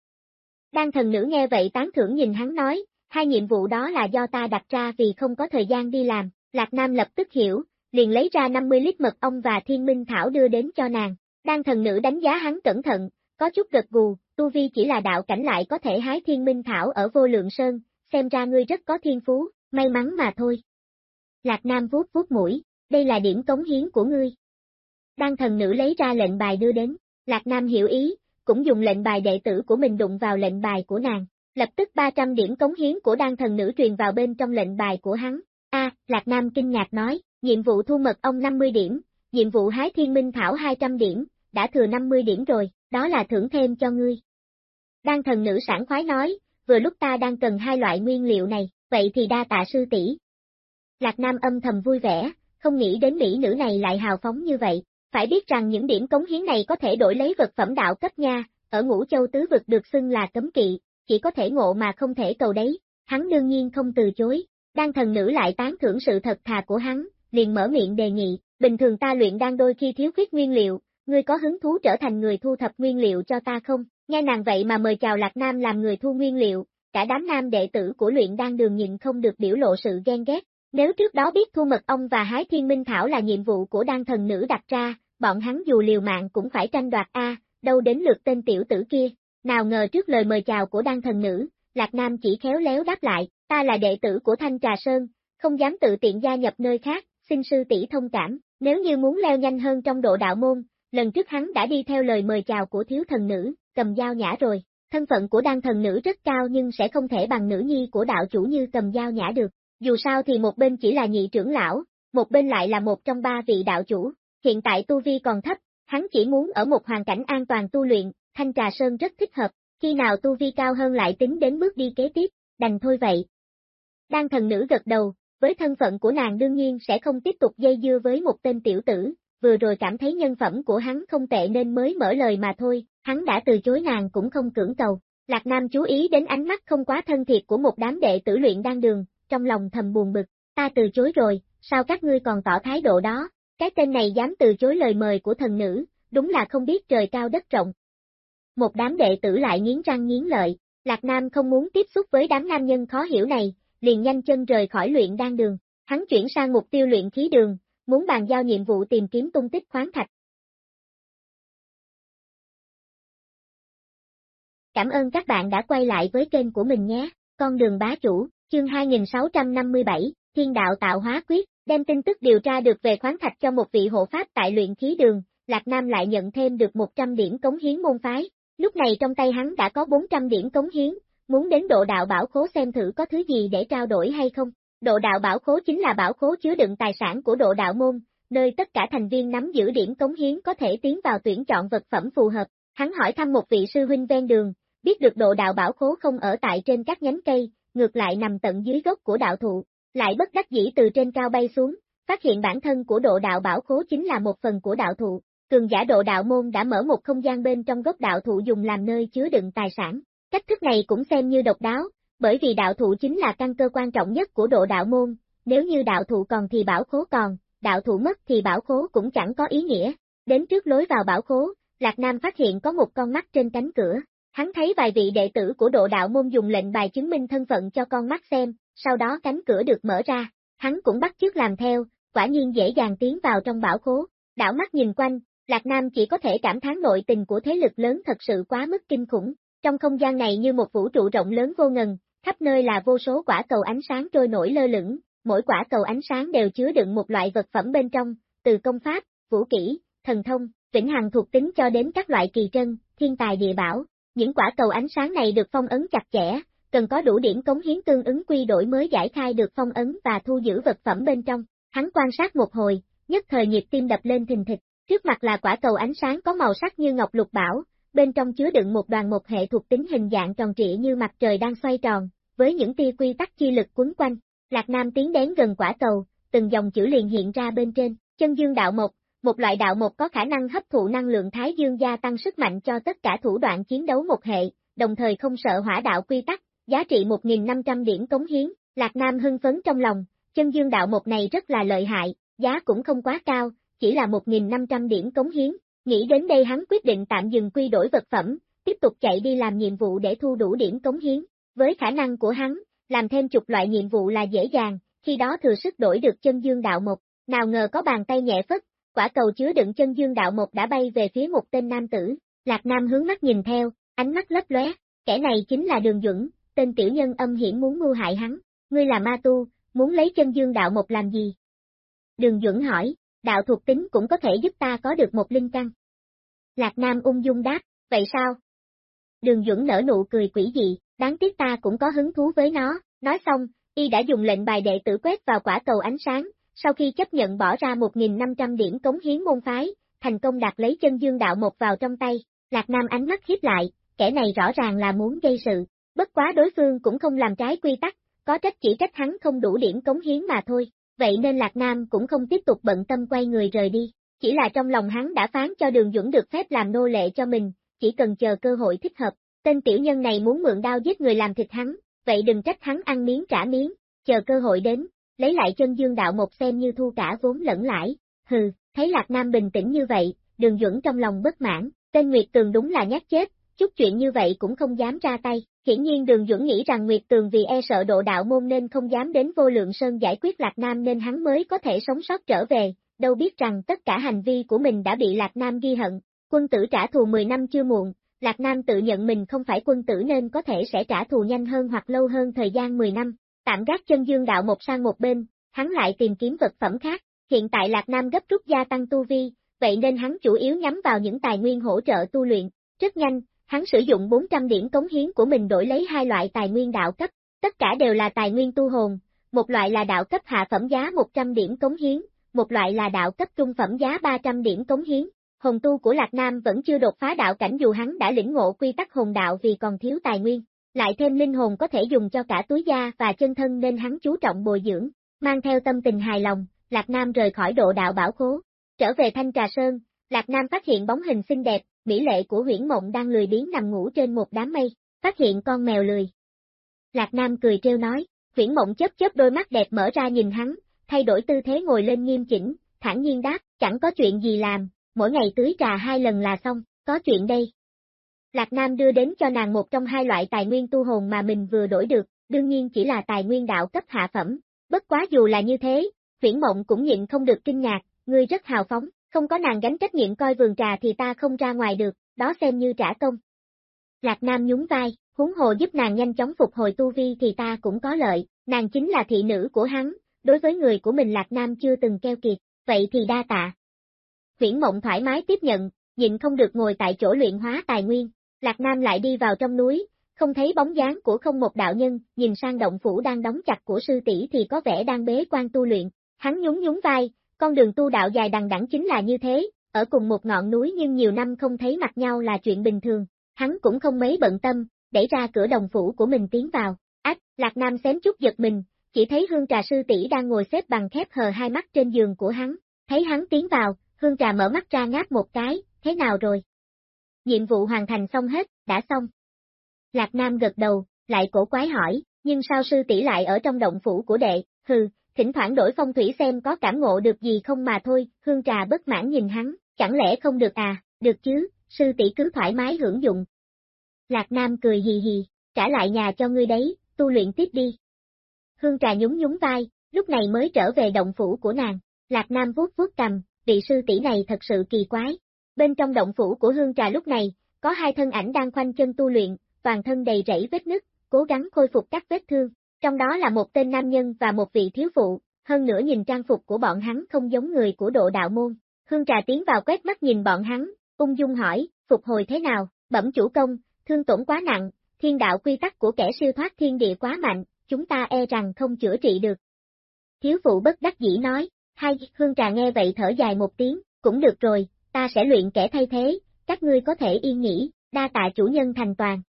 A: Đan thần nữ nghe vậy tán thưởng nhìn hắn nói, hai nhiệm vụ đó là do ta đặt ra vì không có thời gian đi làm, Lạc Nam lập tức hiểu, liền lấy ra 50 lít mật ong và thiên minh thảo đưa đến cho nàng. Đan thần nữ đánh giá hắn cẩn thận, có chút gật gù, tu vi chỉ là đạo cảnh lại có thể hái thiên minh thảo ở vô lượng sơn, xem ra ngươi rất có thiên phú, may mắn mà thôi. Lạc Nam vuốt vuốt mũi, đây là điểm cống hiến của ngươi. Đan thần nữ lấy ra lệnh bài đưa đến, Lạc Nam hiểu ý, cũng dùng lệnh bài đệ tử của mình đụng vào lệnh bài của nàng. Lập tức 300 điểm cống hiến của đan thần nữ truyền vào bên trong lệnh bài của hắn. A, Lạc Nam kinh ngạc nói, nhiệm vụ thu mật ông 50 điểm, nhiệm vụ hái thiên minh thảo 200 điểm, đã thừa 50 điểm rồi, đó là thưởng thêm cho ngươi. Đan thần nữ sản khoái nói, vừa lúc ta đang cần hai loại nguyên liệu này, vậy thì đa tạ sư tỷ. Lạc Nam âm thầm vui vẻ, không nghĩ đến mỹ nữ này lại hào phóng như vậy, phải biết rằng những điểm cống hiến này có thể đổi lấy vật phẩm đạo cấp nha, ở ngũ châu tứ vực được xưng là cấm kỵ, chỉ có thể ngộ mà không thể cầu đấy, hắn đương nhiên không từ chối, đan thần nữ lại tán thưởng sự thật thà của hắn, liền mở miệng đề nghị, bình thường ta luyện đang đôi khi thiếu khuyết nguyên liệu, ngươi có hứng thú trở thành người thu thập nguyên liệu cho ta không? Nghe nàng vậy mà mời chào Lạc Nam làm người thu nguyên liệu, cả đám nam đệ tử của luyện đan đường nhìn không được biểu lộ sự ghen ghét. Nếu trước đó biết thu mật ong và hái thiên minh thảo là nhiệm vụ của đan thần nữ đặt ra, bọn hắn dù liều mạng cũng phải tranh đoạt A, đâu đến lượt tên tiểu tử kia. Nào ngờ trước lời mời chào của đan thần nữ, Lạc Nam chỉ khéo léo đáp lại, ta là đệ tử của Thanh Trà Sơn, không dám tự tiện gia nhập nơi khác, xin sư tỷ thông cảm, nếu như muốn leo nhanh hơn trong độ đạo môn, lần trước hắn đã đi theo lời mời chào của thiếu thần nữ, cầm dao nhã rồi, thân phận của đan thần nữ rất cao nhưng sẽ không thể bằng nữ nhi của đạo chủ như cầm dao nhã được, dù sao thì một bên chỉ là nhị trưởng lão, một bên lại là một trong ba vị đạo chủ, hiện tại tu vi còn thấp, hắn chỉ muốn ở một hoàn cảnh an toàn tu luyện, thanh trà sơn rất thích hợp, khi nào tu vi cao hơn lại tính đến bước đi kế tiếp, đành thôi vậy. Đan thần nữ gật đầu, với thân phận của nàng đương nhiên sẽ không tiếp tục dây dưa với một tên tiểu tử, vừa rồi cảm thấy nhân phẩm của hắn không tệ nên mới mở lời mà thôi, hắn đã từ chối nàng cũng không cưỡng cầu. Lạc Nam chú ý đến ánh mắt không quá thân thiệt của một đám đệ tử luyện đan đường, trong lòng thầm buồn bực, ta từ chối rồi, sao các ngươi còn tỏ thái độ đó, cái tên này dám từ chối lời mời của thần nữ, đúng là không biết trời cao đất rộng. Một đám đệ tử lại nghiến răng nghiến lợi, Lạc Nam không muốn tiếp xúc với đám nam nhân khó hiểu này, liền nhanh chân rời khỏi luyện đan đường, hắn chuyển sang mục tiêu luyện khí đường, muốn bàn giao nhiệm vụ tìm kiếm tung tích khoáng thạch. Cảm ơn các bạn đã quay lại với kênh của mình nhé, con đường bá chủ, chương 2657, Thiên đạo tạo hóa quyết, đem tin tức điều tra được về khoáng thạch cho một vị hộ pháp tại luyện khí đường, Lạc Nam lại nhận thêm được 100 điểm cống hiến môn phái, lúc này trong tay hắn đã có 400 điểm cống hiến, muốn đến độ đạo bảo khố xem thử có thứ gì để trao đổi hay không. Độ đạo bảo khố chính là bảo khố chứa đựng tài sản của độ đạo môn, nơi tất cả thành viên nắm giữ điểm cống hiến có thể tiến vào tuyển chọn vật phẩm phù hợp. Hắn hỏi thăm một vị sư huynh ven đường, biết được độ đạo bảo khố không ở tại trên các nhánh cây, ngược lại nằm tận dưới gốc của đạo thụ, lại bất đắc dĩ từ trên cao bay xuống, phát hiện bản thân của độ đạo bảo khố chính là một phần của đạo thụ. Cường giả độ đạo môn đã mở một không gian bên trong gốc đạo thụ dùng làm nơi chứa đựng tài sản. Cách thức này cũng xem như độc đáo, bởi vì đạo thụ chính là căn cơ quan trọng nhất của độ đạo môn, nếu như đạo thụ còn thì bảo khố còn, đạo thụ mất thì bảo khố cũng chẳng có ý nghĩa. Đến trước lối vào bảo khố, Lạc Nam phát hiện có một con mắt trên cánh cửa, hắn thấy vài vị đệ tử của độ đạo môn dùng lệnh bài chứng minh thân phận cho con mắt xem, sau đó cánh cửa được mở ra, hắn cũng bắt chước làm theo, quả nhiên dễ dàng tiến vào trong bảo khố, đảo mắt nhìn quanh, Lạc Nam chỉ có thể cảm thán nội tình của thế lực lớn thật sự quá mức kinh khủng, trong không gian này như một vũ trụ rộng lớn vô ngần, khắp nơi là vô số quả cầu ánh sáng trôi nổi lơ lửng, mỗi quả cầu ánh sáng đều chứa đựng một loại vật phẩm bên trong, từ công pháp, vũ kỹ, thần thông, vĩnh hằng thuộc tính cho đến các loại kỳ trân, thiên tài địa bảo. Những quả cầu ánh sáng này được phong ấn chặt chẽ, cần có đủ điểm cống hiến tương ứng quy đổi mới giải khai được phong ấn và thu giữ vật phẩm bên trong. Hắn quan sát một hồi, nhất thời nhịp tim đập lên thình thịch, trước mặt là quả cầu ánh sáng có màu sắc như ngọc lục bảo, bên trong chứa đựng một đoàn một hệ thuộc tính hình dạng tròn trịa như mặt trời đang xoay tròn, với những tia quy tắc chi lực quấn quanh. Lạc Nam tiến đến gần quả cầu, từng dòng chữ liền hiện ra bên trên, chân dương đạo mộc, một loại đạo mộc có khả năng hấp thụ năng lượng thái dương gia tăng sức mạnh cho tất cả thủ đoạn chiến đấu một hệ, đồng thời không sợ hỏa đạo quy tắc, giá trị 1.500 điểm cống hiến, Lạc Nam hưng phấn trong lòng, chân dương đạo mộc này rất là lợi hại, giá cũng không quá cao, chỉ là 1.500 điểm cống hiến, nghĩ đến đây hắn quyết định tạm dừng quy đổi vật phẩm, tiếp tục chạy đi làm nhiệm vụ để thu đủ điểm cống hiến, với khả năng của hắn, làm thêm chục loại nhiệm vụ là dễ dàng, khi đó thừa sức đổi được chân dương đạo mộc, nào ngờ có bàn tay nhẹ phất, quả cầu chứa đựng chân dương đạo mộc đã bay về phía một tên nam tử, Lạc Nam hướng mắt nhìn theo, ánh mắt lấp lóe, kẻ này chính là Đường Duẩn, tên tiểu nhân âm hiểm muốn mưu hại hắn, ngươi là ma tu, muốn lấy chân dương đạo mộc làm gì? Đường Duẩn hỏi, đạo thuộc tính cũng có thể giúp ta có được một linh căn. Lạc Nam ung dung đáp, vậy sao? Đường Dũng nở nụ cười quỷ dị, đáng tiếc ta cũng có hứng thú với nó, nói xong, y đã dùng lệnh bài đệ tử quét vào quả cầu ánh sáng, sau khi chấp nhận bỏ ra 1.500 điểm cống hiến môn phái, thành công đạt lấy chân dương đạo một vào trong tay, Lạc Nam ánh mắt hiếp lại, kẻ này rõ ràng là muốn gây sự, bất quá đối phương cũng không làm trái quy tắc, có trách chỉ trách hắn không đủ điểm cống hiến mà thôi, vậy nên Lạc Nam cũng không tiếp tục bận tâm quay người rời đi, chỉ là trong lòng hắn đã phán cho đường Duẩn được phép làm nô lệ cho mình, chỉ cần chờ cơ hội thích hợp, tên tiểu nhân này muốn mượn đao giết người làm thịt hắn, vậy đừng trách hắn ăn miếng trả miếng, chờ cơ hội đến, lấy lại chân dương đạo một xem như thu cả vốn lẫn lãi, hừ, thấy Lạc Nam bình tĩnh như vậy, đường Duẩn trong lòng bất mãn, tên Nguyệt Tường đúng là nhát chết, chút chuyện như vậy cũng không dám ra tay, hiển nhiên đường Duẩn nghĩ rằng Nguyệt Tường vì e sợ độ đạo môn nên không dám đến vô lượng sơn giải quyết Lạc Nam nên hắn mới có thể sống sót trở về, đâu biết rằng tất cả hành vi của mình đã bị Lạc Nam ghi hận, quân tử trả thù 10 năm chưa muộn, Lạc Nam tự nhận mình không phải quân tử nên có thể sẽ trả thù nhanh hơn hoặc lâu hơn thời gian 10 năm, tạm gác chân dương đạo một sang một bên, hắn lại tìm kiếm vật phẩm khác, hiện tại Lạc Nam gấp rút gia tăng tu vi, vậy nên hắn chủ yếu nhắm vào những tài nguyên hỗ trợ tu luyện, rất nhanh, hắn sử dụng 400 điểm cống hiến của mình đổi lấy hai loại tài nguyên đạo cấp, tất cả đều là tài nguyên tu hồn, một loại là đạo cấp hạ phẩm giá 100 điểm cống hiến, một loại là đạo cấp trung phẩm giá 300 điểm cống hiến. Hồn tu của Lạc Nam vẫn chưa đột phá đạo cảnh dù hắn đã lĩnh ngộ quy tắc hồn đạo vì còn thiếu tài nguyên, lại thêm linh hồn có thể dùng cho cả túi da và chân thân nên hắn chú trọng bồi dưỡng, mang theo tâm tình hài lòng, Lạc Nam rời khỏi độ đạo bảo khố. Trở về Thanh Trà Sơn, Lạc Nam phát hiện bóng hình xinh đẹp, mỹ lệ của huyễn mộng đang lười biếng nằm ngủ trên một đám mây, phát hiện con mèo lười. Lạc Nam cười trêu nói, huyễn mộng chớp chớp đôi mắt đẹp mở ra nhìn hắn, thay đổi tư thế ngồi lên nghiêm chỉnh, thản nhiên đáp, chẳng có chuyện gì làm, mỗi ngày tưới trà hai lần là xong, có chuyện đây. Lạc Nam đưa đến cho nàng một trong hai loại tài nguyên tu hồn mà mình vừa đổi được, đương nhiên chỉ là tài nguyên đạo cấp hạ phẩm. Bất quá dù là như thế, huyển mộng cũng nhịn không được kinh ngạc, ngươi rất hào phóng, không có nàng gánh trách nhiệm coi vườn trà thì ta không ra ngoài được, đó xem như trả công. Lạc Nam nhún vai, huống hồ giúp nàng nhanh chóng phục hồi tu vi thì ta cũng có lợi, nàng chính là thị nữ của hắn, đối với người của mình Lạc Nam chưa từng keo kiệt, vậy thì đa tạ. Viễn mộng thoải mái tiếp nhận, nhịn không được ngồi tại chỗ luyện hóa tài nguyên, Lạc Nam lại đi vào trong núi, không thấy bóng dáng của không một đạo nhân, nhìn sang động phủ đang đóng chặt của sư tỷ thì có vẻ đang bế quan tu luyện, hắn nhún nhún vai, con đường tu đạo dài đằng đẵng chính là như thế, ở cùng một ngọn núi nhưng nhiều năm không thấy mặt nhau là chuyện bình thường, hắn cũng không mấy bận tâm, đẩy ra cửa đồng phủ của mình tiến vào, ách, Lạc Nam xém chút giật mình, chỉ thấy hương trà sư tỷ đang ngồi xếp bằng khép hờ hai mắt trên giường của hắn, thấy hắn tiến vào, hương trà mở mắt ra ngáp một cái, thế nào rồi? Nhiệm vụ hoàn thành xong hết, đã xong. Lạc Nam gật đầu, lại cổ quái hỏi, nhưng sao sư tỷ lại ở trong động phủ của đệ, hừ, thỉnh thoảng đổi phong thủy xem có cảm ngộ được gì không mà thôi, hương trà bất mãn nhìn hắn, chẳng lẽ không được à, được chứ, sư tỷ cứ thoải mái hưởng dụng. Lạc Nam cười hì hì, trả lại nhà cho ngươi đấy, tu luyện tiếp đi. Hương trà nhún nhún vai, lúc này mới trở về động phủ của nàng, Lạc Nam vuốt vuốt cầm, vị sư tỷ này thật sự kỳ quái. Bên trong động phủ của hương trà lúc này, có hai thân ảnh đang khoanh chân tu luyện, toàn thân đầy rẫy vết nứt, cố gắng khôi phục các vết thương, trong đó là một tên nam nhân và một vị thiếu phụ, hơn nữa nhìn trang phục của bọn hắn không giống người của độ đạo môn. Hương trà tiến vào quét mắt nhìn bọn hắn, ung dung hỏi, phục hồi thế nào, bẩm chủ công, thương tổn quá nặng, thiên đạo quy tắc của kẻ siêu thoát thiên địa quá mạnh, chúng ta e rằng không chữa trị được. Thiếu phụ bất đắc dĩ nói, hai hương trà nghe vậy thở dài một tiếng, cũng được rồi, ta sẽ luyện kẻ thay thế, các ngươi có thể yên nghỉ, đa tạ chủ nhân thành toàn.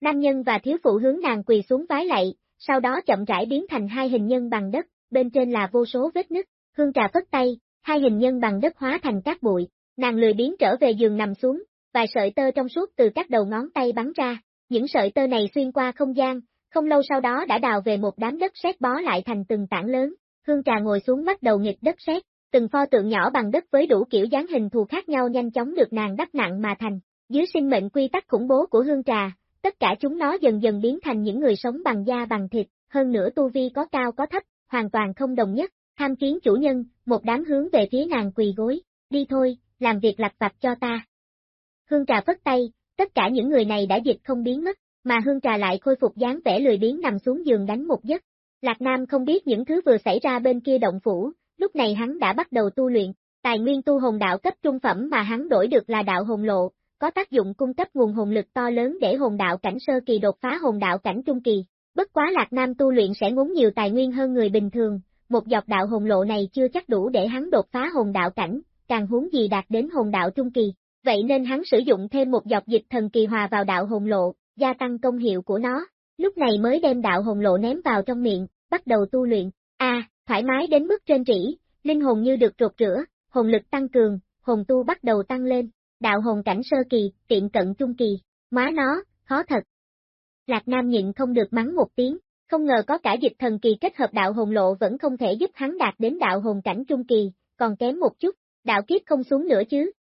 A: Nam nhân và thiếu phụ hướng nàng quỳ xuống vái lạy, sau đó chậm rãi biến thành hai hình nhân bằng đất, bên trên là vô số vết nứt, hương trà phất tay, hai hình nhân bằng đất hóa thành các bụi, nàng lười biến trở về giường nằm xuống, vài sợi tơ trong suốt từ các đầu ngón tay bắn ra, những sợi tơ này xuyên qua không gian, không lâu sau đó đã đào về một đám đất sét bó lại thành từng tảng lớn, hương trà ngồi xuống bắt đầu nghịch đất sét, từng pho tượng nhỏ bằng đất với đủ kiểu dáng hình thù khác nhau nhanh chóng được nàng đắp nặng mà thành, dưới sinh mệnh quy tắc khủng bố của hương trà, tất cả chúng nó dần dần biến thành những người sống bằng da bằng thịt, hơn nữa tu vi có cao có thấp, hoàn toàn không đồng nhất, tham kiến chủ nhân, một đám hướng về phía nàng quỳ gối, đi thôi, làm việc lặt vặt cho ta. Hương trà phất tay, tất cả những người này đã dịch không biến mất, mà hương trà lại khôi phục dáng vẻ lười biếng nằm xuống giường đánh một giấc. Lạc Nam không biết những thứ vừa xảy ra bên kia động phủ, lúc này hắn đã bắt đầu tu luyện, Tài nguyên tu hồn đạo cấp trung phẩm mà hắn đổi được là đạo hồn lộ, có tác dụng cung cấp nguồn hồn lực to lớn để hồn đạo cảnh sơ kỳ đột phá hồn đạo cảnh trung kỳ. Bất quá Lạc Nam tu luyện sẽ ngốn nhiều tài nguyên hơn người bình thường, một dọc đạo hồn lộ này chưa chắc đủ để hắn đột phá hồn đạo cảnh, càng huống gì đạt đến hồn đạo trung kỳ. Vậy nên hắn sử dụng thêm một dọc dịch thần kỳ hòa vào đạo hồn lộ, gia tăng công hiệu của nó. Lúc này mới đem đạo hồn lộ ném vào trong miệng, bắt đầu tu luyện. A, thoải mái đến mức trên trĩ, linh hồn như được rột rửa, hồn lực tăng cường, hồn tu bắt đầu tăng lên. Đạo hồn cảnh sơ kỳ, tiện cận trung kỳ, má nó, khó thật. Lạc Nam nhịn không được mắng một tiếng, không ngờ có cả dịch thần kỳ kết hợp đạo hồn lộ vẫn không thể giúp hắn đạt đến đạo hồn cảnh trung kỳ, còn kém một chút, đạo kiếp không xuống nữa chứ.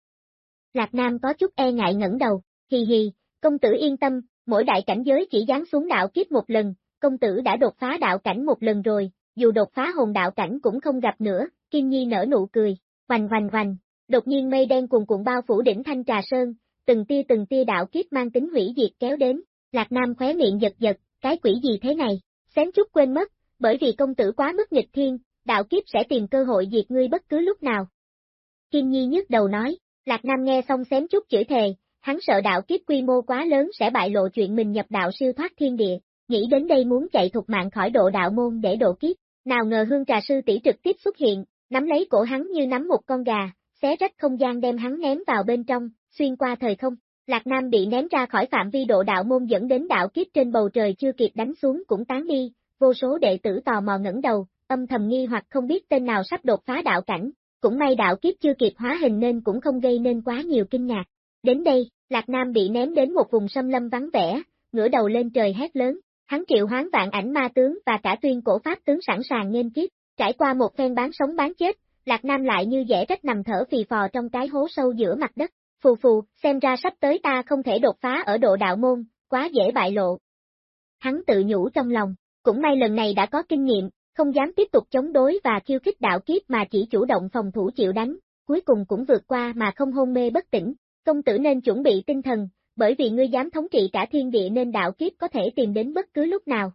A: Lạc Nam có chút e ngại ngẩng đầu, hì hì, công tử yên tâm, mỗi đại cảnh giới chỉ dán xuống đạo kiếp một lần, công tử đã đột phá đạo cảnh một lần rồi, dù đột phá hồn đạo cảnh cũng không gặp nữa, Kim Nhi nở nụ cười, hoành hoành hoành, đột nhiên mây đen cuồn cuộn bao phủ đỉnh thanh trà sơn, từng tia từng tia đạo kiếp mang tính hủy diệt kéo đến, Lạc Nam khóe miệng giật giật, cái quỷ gì thế này, xém chút quên mất, bởi vì công tử quá mức nghịch thiên, đạo kiếp sẽ tìm cơ hội diệt ngươi bất cứ lúc nào. Kim Nhi nhức đầu nói, Lạc Nam nghe xong xém chút chửi thề, hắn sợ đạo kiếp quy mô quá lớn sẽ bại lộ chuyện mình nhập đạo siêu thoát thiên địa, nghĩ đến đây muốn chạy thục mạng khỏi độ đạo môn để độ kiếp, nào ngờ hương trà sư tỷ trực tiếp xuất hiện, nắm lấy cổ hắn như nắm một con gà, xé rách không gian đem hắn ném vào bên trong, xuyên qua thời không. Lạc Nam bị ném ra khỏi phạm vi độ đạo môn dẫn đến đạo kiếp trên bầu trời chưa kịp đánh xuống cũng tán đi, vô số đệ tử tò mò ngẩng đầu, âm thầm nghi hoặc không biết tên nào sắp đột phá đạo cảnh, cũng may đạo kiếp chưa kịp hóa hình nên cũng không gây nên quá nhiều kinh ngạc. Đến đây, Lạc Nam bị ném đến một vùng sâm lâm vắng vẻ, ngửa đầu lên trời hét lớn, hắn triệu hoán vạn ảnh ma tướng và cả tuyên cổ pháp tướng sẵn sàng nghênh kiếp, trải qua một phen bán sống bán chết, Lạc Nam lại như dễ trách nằm thở phì phò trong cái hố sâu giữa mặt đất, phù phù, xem ra sắp tới ta không thể đột phá ở độ đạo môn, quá dễ bại lộ. Hắn tự nhủ trong lòng, cũng may lần này đã có kinh nghiệm, không dám tiếp tục chống đối và khiêu khích đạo kiếp mà chỉ chủ động phòng thủ chịu đánh, cuối cùng cũng vượt qua mà không hôn mê bất tỉnh. Công tử nên chuẩn bị tinh thần, bởi vì ngươi dám thống trị cả thiên địa nên đạo kiếp có thể tìm đến bất cứ lúc nào.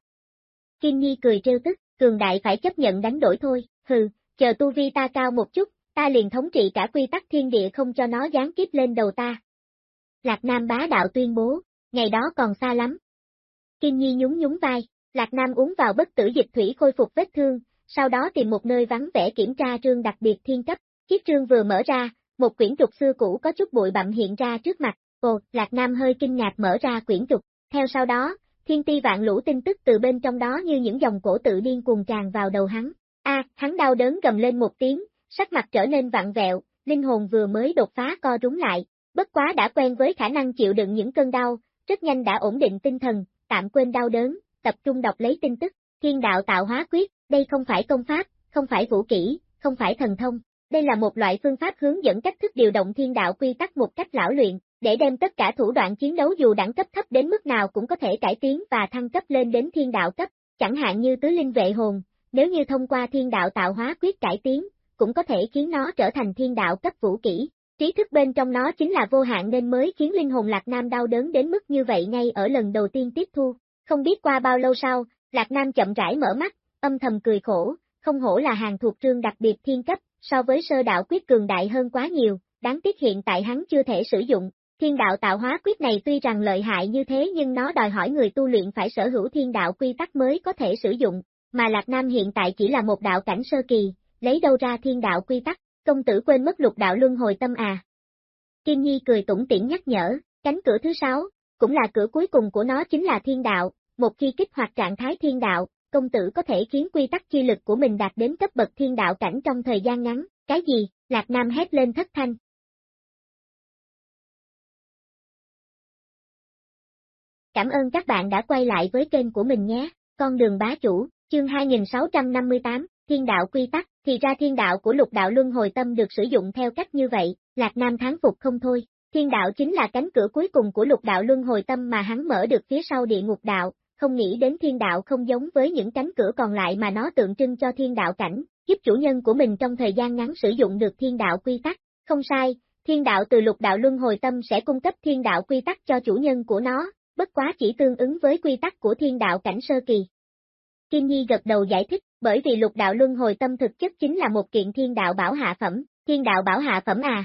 A: Kim Nhi cười trêu tức, cường đại phải chấp nhận đánh đổi thôi, hừ, chờ tu vi ta cao một chút, ta liền thống trị cả quy tắc thiên địa không cho nó gián kiếp lên đầu ta. Lạc Nam bá đạo tuyên bố, ngày đó còn xa lắm. Kim Nhi nhún nhún vai, Lạc Nam uống vào bất tử dịch thủy khôi phục vết thương, sau đó tìm một nơi vắng vẻ kiểm tra trương đặc biệt thiên cấp, chiếc trương vừa mở ra, một quyển trục xưa cũ có chút bụi bặm hiện ra trước mặt, ồ, Lạc Nam hơi kinh ngạc mở ra quyển trục, theo sau đó, thiên ti vạn lũ tin tức từ bên trong đó như những dòng cổ tự điên cuồng tràn vào đầu hắn, a hắn đau đớn gầm lên một tiếng, sắc mặt trở nên vặn vẹo, linh hồn vừa mới đột phá co rúng lại, bất quá đã quen với khả năng chịu đựng những cơn đau, rất nhanh đã ổn định tinh thần, tạm quên đau đớn, tập trung đọc lấy tin tức, thiên đạo tạo hóa quyết, đây không phải công pháp, không phải vũ kỹ, không phải thần thông, đây là một loại phương pháp hướng dẫn cách thức điều động thiên đạo quy tắc một cách lão luyện, để đem tất cả thủ đoạn chiến đấu dù đẳng cấp thấp đến mức nào cũng có thể cải tiến và thăng cấp lên đến thiên đạo cấp, chẳng hạn như tứ linh vệ hồn, nếu như thông qua thiên đạo tạo hóa quyết cải tiến, cũng có thể khiến nó trở thành thiên đạo cấp vũ kỹ. Trí thức bên trong nó chính là vô hạn nên mới khiến linh hồn Lạc Nam đau đớn đến mức như vậy ngay ở lần đầu tiên tiếp thu. Không biết qua bao lâu sau, Lạc Nam chậm rãi mở mắt, âm thầm cười khổ, không hổ là hàng thuộc trương đặc biệt thiên cấp, so với sơ đạo quyết cường đại hơn quá nhiều, đáng tiếc hiện tại hắn chưa thể sử dụng. Thiên đạo tạo hóa quyết này tuy rằng lợi hại như thế nhưng nó đòi hỏi người tu luyện phải sở hữu thiên đạo quy tắc mới có thể sử dụng, mà Lạc Nam hiện tại chỉ là một đạo cảnh sơ kỳ, lấy đâu ra thiên đạo quy tắc, công tử quên mất lục đạo luân hồi tâm à. Kim Nhi cười tủm tỉm nhắc nhở, cánh cửa thứ sáu, cũng là cửa cuối cùng của nó chính là thiên đạo, một khi kích hoạt trạng thái thiên đạo, công tử có thể khiến quy tắc chi lực của mình đạt đến cấp bậc thiên đạo cảnh trong thời gian ngắn, cái gì, Lạc Nam hét lên thất thanh. Cảm ơn các bạn đã quay lại với kênh của mình nhé, con đường bá chủ, chương 2658, thiên đạo quy tắc, thì ra thiên đạo của lục đạo luân hồi tâm được sử dụng theo cách như vậy, Lạc Nam tháng phục không thôi. Thiên đạo chính là cánh cửa cuối cùng của lục đạo luân hồi tâm mà hắn mở được phía sau địa ngục đạo, không nghĩ đến thiên đạo không giống với những cánh cửa còn lại mà nó tượng trưng cho thiên đạo cảnh, giúp chủ nhân của mình trong thời gian ngắn sử dụng được thiên đạo quy tắc. Không sai, thiên đạo từ lục đạo luân hồi tâm sẽ cung cấp thiên đạo quy tắc cho chủ nhân của nó, bất quá chỉ tương ứng với quy tắc của thiên đạo cảnh sơ kỳ. Kim Nhi gật đầu giải thích, bởi vì lục đạo luân hồi tâm thực chất chính là một kiện thiên đạo bảo hạ phẩm, Thiên đạo bảo hạ phẩm à?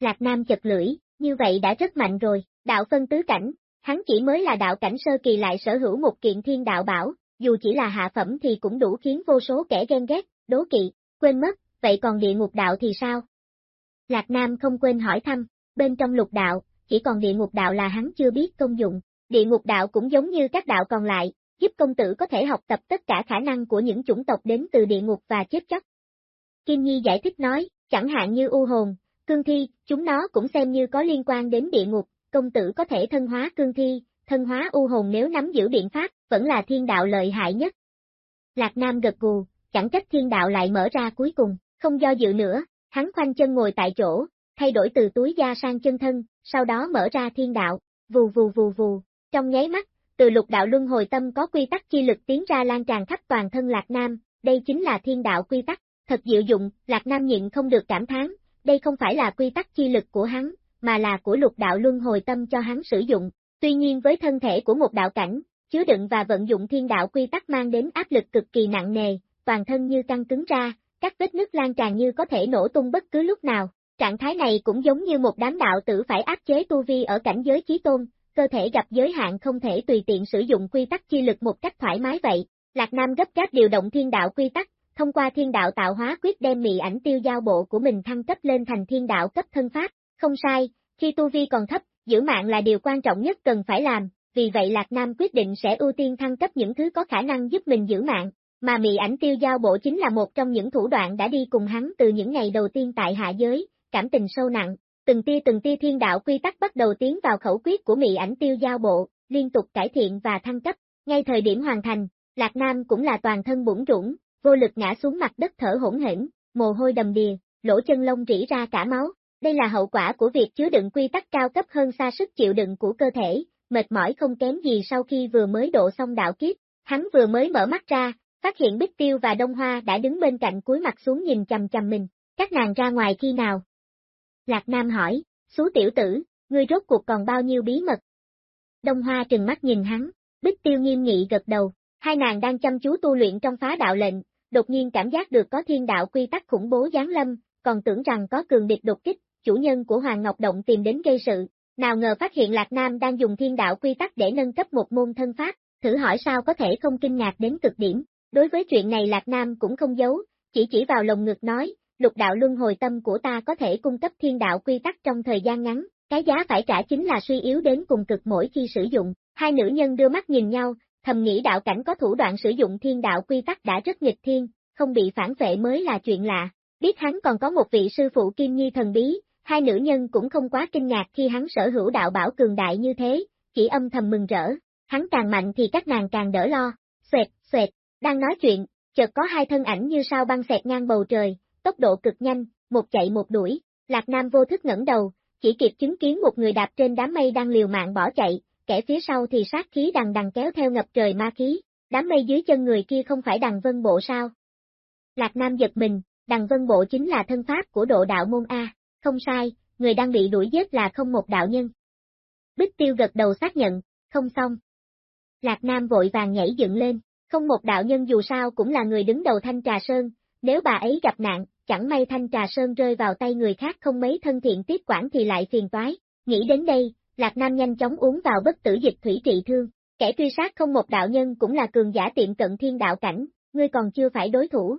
A: Lạc Nam chật lưỡi, như vậy đã rất mạnh rồi, đạo phân tứ cảnh, hắn chỉ mới là đạo cảnh sơ kỳ lại sở hữu một kiện thiên đạo bảo, dù chỉ là hạ phẩm thì cũng đủ khiến vô số kẻ ghen ghét, đố kỵ, quên mất, vậy còn địa ngục đạo thì sao? Lạc Nam không quên hỏi thăm, bên trong lục đạo, chỉ còn địa ngục đạo là hắn chưa biết công dụng, địa ngục đạo cũng giống như các đạo còn lại, giúp công tử có thể học tập tất cả khả năng của những chủng tộc đến từ địa ngục và chết chóc. Kim Nhi giải thích nói, chẳng hạn như u hồn, cương thi, chúng nó cũng xem như có liên quan đến địa ngục, công tử có thể thân hóa cương thi, thân hóa u hồn nếu nắm giữ biện pháp, vẫn là thiên đạo lợi hại nhất. Lạc Nam gật gù, chẳng trách thiên đạo lại mở ra cuối cùng, không do dự nữa, hắn khoanh chân ngồi tại chỗ, thay đổi từ túi da sang chân thân, sau đó mở ra thiên đạo, vù vù vù vù, trong nháy mắt, từ lục đạo luân hồi tâm có quy tắc chi lực tiến ra lan tràn khắp toàn thân Lạc Nam, đây chính là thiên đạo quy tắc, thật diệu dụng, Lạc Nam nhịn không được cảm thán, đây không phải là quy tắc chi lực của hắn, mà là của lục đạo luân hồi tâm cho hắn sử dụng, tuy nhiên với thân thể của một đạo cảnh, chứa đựng và vận dụng thiên đạo quy tắc mang đến áp lực cực kỳ nặng nề, toàn thân như căng cứng ra, các vết nứt lan tràn như có thể nổ tung bất cứ lúc nào. Trạng thái này cũng giống như một đám đạo tử phải áp chế tu vi ở cảnh giới chí tôn, cơ thể gặp giới hạn không thể tùy tiện sử dụng quy tắc chi lực một cách thoải mái vậy. Lạc Nam gấp gáp điều động thiên đạo quy tắc, thông qua thiên đạo tạo hóa quyết đem mị ảnh tiêu giao bộ của mình thăng cấp lên thành thiên đạo cấp thân pháp. Không sai, khi tu vi còn thấp, giữ mạng là điều quan trọng nhất cần phải làm, vì vậy Lạc Nam quyết định sẽ ưu tiên thăng cấp những thứ có khả năng giúp mình giữ mạng, mà mị ảnh tiêu giao bộ chính là một trong những thủ đoạn đã đi cùng hắn từ những ngày đầu tiên tại hạ giới, cảm tình sâu nặng, từng tia từng tia thiên đạo quy tắc bắt đầu tiến vào khẩu quyết của mị ảnh tiêu giao bộ, liên tục cải thiện và thăng cấp, ngay thời điểm hoàn thành, Lạc Nam cũng là toàn thân bủng rủng, vô lực ngã xuống mặt đất thở hỗn hển, mồ hôi đầm đìa, lỗ chân lông rỉ ra cả máu, đây là hậu quả của việc chứa đựng quy tắc cao cấp hơn xa sức chịu đựng của cơ thể, mệt mỏi không kém gì sau khi vừa mới độ xong đạo kiếp, hắn vừa mới mở mắt ra, phát hiện Bích Tiêu và Đông Hoa đã đứng bên cạnh cúi mặt xuống nhìn chầm chầm mình, các nàng ra ngoài khi nào? Lạc Nam hỏi, xú tiểu tử, ngươi rốt cuộc còn bao nhiêu bí mật? Đông Hoa trừng mắt nhìn hắn, Bích Tiêu nghiêm nghị gật đầu, hai nàng đang chăm chú tu luyện trong phá đạo lệnh, đột nhiên cảm giác được có thiên đạo quy tắc khủng bố giáng lâm, còn tưởng rằng có cường địch đột kích, chủ nhân của Hoàng Ngọc Động tìm đến gây sự, nào ngờ phát hiện Lạc Nam đang dùng thiên đạo quy tắc để nâng cấp một môn thân pháp, thử hỏi sao có thể không kinh ngạc đến cực điểm. Đối với chuyện này Lạc Nam cũng không giấu, chỉ chỉ vào lồng ngực nói, lục đạo luân hồi tâm của ta có thể cung cấp thiên đạo quy tắc trong thời gian ngắn, cái giá phải trả chính là suy yếu đến cùng cực mỗi khi sử dụng. Hai nữ nhân đưa mắt nhìn nhau, thầm nghĩ đạo cảnh có thủ đoạn sử dụng thiên đạo quy tắc đã rất nghịch thiên, không bị phản vệ mới là chuyện lạ. Biết hắn còn có một vị sư phụ kim nhi thần bí, hai nữ nhân cũng không quá kinh ngạc khi hắn sở hữu đạo bảo cường đại như thế, chỉ âm thầm mừng rỡ, hắn càng mạnh thì các nàng càng đỡ lo, xoẹt, xoẹt, đang nói chuyện, chợt có hai thân ảnh như sao băng xẹt ngang bầu trời, tốc độ cực nhanh, một chạy một đuổi, Lạc Nam vô thức ngẩng đầu, chỉ kịp chứng kiến một người đạp trên đám mây đang liều mạng bỏ chạy, kẻ phía sau thì sát khí đằng đằng kéo theo ngập trời ma khí, đám mây dưới chân người kia không phải đằng vân bộ sao. Lạc Nam giật mình, đằng vân bộ chính là thân pháp của độ đạo môn A, không sai, người đang bị đuổi giết là không một đạo nhân. Bích tiêu gật đầu xác nhận, không xong. Lạc Nam vội vàng nhảy dựng lên, không một đạo nhân dù sao cũng là người đứng đầu thanh trà sơn, nếu bà ấy gặp nạn, chẳng may thanh trà sơn rơi vào tay người khác không mấy thân thiện tiếp quản thì lại phiền toái. Nghĩ đến đây, Lạc Nam nhanh chóng uống vào bất tử dịch thủy trị thương, kẻ truy sát không một đạo nhân cũng là cường giả tiệm cận thiên đạo cảnh, ngươi còn chưa phải đối thủ.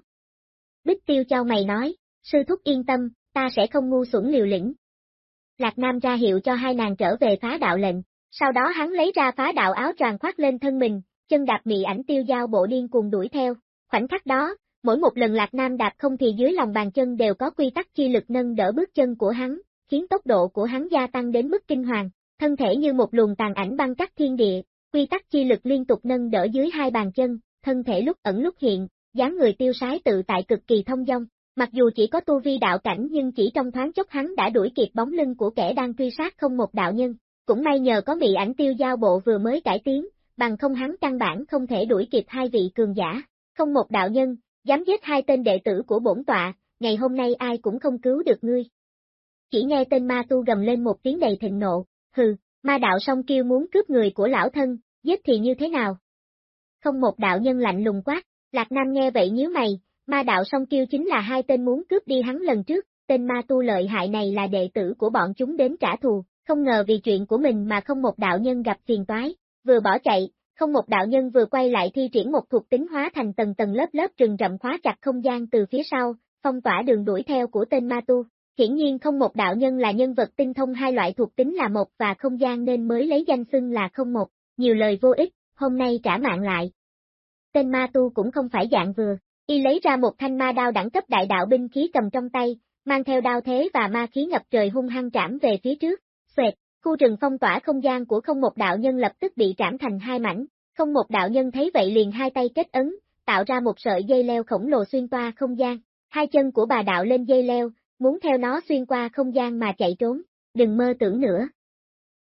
A: Bích tiêu cho mày nói, sư thúc yên tâm, ta sẽ không ngu xuẩn liều lĩnh. Lạc Nam ra hiệu cho hai nàng trở về phá đạo lệnh, sau đó hắn lấy ra phá đạo áo tràn khoác lên thân mình, chân đạp mị ảnh tiêu giao bộ điên cùng đuổi theo. Khoảnh khắc đó, mỗi một lần Lạc Nam đạp không thì dưới lòng bàn chân đều có quy tắc chi lực nâng đỡ bước chân của hắn, khiến tốc độ của hắn gia tăng đến mức kinh hoàng, thân thể như một luồng tàn ảnh băng cắt thiên địa, quy tắc chi lực liên tục nâng đỡ dưới hai bàn chân, thân thể lúc ẩn lúc hiện, dáng người tiêu sái tự tại cực kỳ thông dong. Mặc dù chỉ có tu vi đạo cảnh nhưng chỉ trong thoáng chốc hắn đã đuổi kịp bóng lưng của kẻ đang truy sát không một đạo nhân. Cũng may nhờ có bị ảnh tiêu giao bộ vừa mới cải tiến, bằng không hắn căn bản không thể đuổi kịp hai vị cường giả. Không một đạo nhân, dám giết hai tên đệ tử của bổn tọa, ngày hôm nay ai cũng không cứu được ngươi. Chỉ nghe tên ma tu gầm lên một tiếng đầy thịnh nộ, hừ, ma đạo song kêu muốn cướp người của lão thân, giết thì như thế nào? Không một đạo nhân lạnh lùng quát, Lạc Nam nghe vậy nhíu mày, ma đạo song kêu chính là hai tên muốn cướp đi hắn lần trước, tên ma tu lợi hại này là đệ tử của bọn chúng đến trả thù, không ngờ vì chuyện của mình mà không một đạo nhân gặp phiền toái, vừa bỏ chạy, không một đạo nhân vừa quay lại thi triển một thuộc tính hóa thành tầng tầng lớp lớp rừng rậm khóa chặt không gian từ phía sau, phong tỏa đường đuổi theo của tên ma tu. Hiển nhiên không một đạo nhân là nhân vật tinh thông hai loại thuộc tính là một và không gian nên mới lấy danh xưng là không một, nhiều lời vô ích, hôm nay trả mạng lại. Tên ma tu cũng không phải dạng vừa, y lấy ra một thanh ma đao đẳng cấp đại đạo binh khí cầm trong tay, mang theo đao thế và ma khí ngập trời hung hăng trảm về phía trước, xoẹt, khu rừng phong tỏa không gian của không một đạo nhân lập tức bị trảm thành hai mảnh, không một đạo nhân thấy vậy liền hai tay kết ấn, tạo ra một sợi dây leo khổng lồ xuyên qua không gian, hai chân của bà đạo lên dây leo, muốn theo nó xuyên qua không gian mà chạy trốn, đừng mơ tưởng nữa.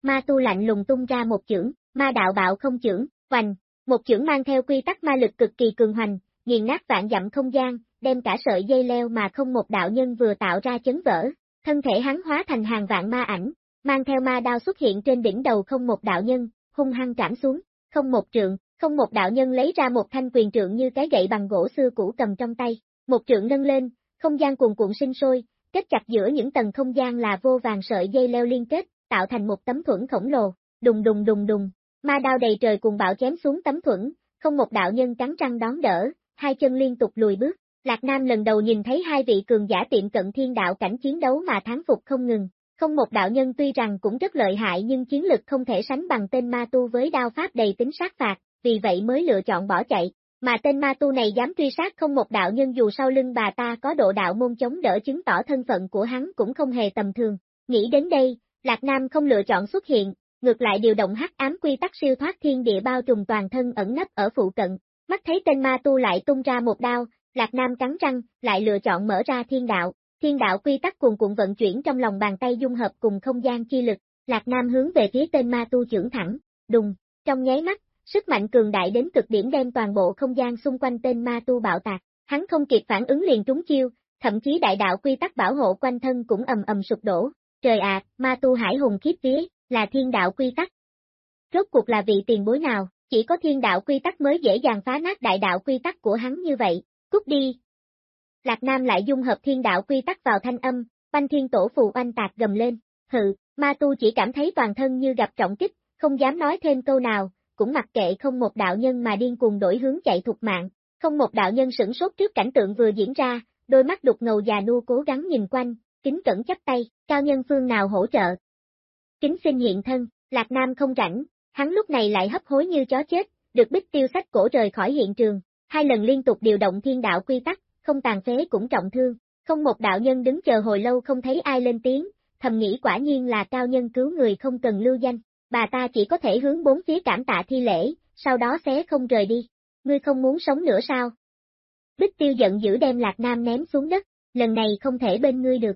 A: Ma tu lạnh lùng tung ra một chưởng, ma đạo bạo không chưởng, hoành, một chưởng mang theo quy tắc ma lực cực kỳ cường hoành, nghiền nát vạn dặm không gian, đem cả sợi dây leo mà không một đạo nhân vừa tạo ra chấn vỡ, thân thể hắn hóa thành hàng vạn ma ảnh, mang theo ma đao xuất hiện trên đỉnh đầu không một đạo nhân, hung hăng trảm xuống, không một trượng, không một đạo nhân lấy ra một thanh quyền trượng như cái gậy bằng gỗ xưa cũ cầm trong tay, một trượng nâng lên, không gian cuồn cuộn sinh sôi, kết chặt giữa những tầng không gian là vô vàng sợi dây leo liên kết, tạo thành một tấm thuẫn khổng lồ, đùng đùng đùng đùng, ma đao đầy trời cùng bạo chém xuống tấm thuẫn, không một đạo nhân cắn răng đón đỡ, hai chân liên tục lùi bước. Lạc Nam lần đầu nhìn thấy hai vị cường giả tiệm cận thiên đạo cảnh chiến đấu mà thắng phục không ngừng. Không một đạo nhân tuy rằng cũng rất lợi hại nhưng chiến lực không thể sánh bằng tên ma tu với đao pháp đầy tính sát phạt, vì vậy mới lựa chọn bỏ chạy. Mà tên ma tu này dám truy sát không một đạo nhân dù sau lưng bà ta có độ đạo môn chống đỡ chứng tỏ thân phận của hắn cũng không hề tầm thường. Nghĩ đến đây, Lạc Nam không lựa chọn xuất hiện, ngược lại điều động hắc ám quy tắc siêu thoát thiên địa bao trùm toàn thân ẩn nấp ở phụ cận. Mắt thấy tên ma tu lại tung ra một đao, Lạc Nam cắn răng, lại lựa chọn mở ra thiên đạo, thiên đạo quy tắc cuồn cuộn vận chuyển trong lòng bàn tay dung hợp cùng không gian chi lực, Lạc Nam hướng về phía tên ma tu trưởng thẳng, đùng, trong nháy mắt, sức mạnh cường đại đến cực điểm đem toàn bộ không gian xung quanh tên ma tu bạo tạc, hắn không kịp phản ứng liền trúng chiêu, thậm chí đại đạo quy tắc bảo hộ quanh thân cũng ầm ầm sụp đổ, trời ạ, ma tu hải hùng khiếp vía, là thiên đạo quy tắc. Rốt cuộc là vị tiền bối nào, chỉ có thiên đạo quy tắc mới dễ dàng phá nát đại đạo quy tắc của hắn như vậy, cút đi, Lạc Nam lại dung hợp thiên đạo quy tắc vào thanh âm, banh thiên tổ phù oanh tạc gầm lên, hự, ma tu chỉ cảm thấy toàn thân như gặp trọng kích, không dám nói thêm câu nào, cũng mặc kệ không một đạo nhân mà điên cuồng đổi hướng chạy thục mạng, không một đạo nhân sửng sốt trước cảnh tượng vừa diễn ra, đôi mắt đục ngầu già nua cố gắng nhìn quanh, kính cẩn chấp tay, cao nhân phương nào hỗ trợ. Kính xin hiện thân, Lạc Nam không rảnh, hắn lúc này lại hấp hối như chó chết, được bích tiêu sách cổ rời khỏi hiện trường, hai lần liên tục điều động thiên đạo quy tắc, không tàn phế cũng trọng thương, không một đạo nhân đứng chờ hồi lâu không thấy ai lên tiếng, thầm nghĩ quả nhiên là cao nhân cứu người không cần lưu danh, bà ta chỉ có thể hướng bốn phía cảm tạ thi lễ, sau đó xé không rời đi, ngươi không muốn sống nữa sao? Bích tiêu giận dữ đem Lạc Nam ném xuống đất, lần này không thể bên ngươi được.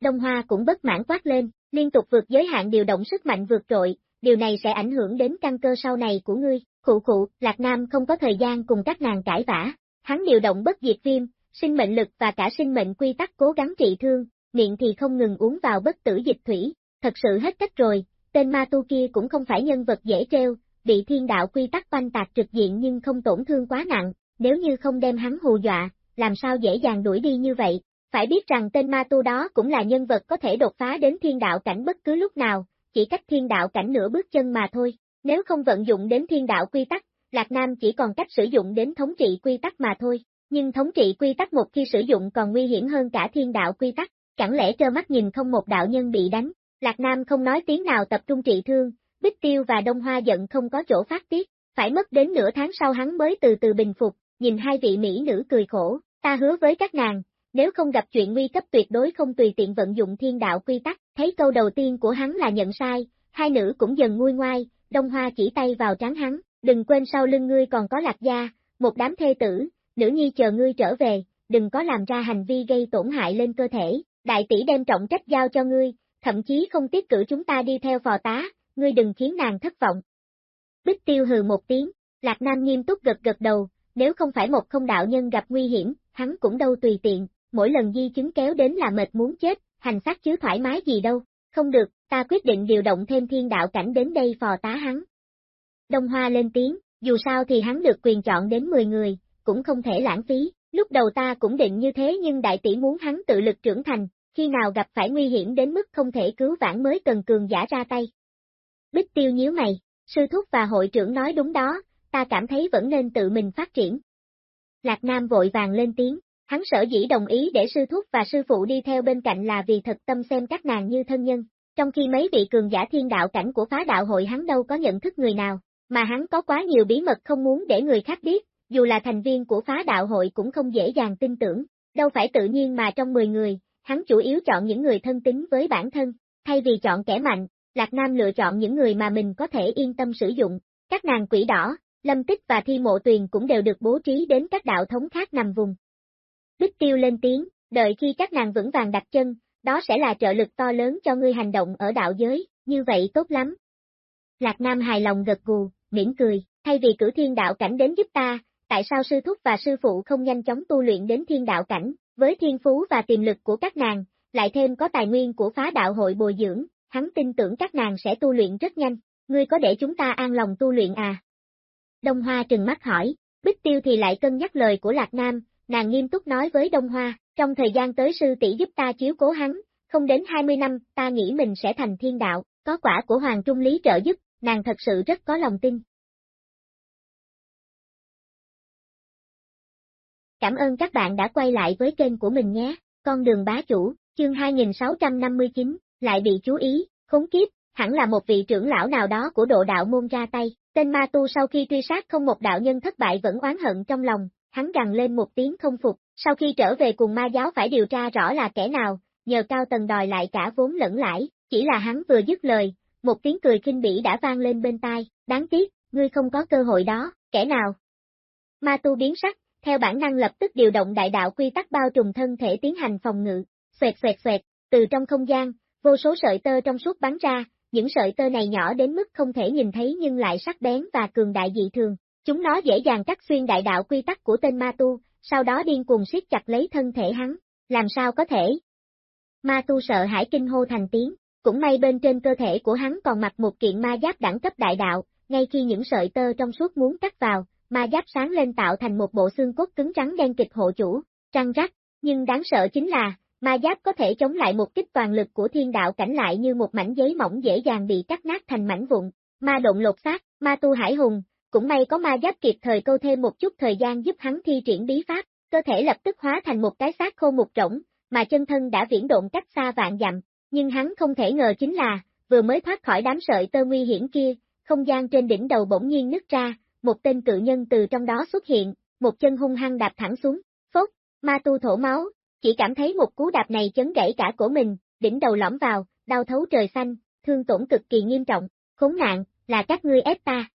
A: Đông Hoa cũng bất mãn quát lên, liên tục vượt giới hạn điều động sức mạnh vượt trội, điều này sẽ ảnh hưởng đến căn cơ sau này của ngươi, khụ khụ, Lạc Nam không có thời gian cùng các nàng cãi vã, Hắn điều động bất diệt viêm, sinh mệnh lực và cả sinh mệnh quy tắc cố gắng trị thương, miệng thì không ngừng uống vào bất tử dịch thủy, thật sự hết cách rồi, tên ma tu kia cũng không phải nhân vật dễ treo, bị thiên đạo quy tắc banh tạc trực diện nhưng không tổn thương quá nặng, nếu như không đem hắn hù dọa, làm sao dễ dàng đuổi đi như vậy, phải biết rằng tên ma tu đó cũng là nhân vật có thể đột phá đến thiên đạo cảnh bất cứ lúc nào, chỉ cách thiên đạo cảnh nửa bước chân mà thôi, nếu không vận dụng đến thiên đạo quy tắc, Lạc Nam chỉ còn cách sử dụng đến thống trị quy tắc mà thôi, nhưng thống trị quy tắc một khi sử dụng còn nguy hiểm hơn cả thiên đạo quy tắc, chẳng lẽ trơ mắt nhìn không một đạo nhân bị đánh, Lạc Nam không nói tiếng nào tập trung trị thương, Bích Tiêu và Đông Hoa giận không có chỗ phát tiết, phải mất đến nửa tháng sau hắn mới từ từ bình phục, nhìn hai vị mỹ nữ cười khổ, ta hứa với các nàng, nếu không gặp chuyện nguy cấp tuyệt đối không tùy tiện vận dụng thiên đạo quy tắc, thấy câu đầu tiên của hắn là nhận sai, hai nữ cũng dần nguôi ngoai, Đông Hoa chỉ tay vào trán hắn, đừng quên sau lưng ngươi còn có lạc gia, một đám thê tử, nữ nhi chờ ngươi trở về, đừng có làm ra hành vi gây tổn hại lên cơ thể, đại tỷ đem trọng trách giao cho ngươi, thậm chí không tiếc cử chúng ta đi theo phò tá, ngươi đừng khiến nàng thất vọng. Bích tiêu hừ một tiếng, Lạc Nam nghiêm túc gật gật đầu, nếu không phải một không đạo nhân gặp nguy hiểm, hắn cũng đâu tùy tiện, mỗi lần di chứng kéo đến là mệt muốn chết, hành xác chứ thoải mái gì đâu, không được, ta quyết định điều động thêm thiên đạo cảnh đến đây phò tá hắn, Đông Hoa lên tiếng, dù sao thì hắn được quyền chọn đến 10 người, cũng không thể lãng phí, Lúc đầu ta cũng định như thế nhưng đại tỷ muốn hắn tự lực trưởng thành, khi nào gặp phải nguy hiểm đến mức không thể cứu vãn mới cần cường giả ra tay. Bích tiêu nhíu mày, sư thúc và hội trưởng nói đúng đó, ta cảm thấy vẫn nên tự mình phát triển. Lạc Nam vội vàng lên tiếng, hắn sở dĩ đồng ý để sư thúc và sư phụ đi theo bên cạnh là vì thật tâm xem các nàng như thân nhân, trong khi mấy vị cường giả thiên đạo cảnh của phá đạo hội hắn đâu có nhận thức người nào, mà hắn có quá nhiều bí mật không muốn để người khác biết, dù là thành viên của phá đạo hội cũng không dễ dàng tin tưởng, đâu phải tự nhiên mà trong 10 người, hắn chủ yếu chọn những người thân tín với bản thân, thay vì chọn kẻ mạnh, Lạc Nam lựa chọn những người mà mình có thể yên tâm sử dụng, các nàng quỷ đỏ, lâm tích và thi mộ tuyền cũng đều được bố trí đến các đạo thống khác nằm vùng. Bích tiêu lên tiếng, đợi khi các nàng vững vàng đặt chân, đó sẽ là trợ lực to lớn cho ngươi hành động ở đạo giới, như vậy tốt lắm. Lạc Nam hài lòng gật gù, mỉm cười, thay vì cử thiên đạo cảnh đến giúp ta, tại sao sư thúc và sư phụ không nhanh chóng tu luyện đến thiên đạo cảnh, với thiên phú và tiềm lực của các nàng, lại thêm có tài nguyên của phá đạo hội bồi dưỡng, hắn tin tưởng các nàng sẽ tu luyện rất nhanh, ngươi có để chúng ta an lòng tu luyện à? Đông Hoa trừng mắt hỏi, Bích Tiêu thì lại cân nhắc lời của Lạc Nam, nàng nghiêm túc nói với Đông Hoa, trong thời gian tới sư tỷ giúp ta chiếu cố hắn, không đến 20 năm, ta nghĩ mình sẽ thành thiên đạo, có quả của Hoàng Trung Lý trợ giúp, nàng thật sự rất có lòng tin. Cảm ơn các bạn đã quay lại với kênh của mình nhé, con đường bá chủ, chương 2659, lại bị chú ý, khốn kiếp, hẳn là một vị trưởng lão nào đó của độ đạo môn ra tay, tên ma tu sau khi truy sát không một đạo nhân thất bại vẫn oán hận trong lòng, hắn gằn lên một tiếng không phục, sau khi trở về cùng ma giáo phải điều tra rõ là kẻ nào, nhờ cao tầng đòi lại cả vốn lẫn lãi, chỉ là hắn vừa dứt lời, một tiếng cười kinh bỉ đã vang lên bên tai, đáng tiếc, ngươi không có cơ hội đó, kẻ nào? Ma tu biến sắc, theo bản năng lập tức điều động đại đạo quy tắc bao trùm thân thể tiến hành phòng ngự, xoẹt xoẹt xoẹt, từ trong không gian, vô số sợi tơ trong suốt bắn ra, những sợi tơ này nhỏ đến mức không thể nhìn thấy nhưng lại sắc bén và cường đại dị thường, chúng nó dễ dàng cắt xuyên đại đạo quy tắc của tên ma tu, sau đó điên cuồng siết chặt lấy thân thể hắn, làm sao có thể? Ma tu sợ hãi kinh hô thành tiếng, cũng may bên trên cơ thể của hắn còn mặc một kiện ma giáp đẳng cấp đại đạo, ngay khi những sợi tơ trong suốt muốn cắt vào, ma giáp sáng lên tạo thành một bộ xương cốt cứng trắng đen kịch hộ chủ, trăng rắc, nhưng đáng sợ chính là, ma giáp có thể chống lại một kích toàn lực của thiên đạo cảnh lại như một mảnh giấy mỏng dễ dàng bị cắt nát thành mảnh vụn, ma động lột xác, ma tu hải hùng, cũng may có ma giáp kịp thời câu thêm một chút thời gian giúp hắn thi triển bí pháp, cơ thể lập tức hóa thành một cái xác khô mục rỗng, mà chân thân đã viễn độn cách xa vạn dặm, nhưng hắn không thể ngờ chính là, vừa mới thoát khỏi đám sợi tơ nguy hiểm kia, không gian trên đỉnh đầu bỗng nhiên nứt ra, một tên cự nhân từ trong đó xuất hiện, một chân hung hăng đạp thẳng xuống, phốt, ma tu thổ máu, chỉ cảm thấy một cú đạp này chấn gãy cả cổ mình, đỉnh đầu lõm vào, đau thấu trời xanh, thương tổn cực kỳ nghiêm trọng, khốn nạn, là các ngươi ép ta.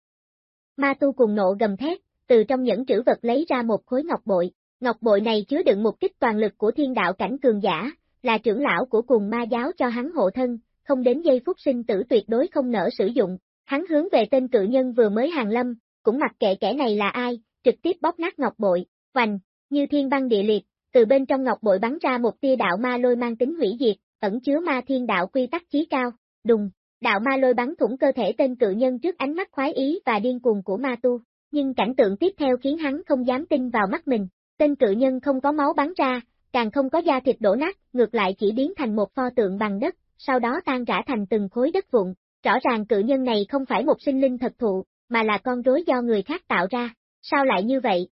A: Ma tu cùng nộ gầm thét, từ trong những trữ vật lấy ra một khối ngọc bội, ngọc bội này chứa đựng một kích toàn lực của thiên đạo cảnh cường giả, là trưởng lão của cùng ma giáo cho hắn hộ thân, không đến giây phút sinh tử tuyệt đối không nỡ sử dụng, hắn hướng về tên cự nhân vừa mới hàng lâm, cũng mặc kệ kẻ này là ai, trực tiếp bóp nát ngọc bội, hoành, như thiên băng địa liệt, từ bên trong ngọc bội bắn ra một tia đạo ma lôi mang tính hủy diệt, ẩn chứa ma thiên đạo quy tắc chí cao, đùng, đạo ma lôi bắn thủng cơ thể tên cự nhân trước ánh mắt khoái ý và điên cuồng của ma tu, nhưng cảnh tượng tiếp theo khiến hắn không dám tin vào mắt mình, tên cự nhân không có máu bắn ra, càng không có da thịt đổ nát, ngược lại chỉ biến thành một pho tượng bằng đất, sau đó tan rã thành từng khối đất vụn, rõ ràng cự nhân này không phải một sinh linh thật thụ, mà là con rối do người khác tạo ra, sao lại như vậy?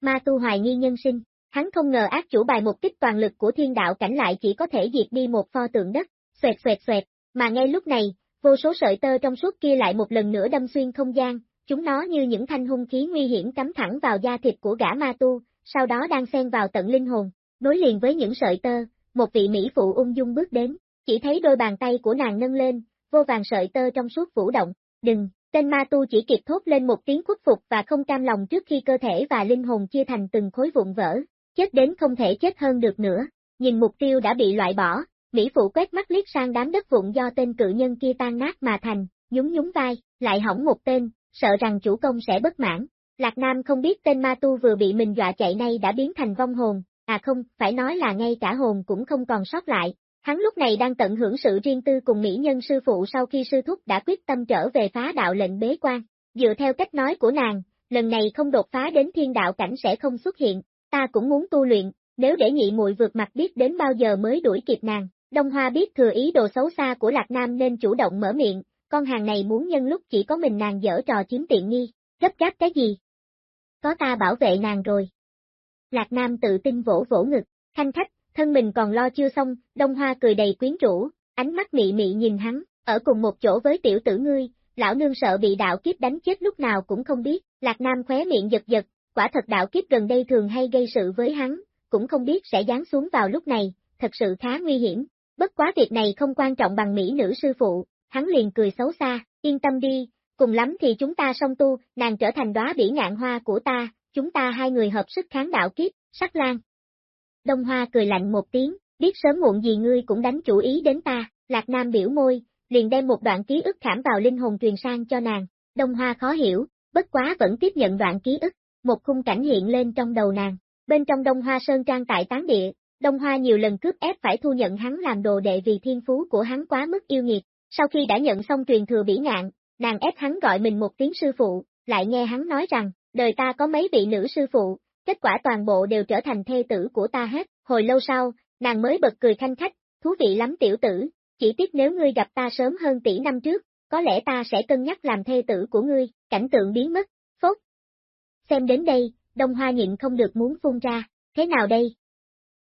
A: Ma tu hoài nghi nhân sinh, hắn không ngờ ác chủ bài một kích toàn lực của thiên đạo cảnh lại chỉ có thể diệt đi một pho tượng đất, xoẹt xoẹt xoẹt, mà ngay lúc này, vô số sợi tơ trong suốt kia lại một lần nữa đâm xuyên không gian, chúng nó như những thanh hung khí nguy hiểm cắm thẳng vào da thịt của gã ma tu, sau đó đang xen vào tận linh hồn, nối liền với những sợi tơ, một vị mỹ phụ ung dung bước đến, chỉ thấy đôi bàn tay của nàng nâng lên, vô vàng sợi tơ trong suốt vũ động, đừng, Tên ma tu chỉ kịp thốt lên một tiếng khuất phục và không cam lòng trước khi cơ thể và linh hồn chia thành từng khối vụn vỡ, chết đến không thể chết hơn được nữa, nhìn mục tiêu đã bị loại bỏ, Mỹ Phụ quét mắt liếc sang đám đất vụn do tên cự nhân kia tan nát mà thành, nhún nhún vai, lại hỏng một tên, sợ rằng chủ công sẽ bất mãn. Lạc Nam không biết tên ma tu vừa bị mình dọa chạy nay đã biến thành vong hồn, à không, phải nói là ngay cả hồn cũng không còn sót lại, Hắn lúc này đang tận hưởng sự riêng tư cùng mỹ nhân sư phụ sau khi sư thúc đã quyết tâm trở về phá đạo lệnh bế quan. Dựa theo cách nói của nàng, lần này không đột phá đến thiên đạo cảnh sẽ không xuất hiện, ta cũng muốn tu luyện, nếu để nhị muội vượt mặt biết đến bao giờ mới đuổi kịp nàng. Đông Hoa biết thừa ý đồ xấu xa của Lạc Nam nên chủ động mở miệng, con hàng này muốn nhân lúc chỉ có mình nàng dở trò chiếm tiện nghi, gấp gáp cái gì? Có ta bảo vệ nàng rồi. Lạc Nam tự tin vỗ vỗ ngực, khanh khách, thân mình còn lo chưa xong, Đông Hoa cười đầy quyến rũ, ánh mắt mị mị nhìn hắn, ở cùng một chỗ với tiểu tử ngươi, lão nương sợ bị đạo kiếp đánh chết lúc nào cũng không biết, Lạc Nam khóe miệng giật giật, quả thật đạo kiếp gần đây thường hay gây sự với hắn, cũng không biết sẽ giáng xuống vào lúc này, thật sự khá nguy hiểm. Bất quá việc này không quan trọng bằng mỹ nữ sư phụ, hắn liền cười xấu xa, yên tâm đi, cùng lắm thì chúng ta song tu, nàng trở thành đóa bỉ ngạn hoa của ta, chúng ta hai người hợp sức kháng đạo kiếp, sắc lan. Đông Hoa cười lạnh một tiếng, biết sớm muộn gì ngươi cũng đánh chủ ý đến ta, Lạc Nam biểu môi, liền đem một đoạn ký ức khảm vào linh hồn truyền sang cho nàng, Đông Hoa khó hiểu, bất quá vẫn tiếp nhận đoạn ký ức, một khung cảnh hiện lên trong đầu nàng, bên trong Đông Hoa Sơn Trang tại tán địa, Đông Hoa nhiều lần cướp ép phải thu nhận hắn làm đồ đệ vì thiên phú của hắn quá mức yêu nghiệt, sau khi đã nhận xong truyền thừa bỉ ngạn, nàng ép hắn gọi mình một tiếng sư phụ, lại nghe hắn nói rằng, đời ta có mấy vị nữ sư phụ, kết quả toàn bộ đều trở thành thê tử của ta hết, hồi lâu sau, nàng mới bật cười khanh khách, thú vị lắm tiểu tử, chỉ tiếc nếu ngươi gặp ta sớm hơn tỷ năm trước, có lẽ ta sẽ cân nhắc làm thê tử của ngươi, cảnh tượng biến mất, phốt. Xem đến đây, Đông Hoa nhịn không được muốn phun ra, thế nào đây?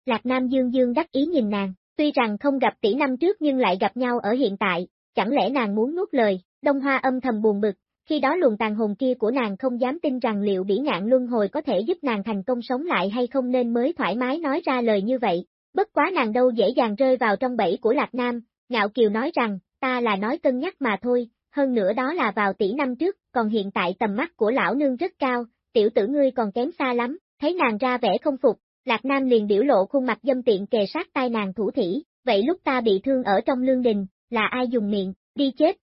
A: Lạc Nam Dương Dương đắc ý nhìn nàng, tuy rằng không gặp tỷ năm trước nhưng lại gặp nhau ở hiện tại, chẳng lẽ nàng muốn nuốt lời, Đông Hoa âm thầm buồn bực, khi đó luồng tàn hồn kia của nàng không dám tin rằng liệu bỉ ngạn luân hồi có thể giúp nàng thành công sống lại hay không nên mới thoải mái nói ra lời như vậy, bất quá nàng đâu dễ dàng rơi vào trong bẫy của Lạc Nam, Ngạo Kiều nói rằng, ta là nói cân nhắc mà thôi, hơn nữa đó là vào tỷ năm trước, còn hiện tại tầm mắt của lão nương rất cao, tiểu tử ngươi còn kém xa lắm, thấy nàng ra vẻ không phục, Lạc Nam liền biểu lộ khuôn mặt dâm tiện kề sát tai nàng thủ thỉ, vậy lúc ta bị thương ở trong lương đình, là ai dùng miệng, đi chết.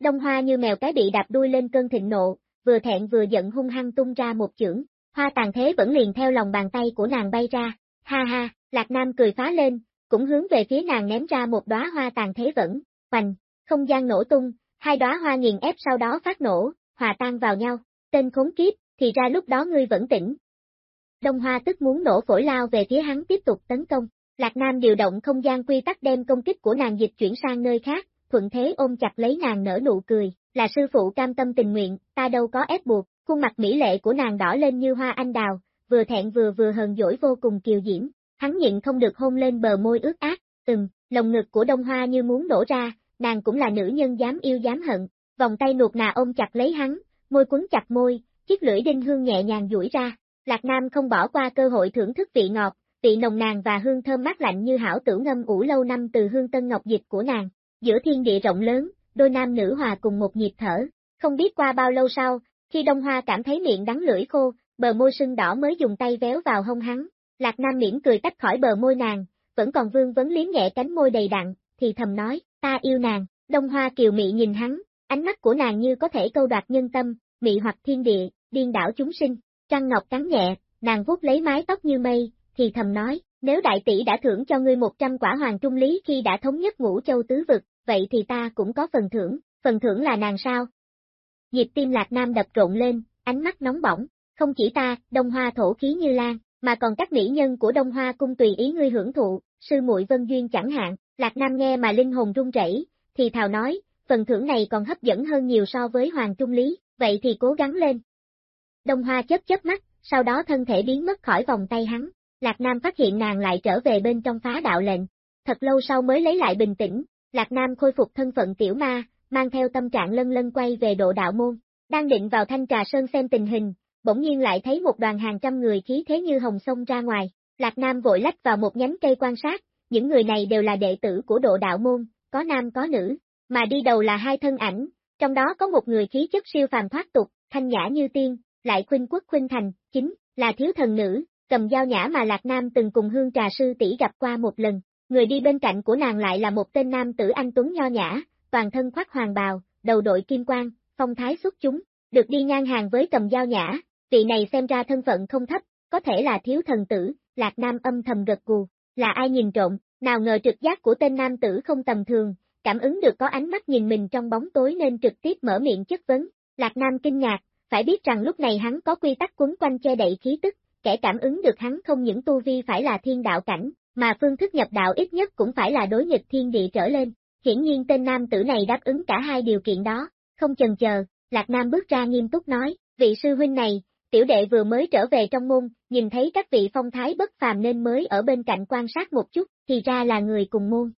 A: Đông Hoa như mèo cái bị đạp đuôi lên cơn thịnh nộ, vừa thẹn vừa giận hung hăng tung ra một chưởng, hoa tàn thế vẫn liền theo lòng bàn tay của nàng bay ra, ha ha, Lạc Nam cười phá lên, cũng hướng về phía nàng ném ra một đóa hoa tàn thế vẫn, hoành, không gian nổ tung, hai đóa hoa nghiền ép sau đó phát nổ, hòa tan vào nhau, tên khốn kiếp, thì ra lúc đó ngươi vẫn tỉnh. Đông Hoa tức muốn nổ phổi lao về phía hắn tiếp tục tấn công, Lạc Nam điều động không gian quy tắc đem công kích của nàng dịch chuyển sang nơi khác, thuận thế ôm chặt lấy nàng nở nụ cười, là sư phụ cam tâm tình nguyện, ta đâu có ép buộc, khuôn mặt mỹ lệ của nàng đỏ lên như hoa anh đào, vừa thẹn vừa vừa hờn dỗi vô cùng kiều diễm, hắn nhịn không được hôn lên bờ môi ướt át, từng lồng ngực của Đông Hoa như muốn nổ ra, nàng cũng là nữ nhân dám yêu dám hận, vòng tay nuột nà ôm chặt lấy hắn, môi quấn chặt môi, chiếc lưỡi đinh hương nhẹ nhàng duỗi ra, Lạc Nam không bỏ qua cơ hội thưởng thức vị ngọt, vị nồng nàn và hương thơm mát lạnh như hảo tử ngâm ủ lâu năm từ hương tân ngọc dịch của nàng, giữa thiên địa rộng lớn, đôi nam nữ hòa cùng một nhịp thở, không biết qua bao lâu sau, khi Đông Hoa cảm thấy miệng đắng lưỡi khô, bờ môi sưng đỏ mới dùng tay véo vào hông hắn, Lạc Nam miễn cười tách khỏi bờ môi nàng, vẫn còn vương vấn liếm nhẹ cánh môi đầy đặn, thì thầm nói, ta yêu nàng, Đông Hoa kiều mị nhìn hắn, ánh mắt của nàng như có thể câu đoạt nhân tâm, mị hoặc thiên địa, điên đảo chúng sinh, trăng ngọc cắn nhẹ, nàng vuốt lấy mái tóc như mây, thì thầm nói, nếu đại tỷ đã thưởng cho ngươi 100 quả hoàng trung lý khi đã thống nhất ngũ châu tứ vực, vậy thì ta cũng có phần thưởng, phần thưởng là nàng sao? Nhịp tim lạc nam đập trộn lên, ánh mắt nóng bỏng, không chỉ ta, đông hoa thổ khí như lan, mà còn các mỹ nhân của đông hoa cung tùy ý ngươi hưởng thụ, sư muội vân duyên chẳng hạn, lạc nam nghe mà linh hồn run rẩy, thì thào nói, phần thưởng này còn hấp dẫn hơn nhiều so với hoàng trung lý, vậy thì cố gắng lên. Đông hoa chớp chớp mắt, sau đó thân thể biến mất khỏi vòng tay hắn, Lạc Nam phát hiện nàng lại trở về bên trong phá đạo lệnh. Thật lâu sau mới lấy lại bình tĩnh, Lạc Nam khôi phục thân phận tiểu ma, mang theo tâm trạng lân lân quay về độ đạo môn. Đang định vào thanh trà sơn xem tình hình, bỗng nhiên lại thấy một đoàn hàng trăm người khí thế như hồng sông ra ngoài. Lạc Nam vội lách vào một nhánh cây quan sát, những người này đều là đệ tử của độ đạo môn, có nam có nữ, mà đi đầu là hai thân ảnh, trong đó có một người khí chất siêu phàm thoát tục, thanh nhã như tiên, lại khuynh quốc khuynh thành, chính là thiếu thần nữ, cầm dao nhã mà Lạc Nam từng cùng hương trà sư tỷ gặp qua một lần, người đi bên cạnh của nàng lại là một tên nam tử anh Tuấn Nho Nhã, toàn thân khoác hoàng bào, đầu đội kim quang, phong thái xuất chúng, được đi ngang hàng với cầm dao nhã, vị này xem ra thân phận không thấp, có thể là thiếu thần tử, Lạc Nam âm thầm gật gù, là ai nhìn trộm, nào ngờ trực giác của tên nam tử không tầm thường, cảm ứng được có ánh mắt nhìn mình trong bóng tối nên trực tiếp mở miệng chất vấn, Lạc Nam kinh ngạc, phải biết rằng lúc này hắn có quy tắc quấn quanh che đậy khí tức, kẻ cảm ứng được hắn không những tu vi phải là thiên đạo cảnh, mà phương thức nhập đạo ít nhất cũng phải là đối nghịch thiên địa trở lên. Hiển nhiên tên nam tử này đáp ứng cả hai điều kiện đó, không chần chờ, Lạc Nam bước ra nghiêm túc nói, vị sư huynh này, tiểu đệ vừa mới trở về trong môn, nhìn thấy các vị phong thái bất phàm nên mới ở bên cạnh quan sát một chút, thì ra là người cùng môn.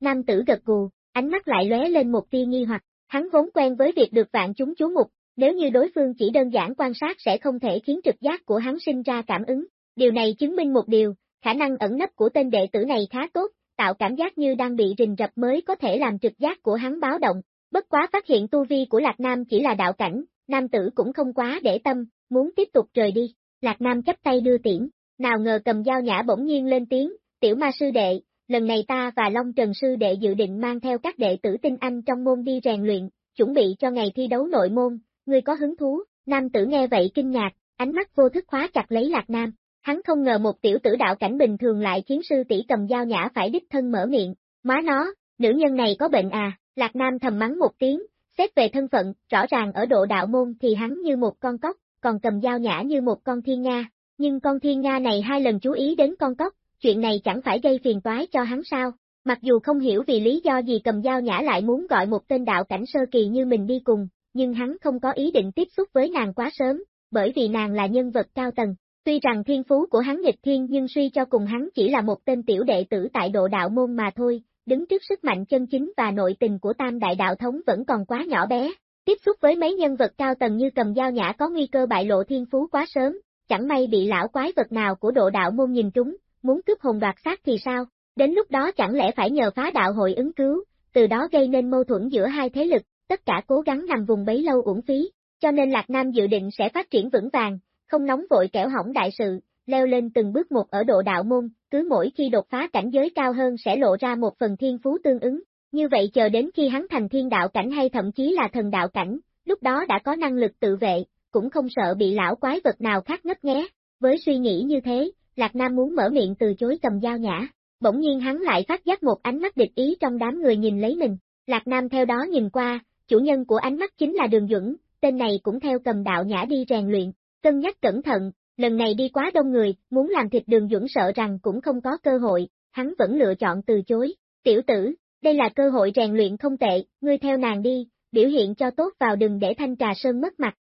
A: Nam tử gật gù, ánh mắt lại lóe lên một tia nghi hoặc, hắn vốn quen với việc được vạn chúng chú mục, nếu như đối phương chỉ đơn giản quan sát sẽ không thể khiến trực giác của hắn sinh ra cảm ứng. Điều này chứng minh một điều, khả năng ẩn nấp của tên đệ tử này khá tốt, tạo cảm giác như đang bị rình rập mới có thể làm trực giác của hắn báo động. Bất quá phát hiện tu vi của Lạc Nam chỉ là đạo cảnh, nam tử cũng không quá để tâm, muốn tiếp tục rời đi. Lạc Nam chấp tay đưa tiễn, nào ngờ cầm dao nhã bỗng nhiên lên tiếng, tiểu ma sư đệ, lần này ta và Long Trần sư đệ dự định mang theo các đệ tử tinh anh trong môn đi rèn luyện, chuẩn bị cho ngày thi đấu nội môn, ngươi có hứng thú, nam tử nghe vậy kinh ngạc, ánh mắt vô thức khóa chặt lấy Lạc Nam, hắn không ngờ một tiểu tử đạo cảnh bình thường lại khiến sư tỷ cầm dao nhã phải đích thân mở miệng, má nó, nữ nhân này có bệnh à, Lạc Nam thầm mắng một tiếng, xét về thân phận, rõ ràng ở độ đạo môn thì hắn như một con cóc, còn cầm dao nhã như một con thiên nga, nhưng con thiên nga này hai lần chú ý đến con cóc, chuyện này chẳng phải gây phiền toái cho hắn sao, mặc dù không hiểu vì lý do gì cầm dao nhã lại muốn gọi một tên đạo cảnh sơ kỳ như mình đi cùng, nhưng hắn không có ý định tiếp xúc với nàng quá sớm, bởi vì nàng là nhân vật cao tầng. Tuy rằng thiên phú của hắn nghịch thiên nhưng suy cho cùng hắn chỉ là một tên tiểu đệ tử tại độ đạo môn mà thôi, đứng trước sức mạnh chân chính và nội tình của tam đại đạo thống vẫn còn quá nhỏ bé. Tiếp xúc với mấy nhân vật cao tầng như cầm dao nhã có nguy cơ bại lộ thiên phú quá sớm, chẳng may bị lão quái vật nào của độ đạo môn nhìn trúng, muốn cướp hồn đoạt xác thì sao? Đến lúc đó chẳng lẽ phải nhờ phá đạo hội ứng cứu, từ đó gây nên mâu thuẫn giữa hai thế lực, tất cả cố gắng nằm vùng bấy lâu uổng phí, cho nên Lạc Nam dự định sẽ phát triển vững vàng, không nóng vội kẻo hỏng đại sự, leo lên từng bước một ở độ đạo môn, cứ mỗi khi đột phá cảnh giới cao hơn sẽ lộ ra một phần thiên phú tương ứng, như vậy chờ đến khi hắn thành thiên đạo cảnh hay thậm chí là thần đạo cảnh, lúc đó đã có năng lực tự vệ, cũng không sợ bị lão quái vật nào khác ngất nghé. Với suy nghĩ như thế, Lạc Nam muốn mở miệng từ chối cầm dao nhã, bỗng nhiên hắn lại phát giác một ánh mắt địch ý trong đám người nhìn lấy mình. Lạc Nam theo đó nhìn qua, chủ nhân của ánh mắt chính là Đường Duẩn, tên này cũng theo cầm đạo nhã đi rèn luyện, cân nhắc cẩn thận, lần này đi quá đông người, muốn làm thịt Đường dũng sợ rằng cũng không có cơ hội, hắn vẫn lựa chọn từ chối. Tiểu tử, đây là cơ hội rèn luyện không tệ, ngươi theo nàng đi, biểu hiện cho tốt vào đừng để thanh trà sơn mất mặt.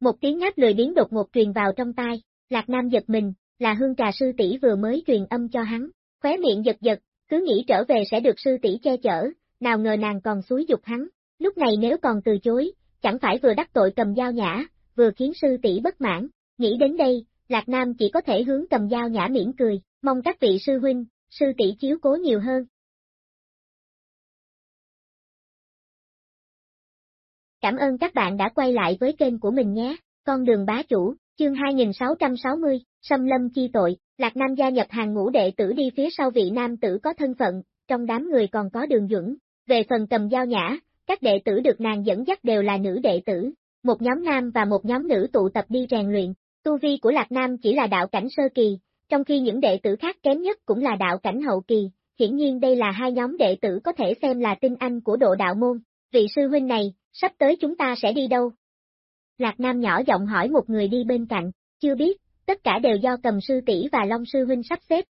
A: Một tiếng ngáp lười biến đột ngột truyền vào trong tai, Lạc Nam giật mình, là hương trà sư tỷ vừa mới truyền âm cho hắn, khóe miệng giật giật, cứ nghĩ trở về sẽ được sư tỷ che chở, nào ngờ nàng còn suối dục hắn, lúc này nếu còn từ chối, chẳng phải vừa đắc tội cầm dao nhã, vừa khiến sư tỷ bất mãn, nghĩ đến đây, Lạc Nam chỉ có thể hướng cầm dao nhã miễn cười, mong các vị sư huynh, sư tỷ chiếu cố nhiều hơn. Cảm ơn các bạn đã quay lại với kênh của mình nhé, con đường bá chủ, chương 2660, xâm lâm chi tội, Lạc Nam gia nhập hàng ngũ đệ tử đi phía sau vị nam tử có thân phận, trong đám người còn có đường dũng, Về phần cầm dao nhã, các đệ tử được nàng dẫn dắt đều là nữ đệ tử, một nhóm nam và một nhóm nữ tụ tập đi rèn luyện. Tu vi của Lạc Nam chỉ là đạo cảnh sơ kỳ, trong khi những đệ tử khác kém nhất cũng là đạo cảnh hậu kỳ, hiển nhiên đây là hai nhóm đệ tử có thể xem là tinh anh của độ đạo môn. Vị sư huynh này, sắp tới chúng ta sẽ đi đâu? Lạc Nam nhỏ giọng hỏi một người đi bên cạnh, chưa biết, tất cả đều do cầm sư tỷ và Long sư huynh sắp xếp.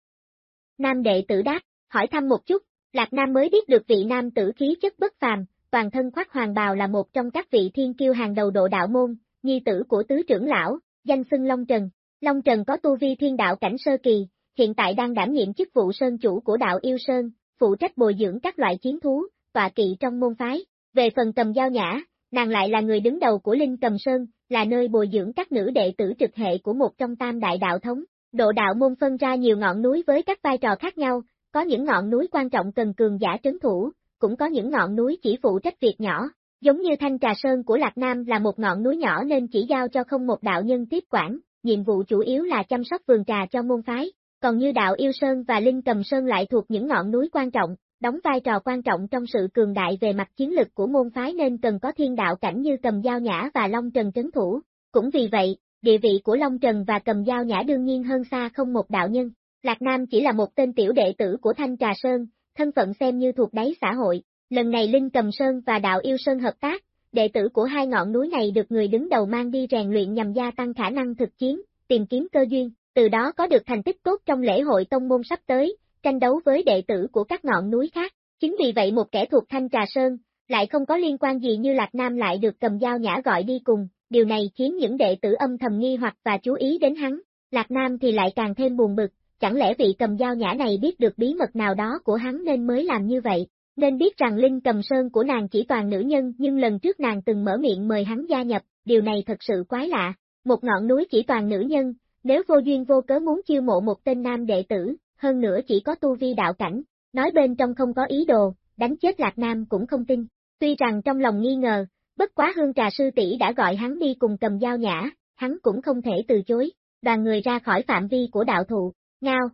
A: Nam đệ tử đáp, hỏi thăm một chút, Lạc Nam mới biết được vị nam tử khí chất bất phàm, toàn thân khoác hoàng bào là một trong các vị thiên kiêu hàng đầu độ đạo môn, nhi tử của tứ trưởng lão, danh xưng Long Trần. Long Trần có tu vi thiên đạo cảnh sơ kỳ, hiện tại đang đảm nhiệm chức vụ sơn chủ của đạo Yêu Sơn, phụ trách bồi dưỡng các loại chiến thú, tọa kỵ trong môn phái. Về phần cầm giao nhã, nàng lại là người đứng đầu của Linh Cầm Sơn, là nơi bồi dưỡng các nữ đệ tử trực hệ của một trong tam đại đạo thống. Độ đạo môn phân ra nhiều ngọn núi với các vai trò khác nhau, có những ngọn núi quan trọng cần cường giả trấn thủ, cũng có những ngọn núi chỉ phụ trách việc nhỏ, giống như Thanh Trà Sơn của Lạc Nam là một ngọn núi nhỏ nên chỉ giao cho không một đạo nhân tiếp quản, nhiệm vụ chủ yếu là chăm sóc vườn trà cho môn phái, còn như đạo Yêu Sơn và Linh Cầm Sơn lại thuộc những ngọn núi quan trọng, đóng vai trò quan trọng trong sự cường đại về mặt chiến lực của môn phái nên cần có thiên đạo cảnh như cầm giao nhã và Long Trần trấn thủ. Cũng vì vậy, địa vị của Long Trần và cầm giao nhã đương nhiên hơn xa không một đạo nhân. Lạc Nam chỉ là một tên tiểu đệ tử của Thanh Trà Sơn, thân phận xem như thuộc đáy xã hội. Lần này Linh Cầm Sơn và Đạo Yêu Sơn hợp tác, đệ tử của hai ngọn núi này được người đứng đầu mang đi rèn luyện nhằm gia tăng khả năng thực chiến, tìm kiếm cơ duyên, từ đó có được thành tích tốt trong lễ hội tông môn sắp tới, tranh đấu với đệ tử của các ngọn núi khác. Chính vì vậy một kẻ thuộc Thanh Trà Sơn, lại không có liên quan gì như Lạc Nam lại được cầm dao nhã gọi đi cùng, điều này khiến những đệ tử âm thầm nghi hoặc và chú ý đến hắn. Lạc Nam thì lại càng thêm buồn bực, chẳng lẽ vị cầm dao nhã này biết được bí mật nào đó của hắn nên mới làm như vậy, nên biết rằng Linh cầm sơn của nàng chỉ toàn nữ nhân nhưng lần trước nàng từng mở miệng mời hắn gia nhập, điều này thật sự quái lạ. Một ngọn núi chỉ toàn nữ nhân, nếu vô duyên vô cớ muốn chiêu mộ một tên nam đệ tử, hơn nữa chỉ có tu vi đạo cảnh, nói bên trong không có ý đồ, đánh chết Lạc Nam cũng không tin. Tuy rằng trong lòng nghi ngờ, bất quá hương trà sư tỷ đã gọi hắn đi cùng cầm dao nhã, hắn cũng không thể từ chối, đoàn người ra khỏi phạm vi của đạo thụ, ngao,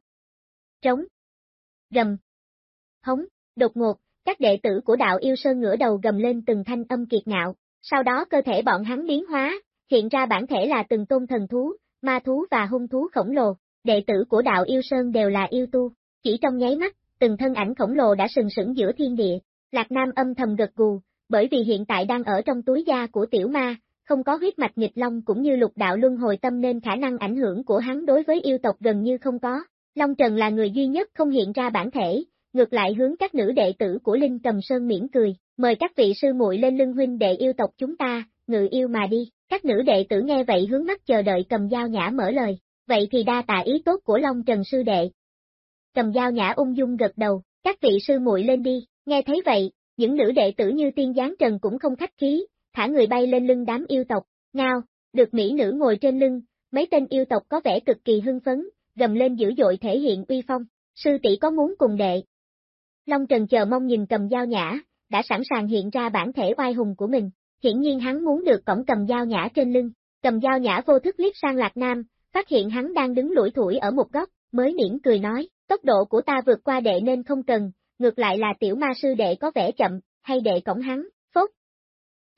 A: trống, gầm, hống, đột ngột, các đệ tử của đạo yêu sơn ngửa đầu gầm lên từng thanh âm kiệt ngạo, sau đó cơ thể bọn hắn biến hóa, hiện ra bản thể là từng tôn thần thú, ma thú và hung thú khổng lồ, đệ tử của đạo yêu sơn đều là yêu tu, chỉ trong nháy mắt, từng thân ảnh khổng lồ đã sừng sững giữa thiên địa, Lạc Nam âm thầm gật gù, bởi vì hiện tại đang ở trong túi da của tiểu ma, không có huyết mạch nghịch long cũng như lục đạo luân hồi tâm nên khả năng ảnh hưởng của hắn đối với yêu tộc gần như không có. Long Trần là người duy nhất không hiện ra bản thể, ngược lại hướng các nữ đệ tử của Linh Cầm Sơn mỉm cười, mời các vị sư muội lên lưng huynh đệ yêu tộc chúng ta, ngự yêu mà đi. Các nữ đệ tử nghe vậy hướng mắt chờ đợi cầm dao nhã mở lời, vậy thì đa tạ ý tốt của Long Trần sư đệ. Cầm dao nhã ung dung gật đầu, các vị sư muội lên đi, nghe thấy vậy, những nữ đệ tử như tiên giáng trần cũng không khách khí, thả người bay lên lưng đám yêu tộc, ngao, được mỹ nữ ngồi trên lưng, mấy tên yêu tộc có vẻ cực kỳ hưng phấn, gầm lên dữ dội thể hiện uy phong, sư tỷ có muốn cùng đệ. Long Trần chờ mong nhìn cầm dao nhã, đã sẵn sàng hiện ra bản thể oai hùng của mình, hiển nhiên hắn muốn được cổng cầm dao nhã trên lưng, cầm dao nhã vô thức liếc sang Lạc Nam, phát hiện hắn đang đứng lủi thủi ở một góc, mới mỉm cười nói, tốc độ của ta vượt qua đệ nên không cần, ngược lại là tiểu ma sư đệ có vẻ chậm, hay đệ cổng hắn.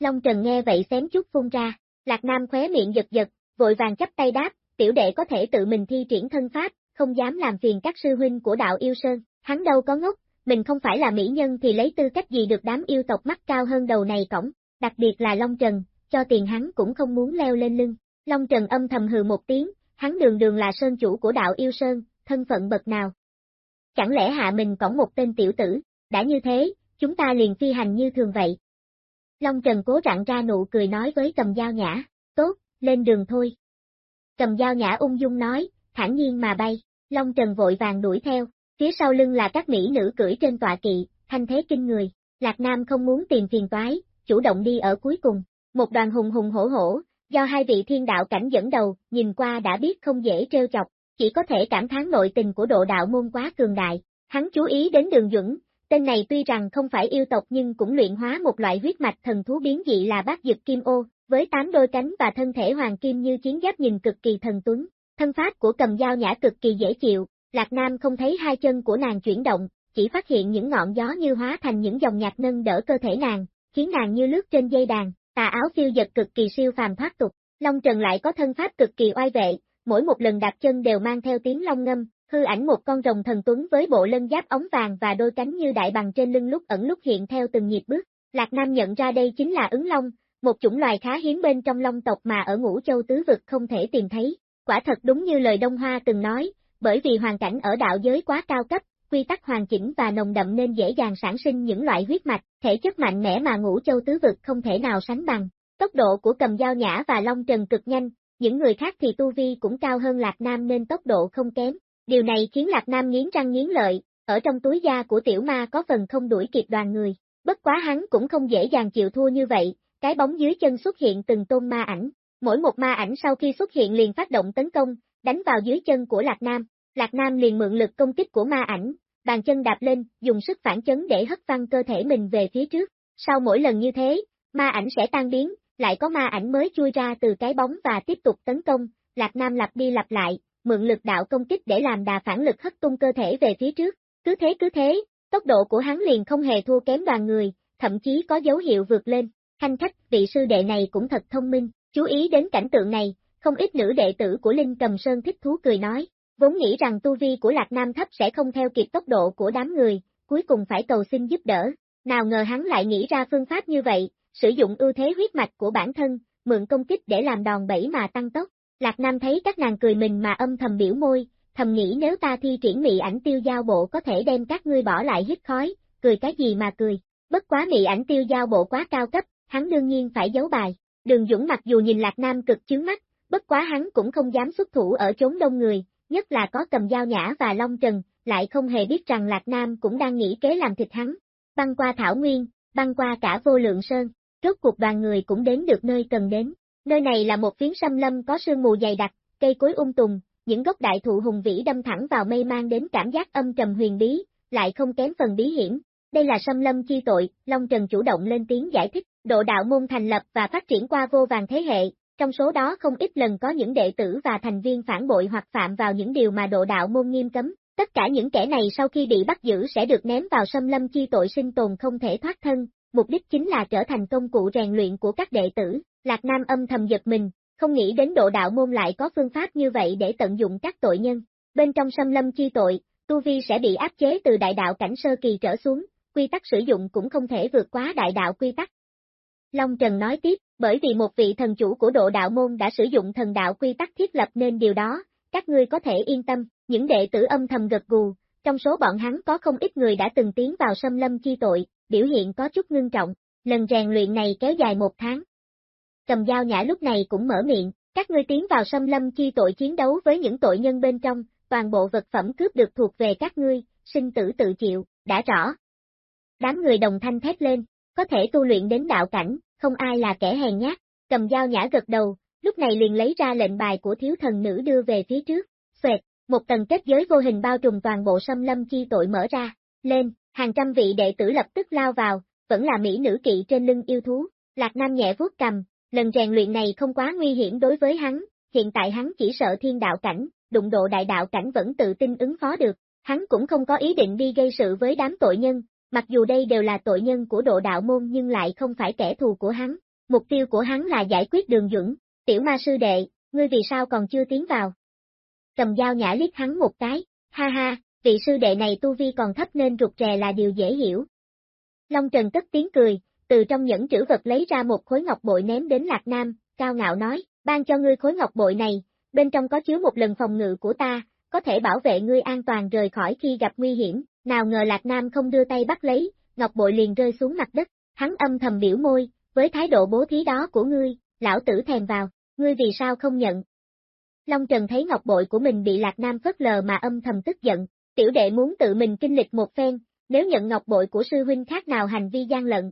A: Long Trần nghe vậy xém chút phun ra, Lạc Nam khóe miệng giật giật, vội vàng chấp tay đáp, tiểu đệ có thể tự mình thi triển thân pháp, không dám làm phiền các sư huynh của đạo yêu sơn, hắn đâu có ngốc, mình không phải là mỹ nhân thì lấy tư cách gì được đám yêu tộc mắt cao hơn đầu này cổng, đặc biệt là Long Trần, cho tiền hắn cũng không muốn leo lên lưng. Long Trần âm thầm hừ một tiếng, hắn đường đường là sơn chủ của đạo yêu sơn, thân phận bậc nào. Chẳng lẽ hạ mình cổng một tên tiểu tử, đã như thế, chúng ta liền phi hành như thường vậy. Long Trần cố rặn ra nụ cười nói với cầm dao nhã, tốt, lên đường thôi. Cầm dao nhã ung dung nói, thản nhiên mà bay, Long Trần vội vàng đuổi theo, phía sau lưng là các mỹ nữ cưỡi trên tọa kỵ, thanh thế kinh người, Lạc Nam không muốn tìm phiền toái, chủ động đi ở cuối cùng, một đoàn hùng hùng hổ hổ, do hai vị thiên đạo cảnh dẫn đầu, nhìn qua đã biết không dễ trêu chọc, chỉ có thể cảm thán nội tình của độ đạo môn quá cường đại. Hắn chú ý đến đường dũng, tên này tuy rằng không phải yêu tộc nhưng cũng luyện hóa một loại huyết mạch thần thú biến dị là bát dực kim ô, với tám đôi cánh và thân thể hoàng kim như chiến giáp nhìn cực kỳ thần tuấn. Thân pháp của cầm dao nhã cực kỳ dễ chịu, Lạc Nam không thấy hai chân của nàng chuyển động, chỉ phát hiện những ngọn gió như hóa thành những dòng nhạc nâng đỡ cơ thể nàng, khiến nàng như lướt trên dây đàn, tà áo phiêu giật cực kỳ siêu phàm thoát tục. Long Trần lại có thân pháp cực kỳ oai vệ, mỗi một lần đạp chân đều mang theo tiếng long ngâm, hư ảnh một con rồng thần tuấn với bộ lân giáp ống vàng và đôi cánh như đại bằng trên lưng lúc ẩn lúc hiện theo từng nhịp bước. Lạc Nam nhận ra đây chính là ứng long, một chủng loài khá hiếm bên trong long tộc mà ở ngũ châu tứ vực không thể tìm thấy. Quả thật đúng như lời Đông Hoa từng nói, bởi vì hoàn cảnh ở đạo giới quá cao cấp, quy tắc hoàn chỉnh và nồng đậm nên dễ dàng sản sinh những loại huyết mạch, thể chất mạnh mẽ mà ngũ châu tứ vực không thể nào sánh bằng. Tốc độ của cầm dao nhã và long trần cực nhanh, những người khác thì tu vi cũng cao hơn Lạc Nam nên tốc độ không kém. Điều này khiến Lạc Nam nghiến răng nghiến lợi, ở trong túi da của tiểu ma có phần không đuổi kịp đoàn người. Bất quá hắn cũng không dễ dàng chịu thua như vậy, cái bóng dưới chân xuất hiện từng tôn ma ảnh. Mỗi một ma ảnh sau khi xuất hiện liền phát động tấn công, đánh vào dưới chân của Lạc Nam. Lạc Nam liền mượn lực công kích của ma ảnh, bàn chân đạp lên, dùng sức phản chấn để hất văng cơ thể mình về phía trước. Sau mỗi lần như thế, ma ảnh sẽ tan biến, lại có ma ảnh mới chui ra từ cái bóng và tiếp tục tấn công, Lạc Nam lặp đi lặp lại, mượn lực đạo công kích để làm đà phản lực hất tung cơ thể về phía trước. Cứ thế cứ thế, tốc độ của hắn liền không hề thua kém đoàn người, thậm chí có dấu hiệu vượt lên. Thanh khách, vị sư đệ này cũng thật thông minh, chú ý đến cảnh tượng này, không ít nữ đệ tử của Linh Cầm Sơn thích thú cười nói, vốn nghĩ rằng tu vi của Lạc Nam thấp sẽ không theo kịp tốc độ của đám người, cuối cùng phải cầu xin giúp đỡ. Nào ngờ hắn lại nghĩ ra phương pháp như vậy, sử dụng ưu thế huyết mạch của bản thân, mượn công kích để làm đòn bẩy mà tăng tốc. Lạc Nam thấy các nàng cười mình mà âm thầm biểu môi, thầm nghĩ nếu ta thi triển mị ảnh tiêu giao bộ có thể đem các ngươi bỏ lại hít khói, cười cái gì mà cười, bất quá mị ảnh tiêu giao bộ quá cao cấp, hắn đương nhiên phải giấu bài. Đường Dũng mặc dù nhìn Lạc Nam cực chướng mắt, bất quá hắn cũng không dám xuất thủ ở chốn đông người, nhất là có cầm dao nhã và long trần, lại không hề biết rằng Lạc Nam cũng đang nghĩ kế làm thịt hắn. Băng qua Thảo Nguyên, băng qua cả vô lượng sơn, rốt cuộc đoàn người cũng đến được nơi cần đến. Nơi này là một phiến sâm lâm có sương mù dày đặc, cây cối um ung tùng, những gốc đại thụ hùng vĩ đâm thẳng vào mây mang đến cảm giác âm trầm huyền bí, lại không kém phần bí hiểm. Đây là sâm lâm chi tội, Long Trần chủ động lên tiếng giải thích, độ đạo môn thành lập và phát triển qua vô vàng thế hệ, trong số đó không ít lần có những đệ tử và thành viên phản bội hoặc phạm vào những điều mà độ đạo môn nghiêm cấm. Tất cả những kẻ này sau khi bị bắt giữ sẽ được ném vào sâm lâm chi tội sinh tồn không thể thoát thân, mục đích chính là trở thành công cụ rèn luyện của các đệ tử. Lạc Nam âm thầm giật mình, không nghĩ đến độ đạo môn lại có phương pháp như vậy để tận dụng các tội nhân. Bên trong sâm lâm chi tội, Tu Vi sẽ bị áp chế từ đại đạo cảnh sơ kỳ trở xuống, quy tắc sử dụng cũng không thể vượt quá đại đạo quy tắc. Long Trần nói tiếp, bởi vì một vị thần chủ của độ đạo môn đã sử dụng thần đạo quy tắc thiết lập nên điều đó, các ngươi có thể yên tâm, những đệ tử âm thầm gật gù, trong số bọn hắn có không ít người đã từng tiến vào sâm lâm chi tội, biểu hiện có chút ngưng trọng, lần rèn luyện này kéo dài một tháng. Cầm dao nhã lúc này cũng mở miệng, các ngươi tiến vào sâm lâm chi tội chiến đấu với những tội nhân bên trong, toàn bộ vật phẩm cướp được thuộc về các ngươi, sinh tử tự chịu, đã rõ. Đám người đồng thanh thét lên, có thể tu luyện đến đạo cảnh, không ai là kẻ hèn nhát, cầm dao nhã gật đầu, lúc này liền lấy ra lệnh bài của thiếu thần nữ đưa về phía trước, xoẹt, một tầng kết giới vô hình bao trùm toàn bộ sâm lâm chi tội mở ra, lên, hàng trăm vị đệ tử lập tức lao vào, vẫn là mỹ nữ kỵ trên lưng yêu thú, Lạc Nam nhẹ vuốt cầm, lần rèn luyện này không quá nguy hiểm đối với hắn, hiện tại hắn chỉ sợ thiên đạo cảnh, đụng độ đại đạo cảnh vẫn tự tin ứng phó được, hắn cũng không có ý định đi gây sự với đám tội nhân, mặc dù đây đều là tội nhân của độ đạo môn nhưng lại không phải kẻ thù của hắn, mục tiêu của hắn là giải quyết đường dũng, tiểu ma sư đệ, ngươi vì sao còn chưa tiến vào? Cầm dao nhã liếc hắn một cái, ha ha, vị sư đệ này tu vi còn thấp nên rụt rè là điều dễ hiểu. Long Trần tức tiếng cười, từ trong những trữ vật lấy ra một khối ngọc bội ném đến Lạc Nam, cao ngạo nói, ban cho ngươi khối ngọc bội này, bên trong có chứa một lần phòng ngự của ta, có thể bảo vệ ngươi an toàn rời khỏi khi gặp nguy hiểm, nào ngờ Lạc Nam không đưa tay bắt lấy, ngọc bội liền rơi xuống mặt đất, hắn âm thầm biểu môi, với thái độ bố thí đó của ngươi, lão tử thèm vào, ngươi vì sao không nhận? Long Trần thấy ngọc bội của mình bị Lạc Nam phớt lờ mà âm thầm tức giận, tiểu đệ muốn tự mình kinh lịch một phen, nếu nhận ngọc bội của sư huynh khác nào hành vi gian lận.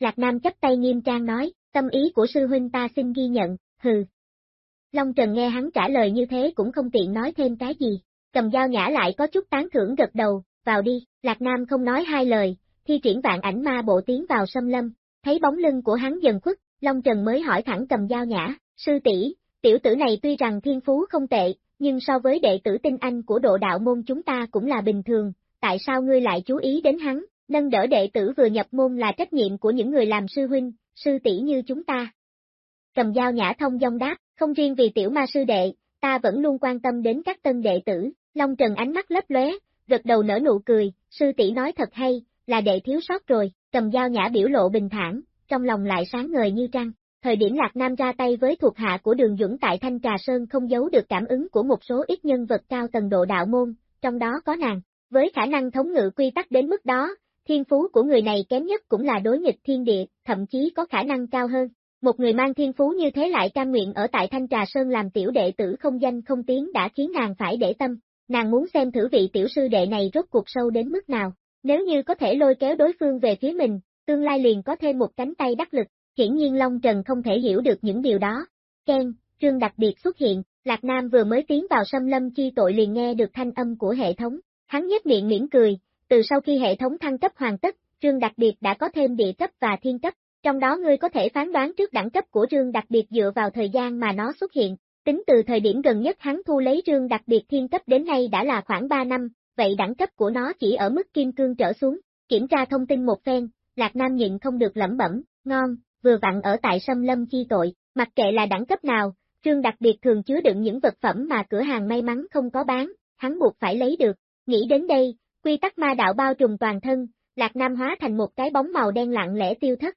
A: Lạc Nam chấp tay nghiêm trang nói, tâm ý của sư huynh ta xin ghi nhận, hừ. Long Trần nghe hắn trả lời như thế cũng không tiện nói thêm cái gì, cầm dao nhã lại có chút tán thưởng gật đầu, vào đi, Lạc Nam không nói hai lời, thi triển vạn ảnh ma bộ tiến vào xâm lâm, thấy bóng lưng của hắn dần khuất, Long Trần mới hỏi thẳng cầm dao nhã, sư tỷ, tiểu tử này tuy rằng thiên phú không tệ, nhưng so với đệ tử tinh anh của độ đạo môn chúng ta cũng là bình thường, tại sao ngươi lại chú ý đến hắn, nâng đỡ đệ tử vừa nhập môn là trách nhiệm của những người làm sư huynh, sư tỷ như chúng ta. Cầm dao nhã thông dong đáp, không riêng vì tiểu ma sư đệ, ta vẫn luôn quan tâm đến các tân đệ tử, Long Trần ánh mắt lấp lóe, gật đầu nở nụ cười, sư tỷ nói thật hay, là đệ thiếu sót rồi, cầm dao nhã biểu lộ bình thản, trong lòng lại sáng ngời như trăng. Thời điểm Lạc Nam ra tay với thuộc hạ của đường Dũng tại Thanh Trà Sơn không giấu được cảm ứng của một số ít nhân vật cao tầng độ đạo môn, trong đó có nàng. Với khả năng thống ngự quy tắc đến mức đó, thiên phú của người này kém nhất cũng là đối nghịch thiên địa, thậm chí có khả năng cao hơn. Một người mang thiên phú như thế lại cam nguyện ở tại Thanh Trà Sơn làm tiểu đệ tử không danh không tiếng đã khiến nàng phải để tâm. Nàng muốn xem thử vị tiểu sư đệ này rốt cuộc sâu đến mức nào. Nếu như có thể lôi kéo đối phương về phía mình, tương lai liền có thêm một cánh tay đắc lực. Hiển nhiên Long Trần không thể hiểu được những điều đó. Ken, trương đặc biệt xuất hiện, Lạc Nam vừa mới tiến vào xâm lâm chi tội liền nghe được thanh âm của hệ thống. Hắn nhếch miệng mỉm cười, từ sau khi hệ thống thăng cấp hoàn tất, trương đặc biệt đã có thêm địa cấp và thiên cấp. Trong đó ngươi có thể phán đoán trước đẳng cấp của trương đặc biệt dựa vào thời gian mà nó xuất hiện. Tính từ thời điểm gần nhất hắn thu lấy trương đặc biệt thiên cấp đến nay đã là khoảng 3 năm, vậy đẳng cấp của nó chỉ ở mức kim cương trở xuống. Kiểm tra thông tin một phen, Lạc Nam nhịn không được lẩm bẩm, ngon, vừa vặn ở tại sâm lâm chi tội, mặc kệ là đẳng cấp nào, trương đặc biệt thường chứa đựng những vật phẩm mà cửa hàng may mắn không có bán, hắn buộc phải lấy được. Nghĩ đến đây, quy tắc ma đạo bao trùm toàn thân, Lạc Nam hóa thành một cái bóng màu đen lặng lẽ tiêu thất,